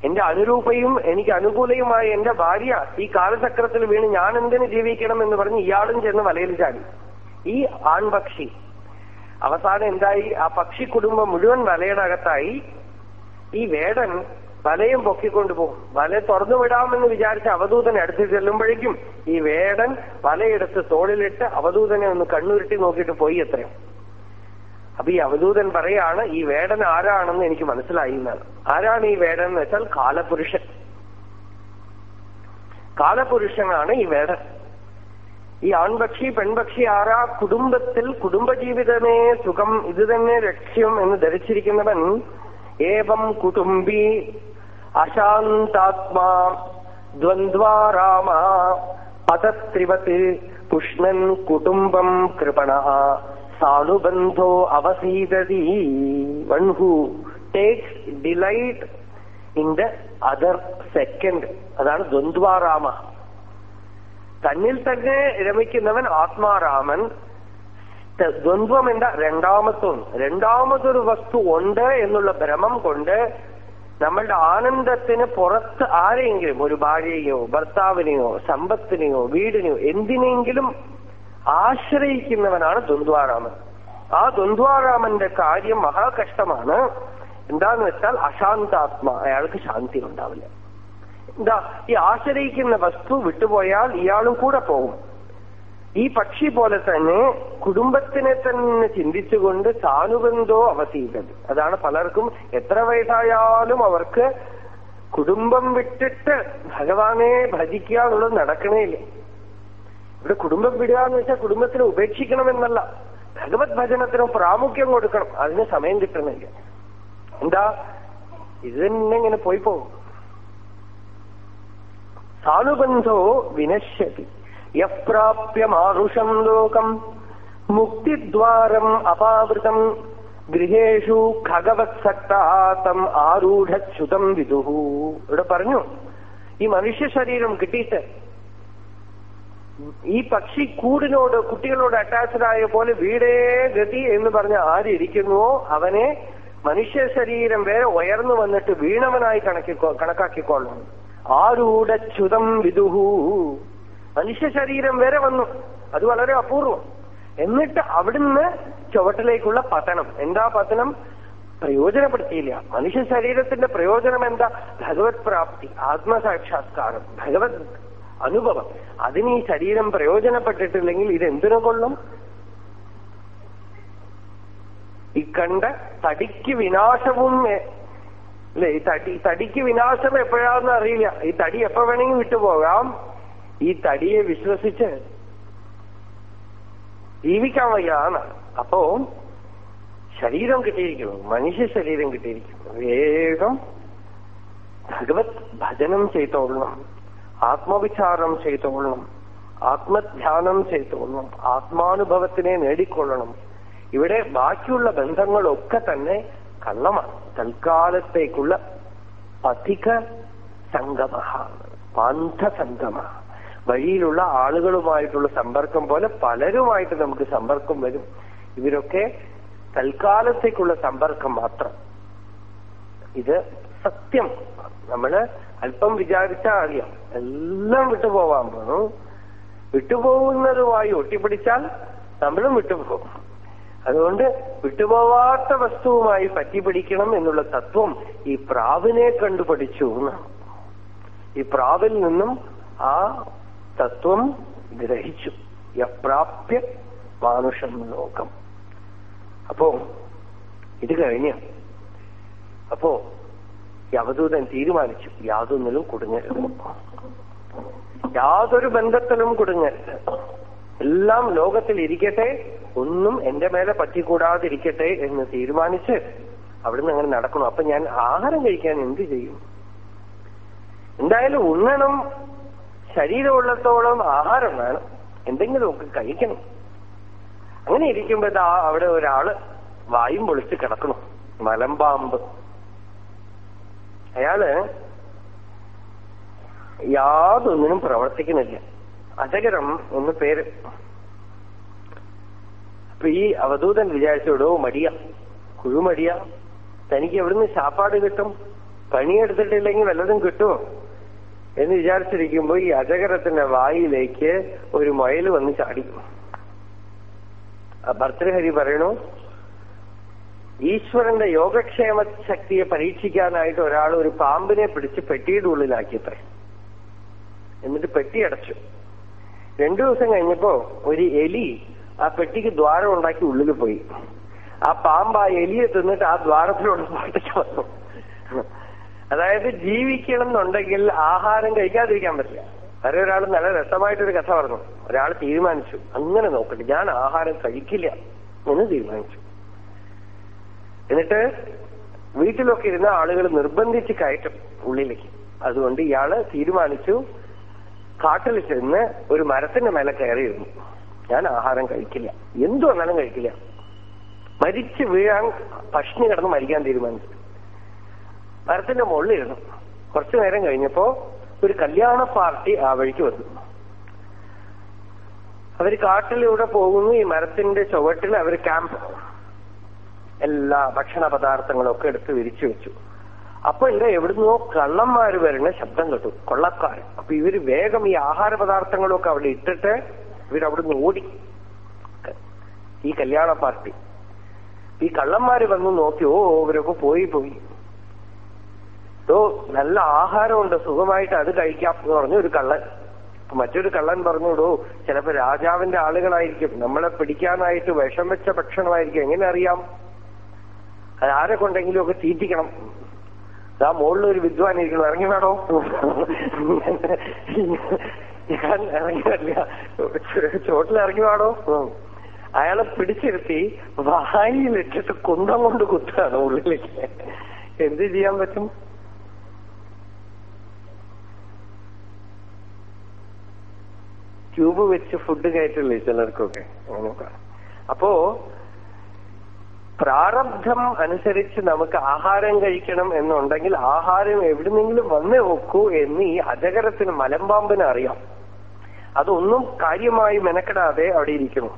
എന്റെ അനുരൂപയും എനിക്ക് അനുകൂലയുമായ എന്റെ ഭാര്യ ഈ കാലചക്രത്തിൽ വീണ് ഞാൻ എന്തിനു ജീവിക്കണം എന്ന് പറഞ്ഞ് ഇയാളും ചെന്ന് വലയിൽ ചാടി. ഈ ആൺപക്ഷി അവസാനം എന്തായി? ആ പക്ഷി കുടുംബം മുഴുവൻ വലയുടെ അകത്തായി. ഈ വേടൻ വലയും പൊക്കിക്കൊണ്ടുപോകും വല തുറന്നു വിടാമെന്ന് വിചാരിച്ച അവധൂതനെ അടുത്ത് ചെല്ലുമ്പോഴേക്കും ഈ വേടൻ വലയെടുത്ത് തോളിലിട്ട് അവധൂതനെ ഒന്ന് കണ്ണുരുട്ടി നോക്കിയിട്ട് പോയി എത്രയും അപ്പൊ ഈ അവധൂതൻ പറയാണ് ഈ വേടൻ ആരാണെന്ന് എനിക്ക് മനസ്സിലായി എന്നാണ്. ആരാണ് ഈ വേടൻ എന്ന് വെച്ചാൽ കാലപുരുഷൻ. കാലപുരുഷനാണ് ഈ വേടൻ. ഈ ആൺപക്ഷി പെൺപക്ഷി ആരാ? കുടുംബത്തിൽ കുടുംബജീവിതമേ സുഖം ഇത് തന്നെ ലക്ഷ്യം എന്ന് ധരിച്ചിരിക്കുന്നവൻ ഏവം കുടുംബി അശാന്താത്മാ ദ്വന്ദ്വാരാമ പതത്രിവത് പുഷ്ണൻ കുടുംബം കൃപണ. സാനുബന്ധോ അവസീതതി one who takes delight in the other second അതാണ് ദ്വന്ദ്വാരാമ. തന്നിൽ തന്നെ രമിക്കുന്നവൻ ആത്മാരാമൻ. ദ്വന്ദ്വം എന്താ? രണ്ടാമത്തും രണ്ടാമതൊരു വസ്തു ഉണ്ട് എന്നുള്ള ഭ്രമം കൊണ്ട് നമ്മളുടെ ആനന്ദത്തിന് പുറത്ത് ആരെയെങ്കിലും ഒരു ഭാര്യയോ ഭർത്താവിനെയോ സമ്പത്തിനെയോ വീടിനെയോ എന്തിനെങ്കിലും ആശ്രയിക്കുന്നവനാണ് ദ്വന്ദ്വാരാമൻ. ആ ദ്വന്ദ്വാരാമന്റെ കാര്യം മഹാകഷ്ടമാണ് എന്താന്ന് വെച്ചാൽ അശാന്താത്മ. അയാൾക്ക് ശാന്തി ഉണ്ടാവില്ല. എന്താ ഈ ആശ്രയിക്കുന്ന വസ്തു വിട്ടുപോയാൽ ഇയാളും കൂടെ പോകും. ഈ പക്ഷി പോലെ തന്നെ കുടുംബത്തിനെ തന്നെ ചിന്തിച്ചുകൊണ്ട് സാനുബന്ധോ അവസീതത് അതാണ് പലർക്കും എത്ര വയസ്സായാലും അവർക്ക് കുടുംബം വിട്ടിട്ട് ഭഗവാനെ ഭജിക്കുക എന്നുള്ളത് നടക്കണേ ഇല്ല ഇവിടെ കുടുംബം വിടുക എന്ന് വെച്ചാൽ കുടുംബത്തിനെ ഉപേക്ഷിക്കണമെന്നല്ല. ഭഗവത് ഭജനത്തിന് പ്രാമുഖ്യം കൊടുക്കണം. അതിന് സമയം കിട്ടണില്ല എന്താ? ഇത് തന്നെ ഇങ്ങനെ പോയി പോകും. സാനുബന്ധോ വിനശ്യതി. യപ്രാപ്യ മാനുഷം ലോകം. മുക്തിദ്വാരം അപാവൃതം. ഗൃഹേഷു ഖഗവത്സക്താതം ആരൂഢച്യുതം വിദുഹു ഇവിടെ പറഞ്ഞു. ഈ മനുഷ്യ ശരീരം കിട്ടിയിട്ട് ഈ പക്ഷി കൂടിനോട് കുട്ടികളോട് അറ്റാച്ച്ഡ് ആയ പോലെ വീടേ ഗതി എന്ന് പറഞ്ഞ ആരിയ്ക്കുന്നുവോ അവനെ മനുഷ്യ ശരീരം വേറെ ഉയർന്നു വന്നിട്ട് വീണവനായി കണക്കിക്കോ കണക്കാക്കിക്കൊള്ളണം. ചുതം വിദുഹു. മനുഷ്യ ശരീരം വരെ വന്നു. അത് വളരെ അപൂർവം. എന്നിട്ട് അവിടുന്ന് ചുവട്ടിലേക്കുള്ള പതനം. എന്താ പതനം? പ്രയോജനപ്പെടുത്തിയില്ല. മനുഷ്യ ശരീരത്തിന്റെ പ്രയോജനം എന്താ? ഭഗവത് പ്രാപ്തി ആത്മസാക്ഷാത്കാരം. ഭഗവത് അനുഭവം. അതിന് ഈ ശരീരം പ്രയോജനപ്പെട്ടിട്ടില്ലെങ്കിൽ ഇത് എന്തിനു കൊള്ളും? ഈ കണ്ട തടിക്ക് വിനാശവും അല്ലെ ഈ തടി തടിക്ക് വിനാശം എപ്പോഴാന്ന് അറിയില്ല. ഈ തടി എപ്പോ വേണമെങ്കിൽ വിട്ടുപോകാം ഈ തടിയെ വിശ്വസിച്ച് ജീവിക്കാൻ വയ്യാണ് അപ്പോ ശരീരം കിട്ടിയിരിക്കുന്നു മനുഷ്യ ശരീരം കിട്ടിയിരിക്കുന്നു. വേഗം ഭഗവത് ഭജനം ചെയ്തോളണം. ആത്മവിചാരം ചെയ്തുകൊള്ളണം. ആത്മധ്യാനം ചെയ്തുകൊള്ളണം. ആത്മാനുഭവത്തിനെ നേടിക്കൊള്ളണം. ഇവിടെ ബാക്കിയുള്ള ബന്ധങ്ങളൊക്കെ തന്നെ കള്ളമാണ്. തൽക്കാലത്തേക്കുള്ള അധിക സംഗമ പാന്ധസംഗമ വഴിയിലുള്ള ആളുകളുമായിട്ടുള്ള സമ്പർക്കം പോലെ പലരുമായിട്ട് നമുക്ക് സമ്പർക്കം വരും. ഇവരൊക്കെ തൽക്കാലത്തേക്കുള്ള സമ്പർക്കം മാത്രം. ഇത് സത്യം. നമ്മൾ അല്പം വിചാരിച്ചാൽ അറിയാം. എല്ലാം വിട്ടുപോവാൻ പോണു. വിട്ടുപോകുന്നതുമായി ഒട്ടിപ്പിടിച്ചാൽ നമ്മളും വിട്ടുപോകും. അതുകൊണ്ട് വിട്ടുപോവാത്ത വസ്തുവുമായി പറ്റിപ്പിടിക്കണം എന്നുള്ള തത്വം ഈ പ്രാവിനെ കണ്ടുപഠിച്ചു എന്നാണ്. ഈ പ്രാവിൽ നിന്നും ആ തത്വം ഗ്രഹിച്ചു. യപ്രാപ്യ മാനുഷം ലോകം. അപ്പോ ഇത് കഴിഞ്ഞ് അപ്പോ യവദൂതൻ തീരുമാനിച്ചു യാതൊന്നിലും കുടുങ്ങരുത്. യാതൊരു ബന്ധത്തിലും കുടുങ്ങരുത്. എല്ലാം ലോകത്തിൽ ഇരിക്കട്ടെ ഒന്നും എന്റെ മേലെ പറ്റിക്കൂടാതിരിക്കട്ടെ എന്ന് തീരുമാനിച്ച് അവിടുന്ന് അങ്ങനെ നടക്കണം അപ്പൊ ഞാൻ ആഹാരം കഴിക്കാൻ എന്ത് ചെയ്യും? എന്തായാലും ഉണ്ണണം ശരീരമുള്ളത്തോളം ആഹാരം വേണം. എന്തെങ്കിലുമൊക്കെ കഴിക്കണം. അങ്ങനെ ഇരിക്കുമ്പോ അവിടെ ഒരാൾ വായും പൊളിച്ച് കിടക്കണം മലമ്പാമ്പ്. അയാൾ യാതൊന്നിനും പ്രവർത്തിക്കുന്നില്ല. അജകരം എന്ന് പേര്. അപ്പൊ ഈ അവധൂതൻ വിചാരിച്ചോടോ മടിയ. കുഴുമടിയ. തനിക്ക് എവിടുന്ന് ശാപ്പാട് കിട്ടും? പണിയെടുത്തിട്ടില്ലെങ്കിൽ വല്ലതും കിട്ടുമോ എന്ന് വിചാരിച്ചിരിക്കുമ്പോ ഈ അജകരത്തിന്റെ വായിലേക്ക് ഒരു മൊയൽ വന്ന് ചാടി. ഭർത്തൃഹരി പറയണു ഈശ്വരന്റെ യോഗക്ഷേമ ശക്തിയെ പരീക്ഷിക്കാനായിട്ട് ഒരാൾ ഒരു പാമ്പിനെ പിടിച്ച് പെട്ടിയുടെ ഉള്ളിലാക്കിയത്രേ. എന്നിട്ട് പെട്ടി അടച്ചു. രണ്ടു ദിവസം കഴിഞ്ഞപ്പോ ഒരു എലി ആ പെട്ടിക്ക് ദ്വാരം ഉണ്ടാക്കി ഉള്ളിൽ പോയി. ആ പാമ്പ് ആ എലിയെ തിന്നിട്ട് ആ ദ്വാരത്തിലൂടെ പുറത്തേക്ക് വന്നു. അതായത് ജീവിക്കണം എന്നുണ്ടെങ്കിൽ ആഹാരം കഴിക്കാതിരിക്കാൻ പറ്റില്ല. വേറെ ഒരാൾ നല്ല രസമായിട്ടൊരു കഥ പറഞ്ഞു. ഒരാൾ തീരുമാനിച്ചു. അങ്ങനെ നോക്കട്ടെ. ഞാൻ ആഹാരം കഴിക്കില്ല എന്ന് തീരുമാനിച്ചു. എന്നിട്ട് വീട്ടിലൊക്കെ ഇരുന്ന ആളുകൾ നിർബന്ധിച്ച് കയറ്റും ഉള്ളിലേക്ക്. അതുകൊണ്ട് ഇയാൾ തീരുമാനിച്ചു കാട്ടിൽ ചെന്ന് ഒരു മരത്തിന്റെ മേലെ കയറിയിരുന്നു. ഞാൻ ആഹാരം കഴിക്കില്ല. എന്തു വന്നാലും കഴിക്കില്ല. മരിച്ചു വീഴാൻ ഭക്ഷണി കിടന്ന് മരിക്കാൻ തീരുമാനിച്ചു. മരത്തിന്റെ മുകളിലിരുന്നു. കുറച്ചു നേരം കഴിഞ്ഞപ്പോ ഒരു കല്യാണ പാർട്ടി ആ വഴിക്ക് വന്നു. അവർ കാട്ടിലൂടെ പോകുന്നു. ഈ മരത്തിന്റെ ചുവട്ടിൽ അവർ ക്യാമ്പ് എല്ലാ ഭക്ഷണ പദാർത്ഥങ്ങളും ഒക്കെ എടുത്ത് വിരിച്ചു വെച്ചു. അപ്പൊ ഇവിടെ എവിടുന്നോ കള്ളന്മാര് വരുന്ന ശബ്ദം കേട്ടു. കൊള്ളക്കാർ അപ്പൊ ഇവർ വേഗം ഈ ആഹാര പദാർത്ഥങ്ങളൊക്കെ അവിടെ ഇട്ടിട്ട് ഇവരവിടുന്ന് ഓടി. ഈ കല്യാണ പാർട്ടി. ഈ കള്ളന്മാര് വന്ന് ഓ ഇവരൊക്കെ പോയി പോയി. ഓ നല്ല ആഹാരമുണ്ട് സുഖമായിട്ട് അത് കഴിക്കാം എന്ന് പറഞ്ഞു ഒരു കള്ളൻ. മറ്റൊരു കള്ളൻ പറഞ്ഞോടോ ചിലപ്പോ രാജാവിന്റെ ആളുകളായിരിക്കും. നമ്മളെ പിടിക്കാനായിട്ട് വിഷം വെച്ച ഭക്ഷണമായിരിക്കും. എങ്ങനെ അറിയാം? അത് ആരെ കൊണ്ടെങ്കിലും ഒക്കെ തീറ്റിക്കണം. ആ മുകളിൽ ഒരു വിദ്വാൻ ഇരിക്കണം ഇറങ്ങി വേണോ ഞാൻ ഇറങ്ങി വരില്ല ചോട്ടിൽ ഇറങ്ങി വേണോ അയാളെ പിടിച്ചിരുത്തി വായിലിട്ടിട്ട് കുന്തം കൊണ്ട് കുത്താണ് ഉള്ളിലേക്ക്. എന്ത് ചെയ്യാൻ പറ്റും? ട്യൂബ് വെച്ച് ഫുഡ് കയറ്റില്ലേ ചിലർക്കൊക്കെ? അപ്പോ പ്രാരബ്ധം അനുസരിച്ച് നമുക്ക് ആഹാരം കഴിക്കണം എന്നുണ്ടെങ്കിൽ ആഹാരം എവിടുന്നെങ്കിലും വന്നേ വെക്കൂ എന്ന് ഈ അജകരത്തിന് മലമ്പാമ്പിന് അറിയാം. അതൊന്നും കാര്യമായി മെനക്കെടാതെ അവിടെ ഇരിക്കുന്നു.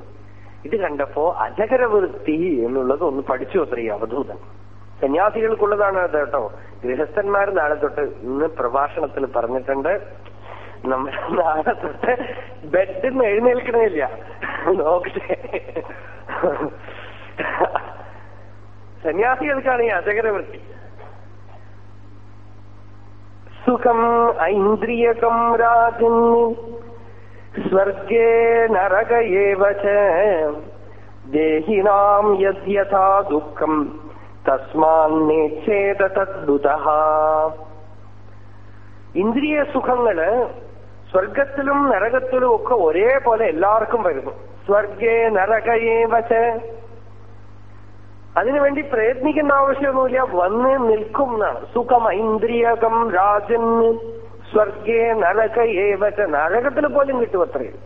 ഇത് കണ്ടപ്പോ അജകരവൃത്തി എന്നുള്ളത് ഒന്ന് പഠിച്ചു അത്രേ അവധൂതൻ. സന്യാസികൾക്കുള്ളതാണ് അത് കേട്ടോ. ഗൃഹസ്ഥന്മാർ നാളെ തൊട്ട് ഇന്ന് പ്രഭാഷണത്തിൽ പറഞ്ഞിട്ടുണ്ട്. നമ്മൾ നാളെ തൊട്ട് ബെഡിൽ നിന്ന് എഴുന്നേൽക്കണില്ല നോക്കട്ടെ. സന്യാസികൾക്കാണ് ഈ അജകരവൃത്തി സുഖം ഐന്ദ്രിയകം രാജൻ സ്വർഗേ നരക ഏവ ച. ദേഹിനാം യഥാ ദുഃഖം തസ്മാന്നേച്ഛേദ തദ്ബുധ. ഇന്ദ്രിയ സുഖങ്ങൾ സ്വർഗത്തിലും നരകത്തിലും ഒക്കെ ഒരേപോലെ എല്ലാവർക്കും വരുന്നു. സ്വർഗേ നരകയേവ ച. അതിനുവേണ്ടി പ്രയത്നിക്കേണ്ട ആവശ്യമൊന്നുമില്ല. വന്ന് നിൽക്കും എന്നാണ് സുഖം ഐന്ദ്രിയകം രാജൻ സ്വർഗേ നരക ഏവറ്റ നരകത്തിൽ പോലും കിട്ടും അത്രയും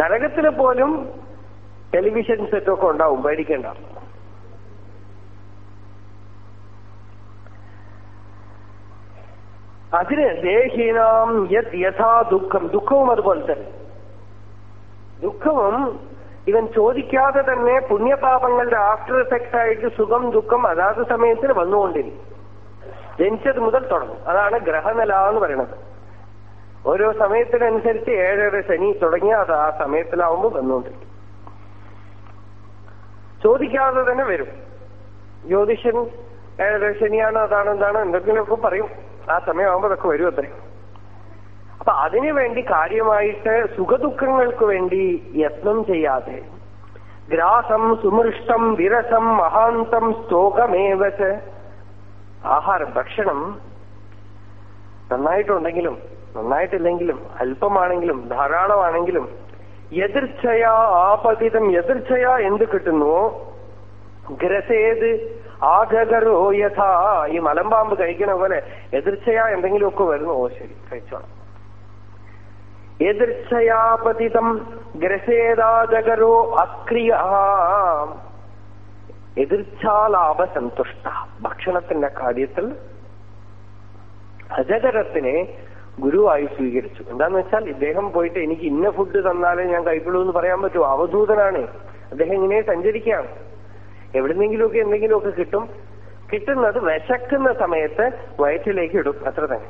നരകത്തിൽ പോലും ടെലിവിഷൻ സെറ്റൊക്കെ ഉണ്ടാവും പേടിക്കേണ്ട. അതിന് ദേഹീനാം യഥാ ദുഃഖം. ദുഃഖവും അതുപോലെ തന്നെ. ദുഃഖവും ഇവൻ ചോദിക്കാതെ തന്നെ പുണ്യപാപങ്ങളുടെ ആഫ്റ്റർ എഫക്റ്റ് ആയിട്ട് സുഖം ദുഃഖം അതാത് സമയത്തിന് വന്നുകൊണ്ടിരിക്കും ജനിച്ചത് മുതൽ തുടങ്ങും. അതാണ് ഗ്രഹനില എന്ന് പറയുന്നത് ഓരോ സമയത്തിനനുസരിച്ച് ഏഴര ശനി തുടങ്ങിയ അത് ആ സമയത്തിലാവുമ്പോൾ വന്നുകൊണ്ടിരിക്കും. ചോദിക്കാതെ തന്നെ വരും. ജ്യോതിഷൻ ഏഴര ശനിയാണ് അതാണ് എന്താണ് എന്തെങ്കിലുമൊക്കെ പറയും. ആ സമയമാകുമ്പോൾ അതൊക്കെ വരും അത്രേ. അപ്പൊ അതിനുവേണ്ടി കാര്യമായിട്ട് സുഖദുഃഖങ്ങൾക്ക് വേണ്ടി യത്നം ചെയ്യാതെ ഗ്രാസം സുമൃഷ്ടം വിരസം മഹാന്തം സ്തോകമേവച്ച് ആഹാരം ഭക്ഷണം നന്നായിട്ടുണ്ടെങ്കിലും നന്നായിട്ടില്ലെങ്കിലും അല്പമാണെങ്കിലും ധാരാളമാണെങ്കിലും എതിർച്ചയാ ആപതിതം എതിർച്ചയാ എന്ത് കിട്ടുന്നുവോ ഗ്രസേത് ആഗകരോ യഥാ. ഈ മലമ്പാമ്പ് കഴിക്കണ പോലെ എതിർച്ചയാ എന്തെങ്കിലുമൊക്കെ വരുന്നു. ഓ ശരി കഴിച്ചോളാം. എതിർച്ചയാപതിതം ഗ്രസേദാജകരോ അക്രിയ എതിർച്ഛാലാപസന്തുഷ്ട ഭക്ഷണത്തിന്റെ കാര്യത്തിൽ അജകരത്തിനെ ഗുരുവായി സ്വീകരിച്ചു. എന്താന്ന് വെച്ചാൽ ഇദ്ദേഹം പോയിട്ട് എനിക്ക് ഇന്ന ഫുഡ് തന്നാലേ ഞാൻ കഴിക്കുള്ളൂ എന്ന് പറയാൻ പറ്റുമോ അവധൂതനാണ്. അദ്ദേഹം ഇങ്ങനെ സഞ്ചരിക്കുകയാണ്. എവിടുന്നെങ്കിലുമൊക്കെ എന്തെങ്കിലുമൊക്കെ കിട്ടും. കിട്ടുന്നത് വിശക്കുന്ന സമയത്ത് വയറ്റിലേക്ക് ഇടും. അത്ര തന്നെ.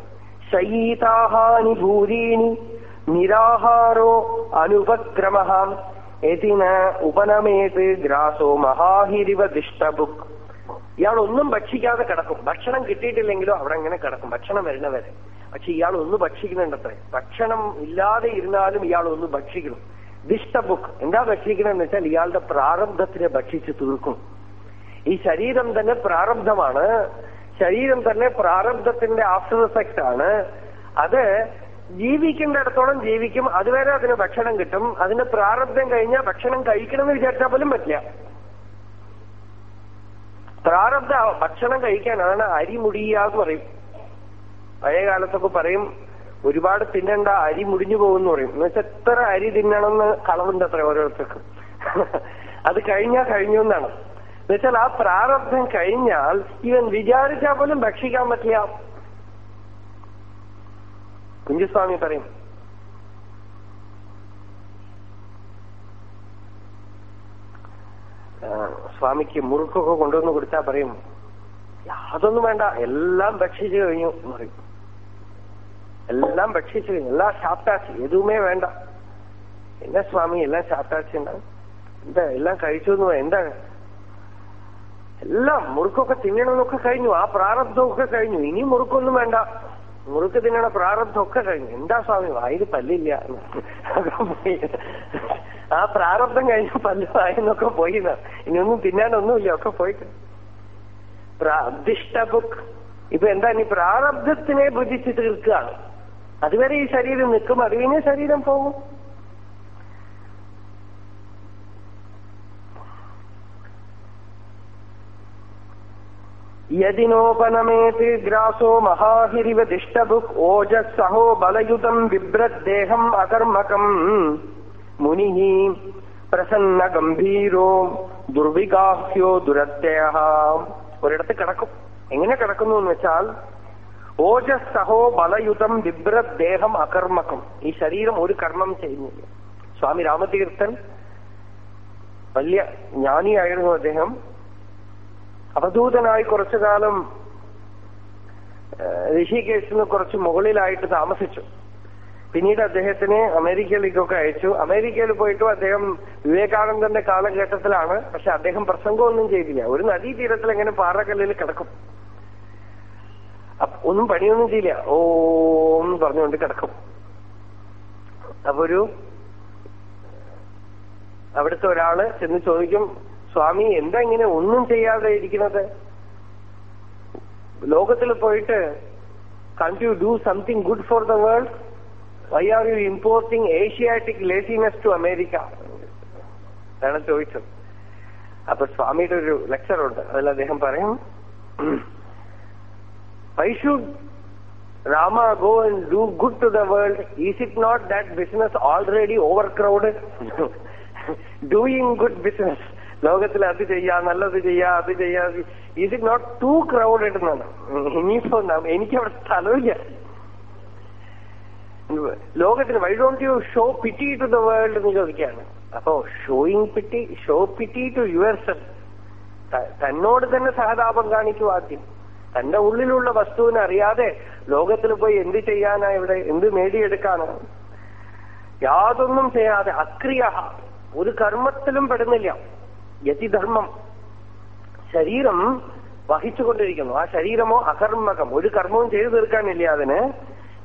ശൈതാഹാനി ഭൂരീണി നിരാഹാരോ അനുപക്രമ എതിന ഉപനമേത് ഗ്രാസോ മഹാഹിരിവ ദിഷ്ടബുക് ഇയാൾ ഒന്നും ഭക്ഷിക്കാതെ കിടക്കും. ഭക്ഷണം കിട്ടിയിട്ടില്ലെങ്കിലും അവിടെ അങ്ങനെ കിടക്കും. ഭക്ഷണം വരുന്നവരെ. പക്ഷെ ഇയാൾ ഒന്ന് ഭക്ഷിക്കുന്നുണ്ടത്രേ. ഭക്ഷണം ഇല്ലാതെ ഇരുന്നാലും ഇയാൾ ഒന്ന് ഭക്ഷിക്കണം. ദിഷ്ടബുക്ക് എന്താ ഭക്ഷിക്കണമെന്ന് വെച്ചാൽ ഇയാളുടെ പ്രാരബ്ധത്തിനെ ഭക്ഷിച്ചു തീർക്കും. ഈ ശരീരം തന്നെ പ്രാരബ്ധമാണ്. ശരീരം തന്നെ പ്രാരബ്ധത്തിന്റെ ആഫ്റ്റർ എഫക്റ്റ് ആണ് അത് ജീവിക്കേണ്ടിടത്തോളം ജീവിക്കും. അതുവരെ അതിന് ഭക്ഷണം കിട്ടും. അതിന് പ്രാരബ്ധം കഴിഞ്ഞാൽ ഭക്ഷണം കഴിക്കണമെന്ന് വിചാരിച്ചാൽ പോലും പറ്റില്ല. പ്രാരബ്ധ ഭക്ഷണം കഴിക്കാൻ അതാണ് അരി മുടിയാന്ന് പറയും. പഴയ കാലത്തൊക്കെ പറയും ഒരുപാട് തിന്നണ്ട അരി മുടിഞ്ഞു പോകുന്നു പറയും. എന്ന് വെച്ചാൽ എത്ര അരി തിന്നണമെന്ന് കളവുണ്ട് അത്ര ഓരോരുത്തർക്കും. അത് കഴിഞ്ഞാൽ കഴിഞ്ഞു എന്നാണ്. എന്നുവെച്ചാൽ ആ പ്രാരബ്ധം കഴിഞ്ഞാൽ ഇവൻ വിചാരിച്ചാൽ പോലും ഭക്ഷിക്കാൻ പറ്റില്ല. കുഞ്ചുസ്വാമി പറയും. സ്വാമിക്ക് മുറുക്കൊക്കെ കൊണ്ടുവന്ന് കൊടുത്താൽ പറയും. യാതൊന്നും വേണ്ട എല്ലാം ഭക്ഷിച്ചു കഴിഞ്ഞു എന്ന് പറയും. എല്ലാം ഭക്ഷിച്ചു കഴിഞ്ഞു. എല്ലാം ഷാപ്റ്റാച്ച് എതുവുമേ വേണ്ട. എന്നാ സ്വാമി എല്ലാം ഷാപ്റ്റാച്ച് ഉണ്ടാവും എന്താ എല്ലാം കഴിച്ചു എന്ന് എന്താ എല്ലാം മുറുക്കൊക്കെ തിന്നണമെന്നൊക്കെ കഴിഞ്ഞു. ആ പ്രാരബ്ധമൊക്കെ കഴിഞ്ഞു. ഇനി മുറുക്കൊന്നും വേണ്ട. മുറുക്ക് തിന്നണ പ്രാരബ്ധമൊക്കെ കഴിഞ്ഞു. എന്താ സ്വാമി? വായിൽ പല്ലില്ല. ആ പ്രാരബ്ധം കഴിഞ്ഞ് പല്ല് വായെന്നൊക്കെ പോയി ഇനിയൊന്നും തിന്നാനൊന്നുമില്ല. ഒക്കെ പോയിട്ട്. പ്രാദിഷ്ട ബുക്ക് ഇപ്പൊ എന്താ ഇനി പ്രാരബ്ധത്തിനെ ഭുജിച്ച് തീർക്കുകയാണ് അതുവരെ ഈ ശരീരം നിൽക്കും. അത് കഴിഞ്ഞ് ശരീരം പോകും. യതിനോപനമേത് ഗ്രാസോ മഹാഹിരിവ ദിഷ്ടബുക് ഓജസ്സഹോ ബലയുതം വിഭ്രദ്ദേഹം അകർമ്മകം. മുനി പ്രസന്ന ഗംഭീരോ ദുർവികാഹ്യോ ദുരദ്ദേഹ. ഒരിടത്ത് കിടക്കും. എങ്ങനെ കിടക്കുന്നു എന്ന് വെച്ചാൽ ഓജസ്സഹോ ബലയുതം വിഭ്രദ്ദേഹം അകർമ്മകം. ഈ ശരീരം ഒരു കർമ്മം ചെയ്യുന്നില്ല. സ്വാമി രാമതീർത്ഥൻ വലിയ ജ്ഞാനിയായിരുന്നു അദ്ദേഹം. അവധൂതനായി കുറച്ചു കാലം ഋഷികേശിന് കുറച്ച് മുകളിലായിട്ട് താമസിച്ചു. പിന്നീട് അദ്ദേഹത്തിനെ അമേരിക്കയിലേക്കൊക്കെ അയച്ചു. അമേരിക്കയിൽ പോയിട്ടും അദ്ദേഹം വിവേകാനന്ദന്റെ കാലഘട്ടത്തിലാണ് പക്ഷെ അദ്ദേഹം പ്രസംഗമൊന്നും ചെയ്തില്ല. ഒരു നദീതീരത്തിൽ എങ്ങനെ പാറക്കല്ലിൽ കിടക്കും? ഒന്നും പണിയൊന്നും ചെയ്യില്ല. ഓം പറഞ്ഞുകൊണ്ട് കിടക്കും. അപ്പൊ ഒരു അവിടുത്തെ ഒരാൾ ചെന്ന് ചോദിക്കും സ്വാമി എന്താ ഇങ്ങനെ ഒന്നും ചെയ്യാതെ ഇരിക്കുന്നത്? ലോകത്തിൽ പോയിട്ട് കണ്ട് you do something good for the world why are you importing Asiatic laziness to America അതാണ് ചോദിച്ചത്. അപ്പൊ സ്വാമിയുടെ ഒരു ലെക്ചറുണ്ട് അതിൽ അദ്ദേഹം പറയും why should Rama go and do good to the world is it not that business already overcrowded doing good business ലോകത്തിൽ അത് ചെയ്യാ നല്ലത് ചെയ്യാ അത് ചെയ്യാ. Is it not too crowded എന്നാണ്. ഇനിയിപ്പോ എനിക്ക് അവിടെ സ്ഥലമില്ല. ലോകത്തിന് why don't you show pity to the world എന്ന് ചോദിക്കുകയാണ്. അപ്പോ showing pity show pity to yourself തന്നോട് തന്നെ സഹതാപം കാണിക്കുക ആദ്യം. തന്റെ ഉള്ളിലുള്ള വസ്തുവിനെ അറിയാതെ ലോകത്തിൽ പോയി എന്ത് ചെയ്യാനാ ഇവിടെ എന്ത് നേടിയെടുക്കാനോ? യാതൊന്നും ചെയ്യാതെ അക്രിയ ഒരു കർമ്മത്തിലും പെടുന്നില്ല. യതിധർമ്മം. ശരീരം വഹിച്ചുകൊണ്ടിരിക്കുന്നു. ആ ശരീരമോ അകർമ്മകം. ഒരു കർമ്മവും ചെയ്തു തീർക്കാനില്ല അതിന്?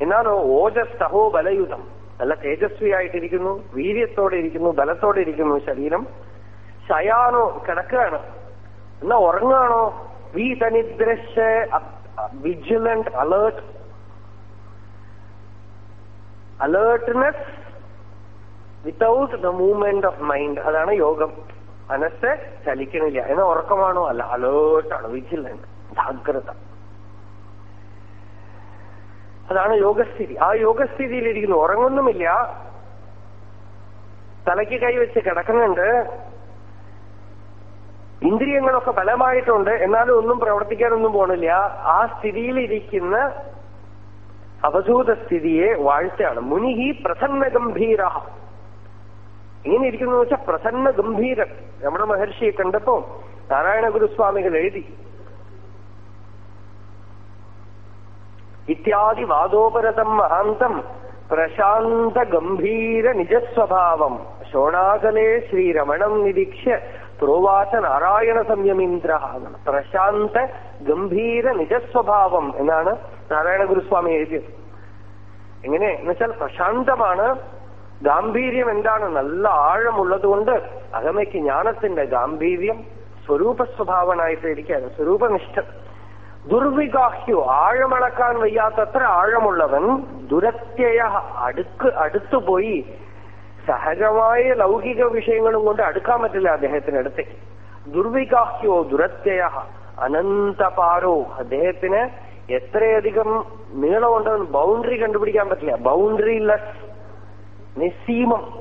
എന്നാലോ ഓജസ്സഹോ ബലയുധം. നല്ല തേജസ്വിയായിട്ടിരിക്കുന്നു വീര്യത്തോടെ ഇരിക്കുന്നു ബലത്തോടെ ഇരിക്കുന്നു ശരീരം. ശയാനോ കിടക്കുകയാണ്. എന്നാ ഉറങ്ങാണോ വി തനിദ്രശ് vigilant alert. Alertness without the movement of mind. അതാണ് യോഗം. മനസ്സ് ചലിക്കണില്ല എന്ന ഉറക്കമാണോ? അല്ല അലേർട്ടാണ്. വിജിലന്റ്. ജാഗ്രത. അതാണ് യോഗസ്ഥിതി. ആ യോഗസ്ഥിതിയിലിരിക്കുന്നു. ഉറങ്ങൊന്നുമില്ല. തലയ്ക്ക് കൈവച്ച് കിടക്കുന്നുണ്ട്. ഇന്ദ്രിയങ്ങളൊക്കെ ബലമായിട്ടുണ്ട്. എന്നാലും ഒന്നും പ്രവർത്തിക്കാനൊന്നും പോണില്ല. ആ സ്ഥിതിയിലിരിക്കുന്ന അവധൂത സ്ഥിതിയെ വാഴ്ചയാണ് മുനിഹി പ്രസന്ന ഗംഭീര ഇങ്ങനെ ഇരിക്കുന്നു വെച്ചാൽ പ്രസന്ന ഗംഭീരൻ. നമ്മുടെ മഹർഷിയെ കണ്ടപ്പോ നാരായണ ഗുരുസ്വാമികൾ എഴുതി. ഇത്യാദി വാദോപരതം മഹാന്തം പ്രശാന്ത ഗംഭീര നിജസ്വഭാവം. ശോണാകലെ ശ്രീരമണം നിരീക്ഷ്യ പ്രോവാച നാരായണ സംയമീന്ദ്ര പ്രശാന്ത ഗംഭീര നിജസ്വഭാവം എന്നാണ് നാരായണ ഗുരുസ്വാമി എഴുതിയത്. എങ്ങനെ? എന്നുവെച്ചാൽ പ്രശാന്തമാണ് ഗാംഭീര്യം എന്താണ്? നല്ല ആഴമുള്ളത് കൊണ്ട് അകമയ്ക്ക് ജ്ഞാനത്തിന്റെ ഗാംഭീര്യം സ്വരൂപ സ്വഭാവനായിട്ട് ഇരിക്കുകയാണ് സ്വരൂപനിഷ്ഠ. ദുർവികാഹ്യോ ആഴമളക്കാൻ വയ്യാത്തത്ര ആഴമുള്ളവൻ ദുരത്യയ അടുക്ക് അടുത്തുപോയി സഹജമായ ലൗകിക വിഷയങ്ങളും കൊണ്ട് അടുക്കാൻ പറ്റില്ല അദ്ദേഹത്തിനടുത്ത് ദുർവികാഹ്യോ ദുരത്യയ അനന്തപാരോ അദ്ദേഹത്തിന് എത്രയധികം നീളമുണ്ടെന്ന് ബൗണ്ടറി കണ്ടുപിടിക്കാൻ പറ്റില്ല. Boundary less നിസ്സീമം.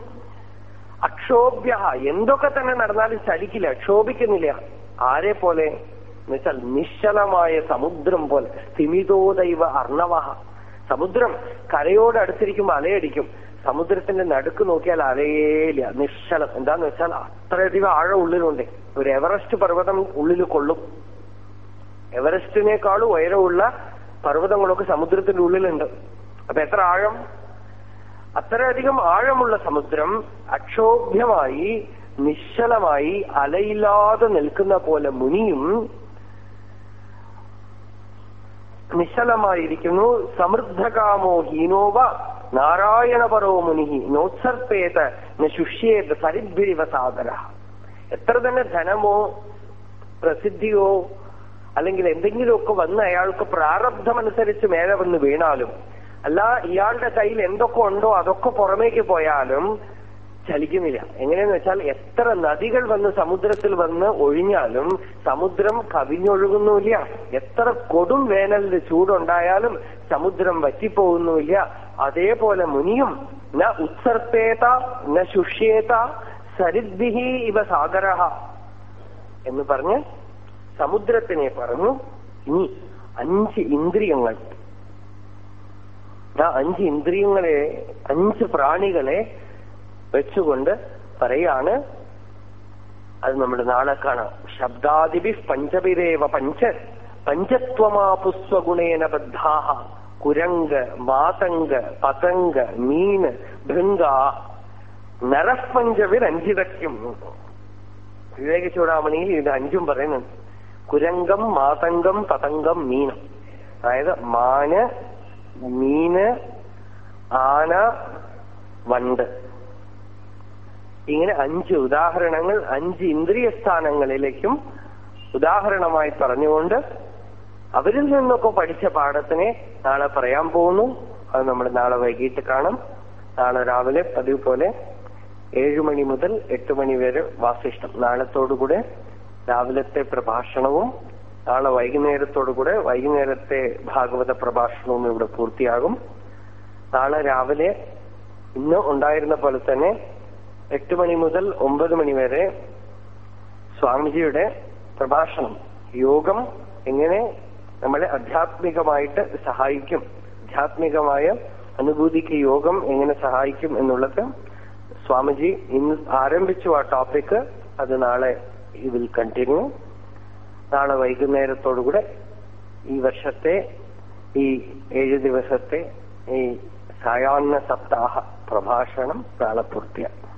അക്ഷോഭ്യ എന്തൊക്കെ തന്നെ നടന്നാലും ചലിക്കില്ല. ക്ഷോഭിക്കുന്നില്ല ആരെ പോലെ? എന്നുവെച്ചാൽ നിശ്ചലമായ സമുദ്രം പോലെ. സ്ഥിമിതോദൈവ അർണവഹ. സമുദ്രം കരയോട് അടുത്തിരിക്കുമ്പോൾ അലയടിക്കും. സമുദ്രത്തിന്റെ നടുക്ക് നോക്കിയാൽ അലയേല നിശ്ചലം. എന്താന്ന് വെച്ചാൽ അത്രയധികം ആഴം ഉള്ളിലുണ്ട്. ഒരു എവറസ്റ്റ് പർവതം ഉള്ളിൽ കൊള്ളും. എവറസ്റ്റിനേക്കാളും ഉയരമുള്ള പർവതങ്ങളൊക്കെ സമുദ്രത്തിന്റെ ഉള്ളിലുണ്ട്. അപ്പൊ എത്ര ആഴം? അത്രയധികം ആഴമുള്ള സമുദ്രം അക്ഷോഭ്യമായി നിശ്ചലമായി അലയില്ലാതെ നിൽക്കുന്ന പോലെ മുനിയും നിശ്ചലമായിരിക്കുന്നു. സമൃദ്ധകാമോ ഹീനോവ നാരായണപരോ മുനി നോത്സർപ്പേത ശുഷ്യേത സരിദ്ഭിരിവ സാദര. എത്ര തന്നെ ധനമോ പ്രസിദ്ധിയോ അല്ലെങ്കിൽ എന്തെങ്കിലുമൊക്കെ വന്ന് അയാൾക്ക് പ്രാരബ്ധമനുസരിച്ച് മേലെ വന്ന് വീണാലും അല്ല ഇയാളുടെ കയ്യിൽ എന്തൊക്കെ ഉണ്ടോ അതൊക്കെ പുറമേക്ക് പോയാലും ചലിക്കുന്നില്ല. എങ്ങനെയെന്ന് വെച്ചാൽ എത്ര നദികൾ വന്ന് സമുദ്രത്തിൽ വന്ന് ഒഴിഞ്ഞാലും സമുദ്രം കവിഞ്ഞൊഴുകുന്നുമില്ല. എത്ര കൊടും വേനലിന്റെ ചൂടുണ്ടായാലും സമുദ്രം വറ്റിപ്പോകുന്നുമില്ല. അതേപോലെ മുനിയും ന ഉത്സർപ്പേത ന ശുഷ്യേത സരിദ്ഭിഹി ഇവ സാഗര എന്ന് പറഞ്ഞ് സമുദ്രത്തിനെ പറഞ്ഞു. ഇനി അഞ്ച് ഇന്ദ്രിയങ്ങൾ അഞ്ച് ഇന്ദ്രിയങ്ങളെ അഞ്ച് പ്രാണികളെ വെച്ചുകൊണ്ട് പറയാണ് അത് നമ്മൾ നാളെ കാണാം. ശബ്ദാദിപി പഞ്ചഭിരേവ പഞ്ച പഞ്ചത്വമാപുസ്വഗുണേന ബദ്ധാഹ. കുരങ്ക് മാതങ്ക് പതങ്ക് മീന് ഭൃങ്ക ഭൃംഗ അഞ്ചിടയ്ക്കും. വിവേക ചൂടാമണിയിൽ ഇത് അഞ്ചും പറയുന്നുണ്ട്. കുരങ്കം മാതങ്കം പതങ്കം മീനം. അതായത് മാന് മീന് ആന വണ്ട്. ഇങ്ങനെ അഞ്ച് ഉദാഹരണങ്ങൾ അഞ്ച് ഇന്ദ്രിയ സ്ഥാനങ്ങളിലേക്കും ഉദാഹരണമായി പറഞ്ഞുകൊണ്ട് അവരിൽ നിന്നൊക്കെ പഠിച്ച പാഠത്തിനെ നാളെ പറയാൻ പോകുന്നു. അത് നമ്മൾ നാളെ വൈകിട്ട് കാണും. നാളെ രാവിലെ പതിവ് പോലെ മണി മുതൽ എട്ട് മണി വരെ വാസിഷ്ടം നാളത്തോടുകൂടെ രാവിലത്തെ പ്രഭാഷണവും നാളെ വൈകുന്നേരത്തോടുകൂടെ വൈകുന്നേരത്തെ ഭാഗവത പ്രഭാഷണവും ഇവിടെ പൂർത്തിയാകും. നാളെ രാവിലെ ഇന്ന് ഉണ്ടായിരുന്ന പോലെ തന്നെ എട്ട് മണി മുതൽ ഒമ്പത് മണി വരെ സ്വാമിജിയുടെ പ്രഭാഷണം യോഗം എങ്ങനെ നമ്മളെ അധ്യാത്മികമായിട്ട് സഹായിക്കും ആധ്യാത്മികമായ അനുഭൂതിക്ക് യോഗം എങ്ങനെ സഹായിക്കും എന്നുള്ളത് സ്വാമിജി ഇന്ന് ആരംഭിച്ചു ആ ടോപ്പിക് അത് നാളെ വിൽ കണ്ടിന്യൂ നാളെ വൈകുന്നേരത്തോടുകൂടെ ഈ വർഷത്തെ ഈ ഏഴ് ദിവസത്തെ ഈ സായാഹ്ന സപ്താഹ പ്രഭാഷണം നാളെ പൂർത്തിയാക്കും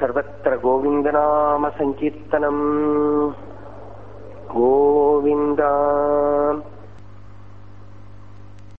സർവത്ര ഗോവിന്ദനാമ സങ്കീർത്തനം. ഗോവിന്ദ.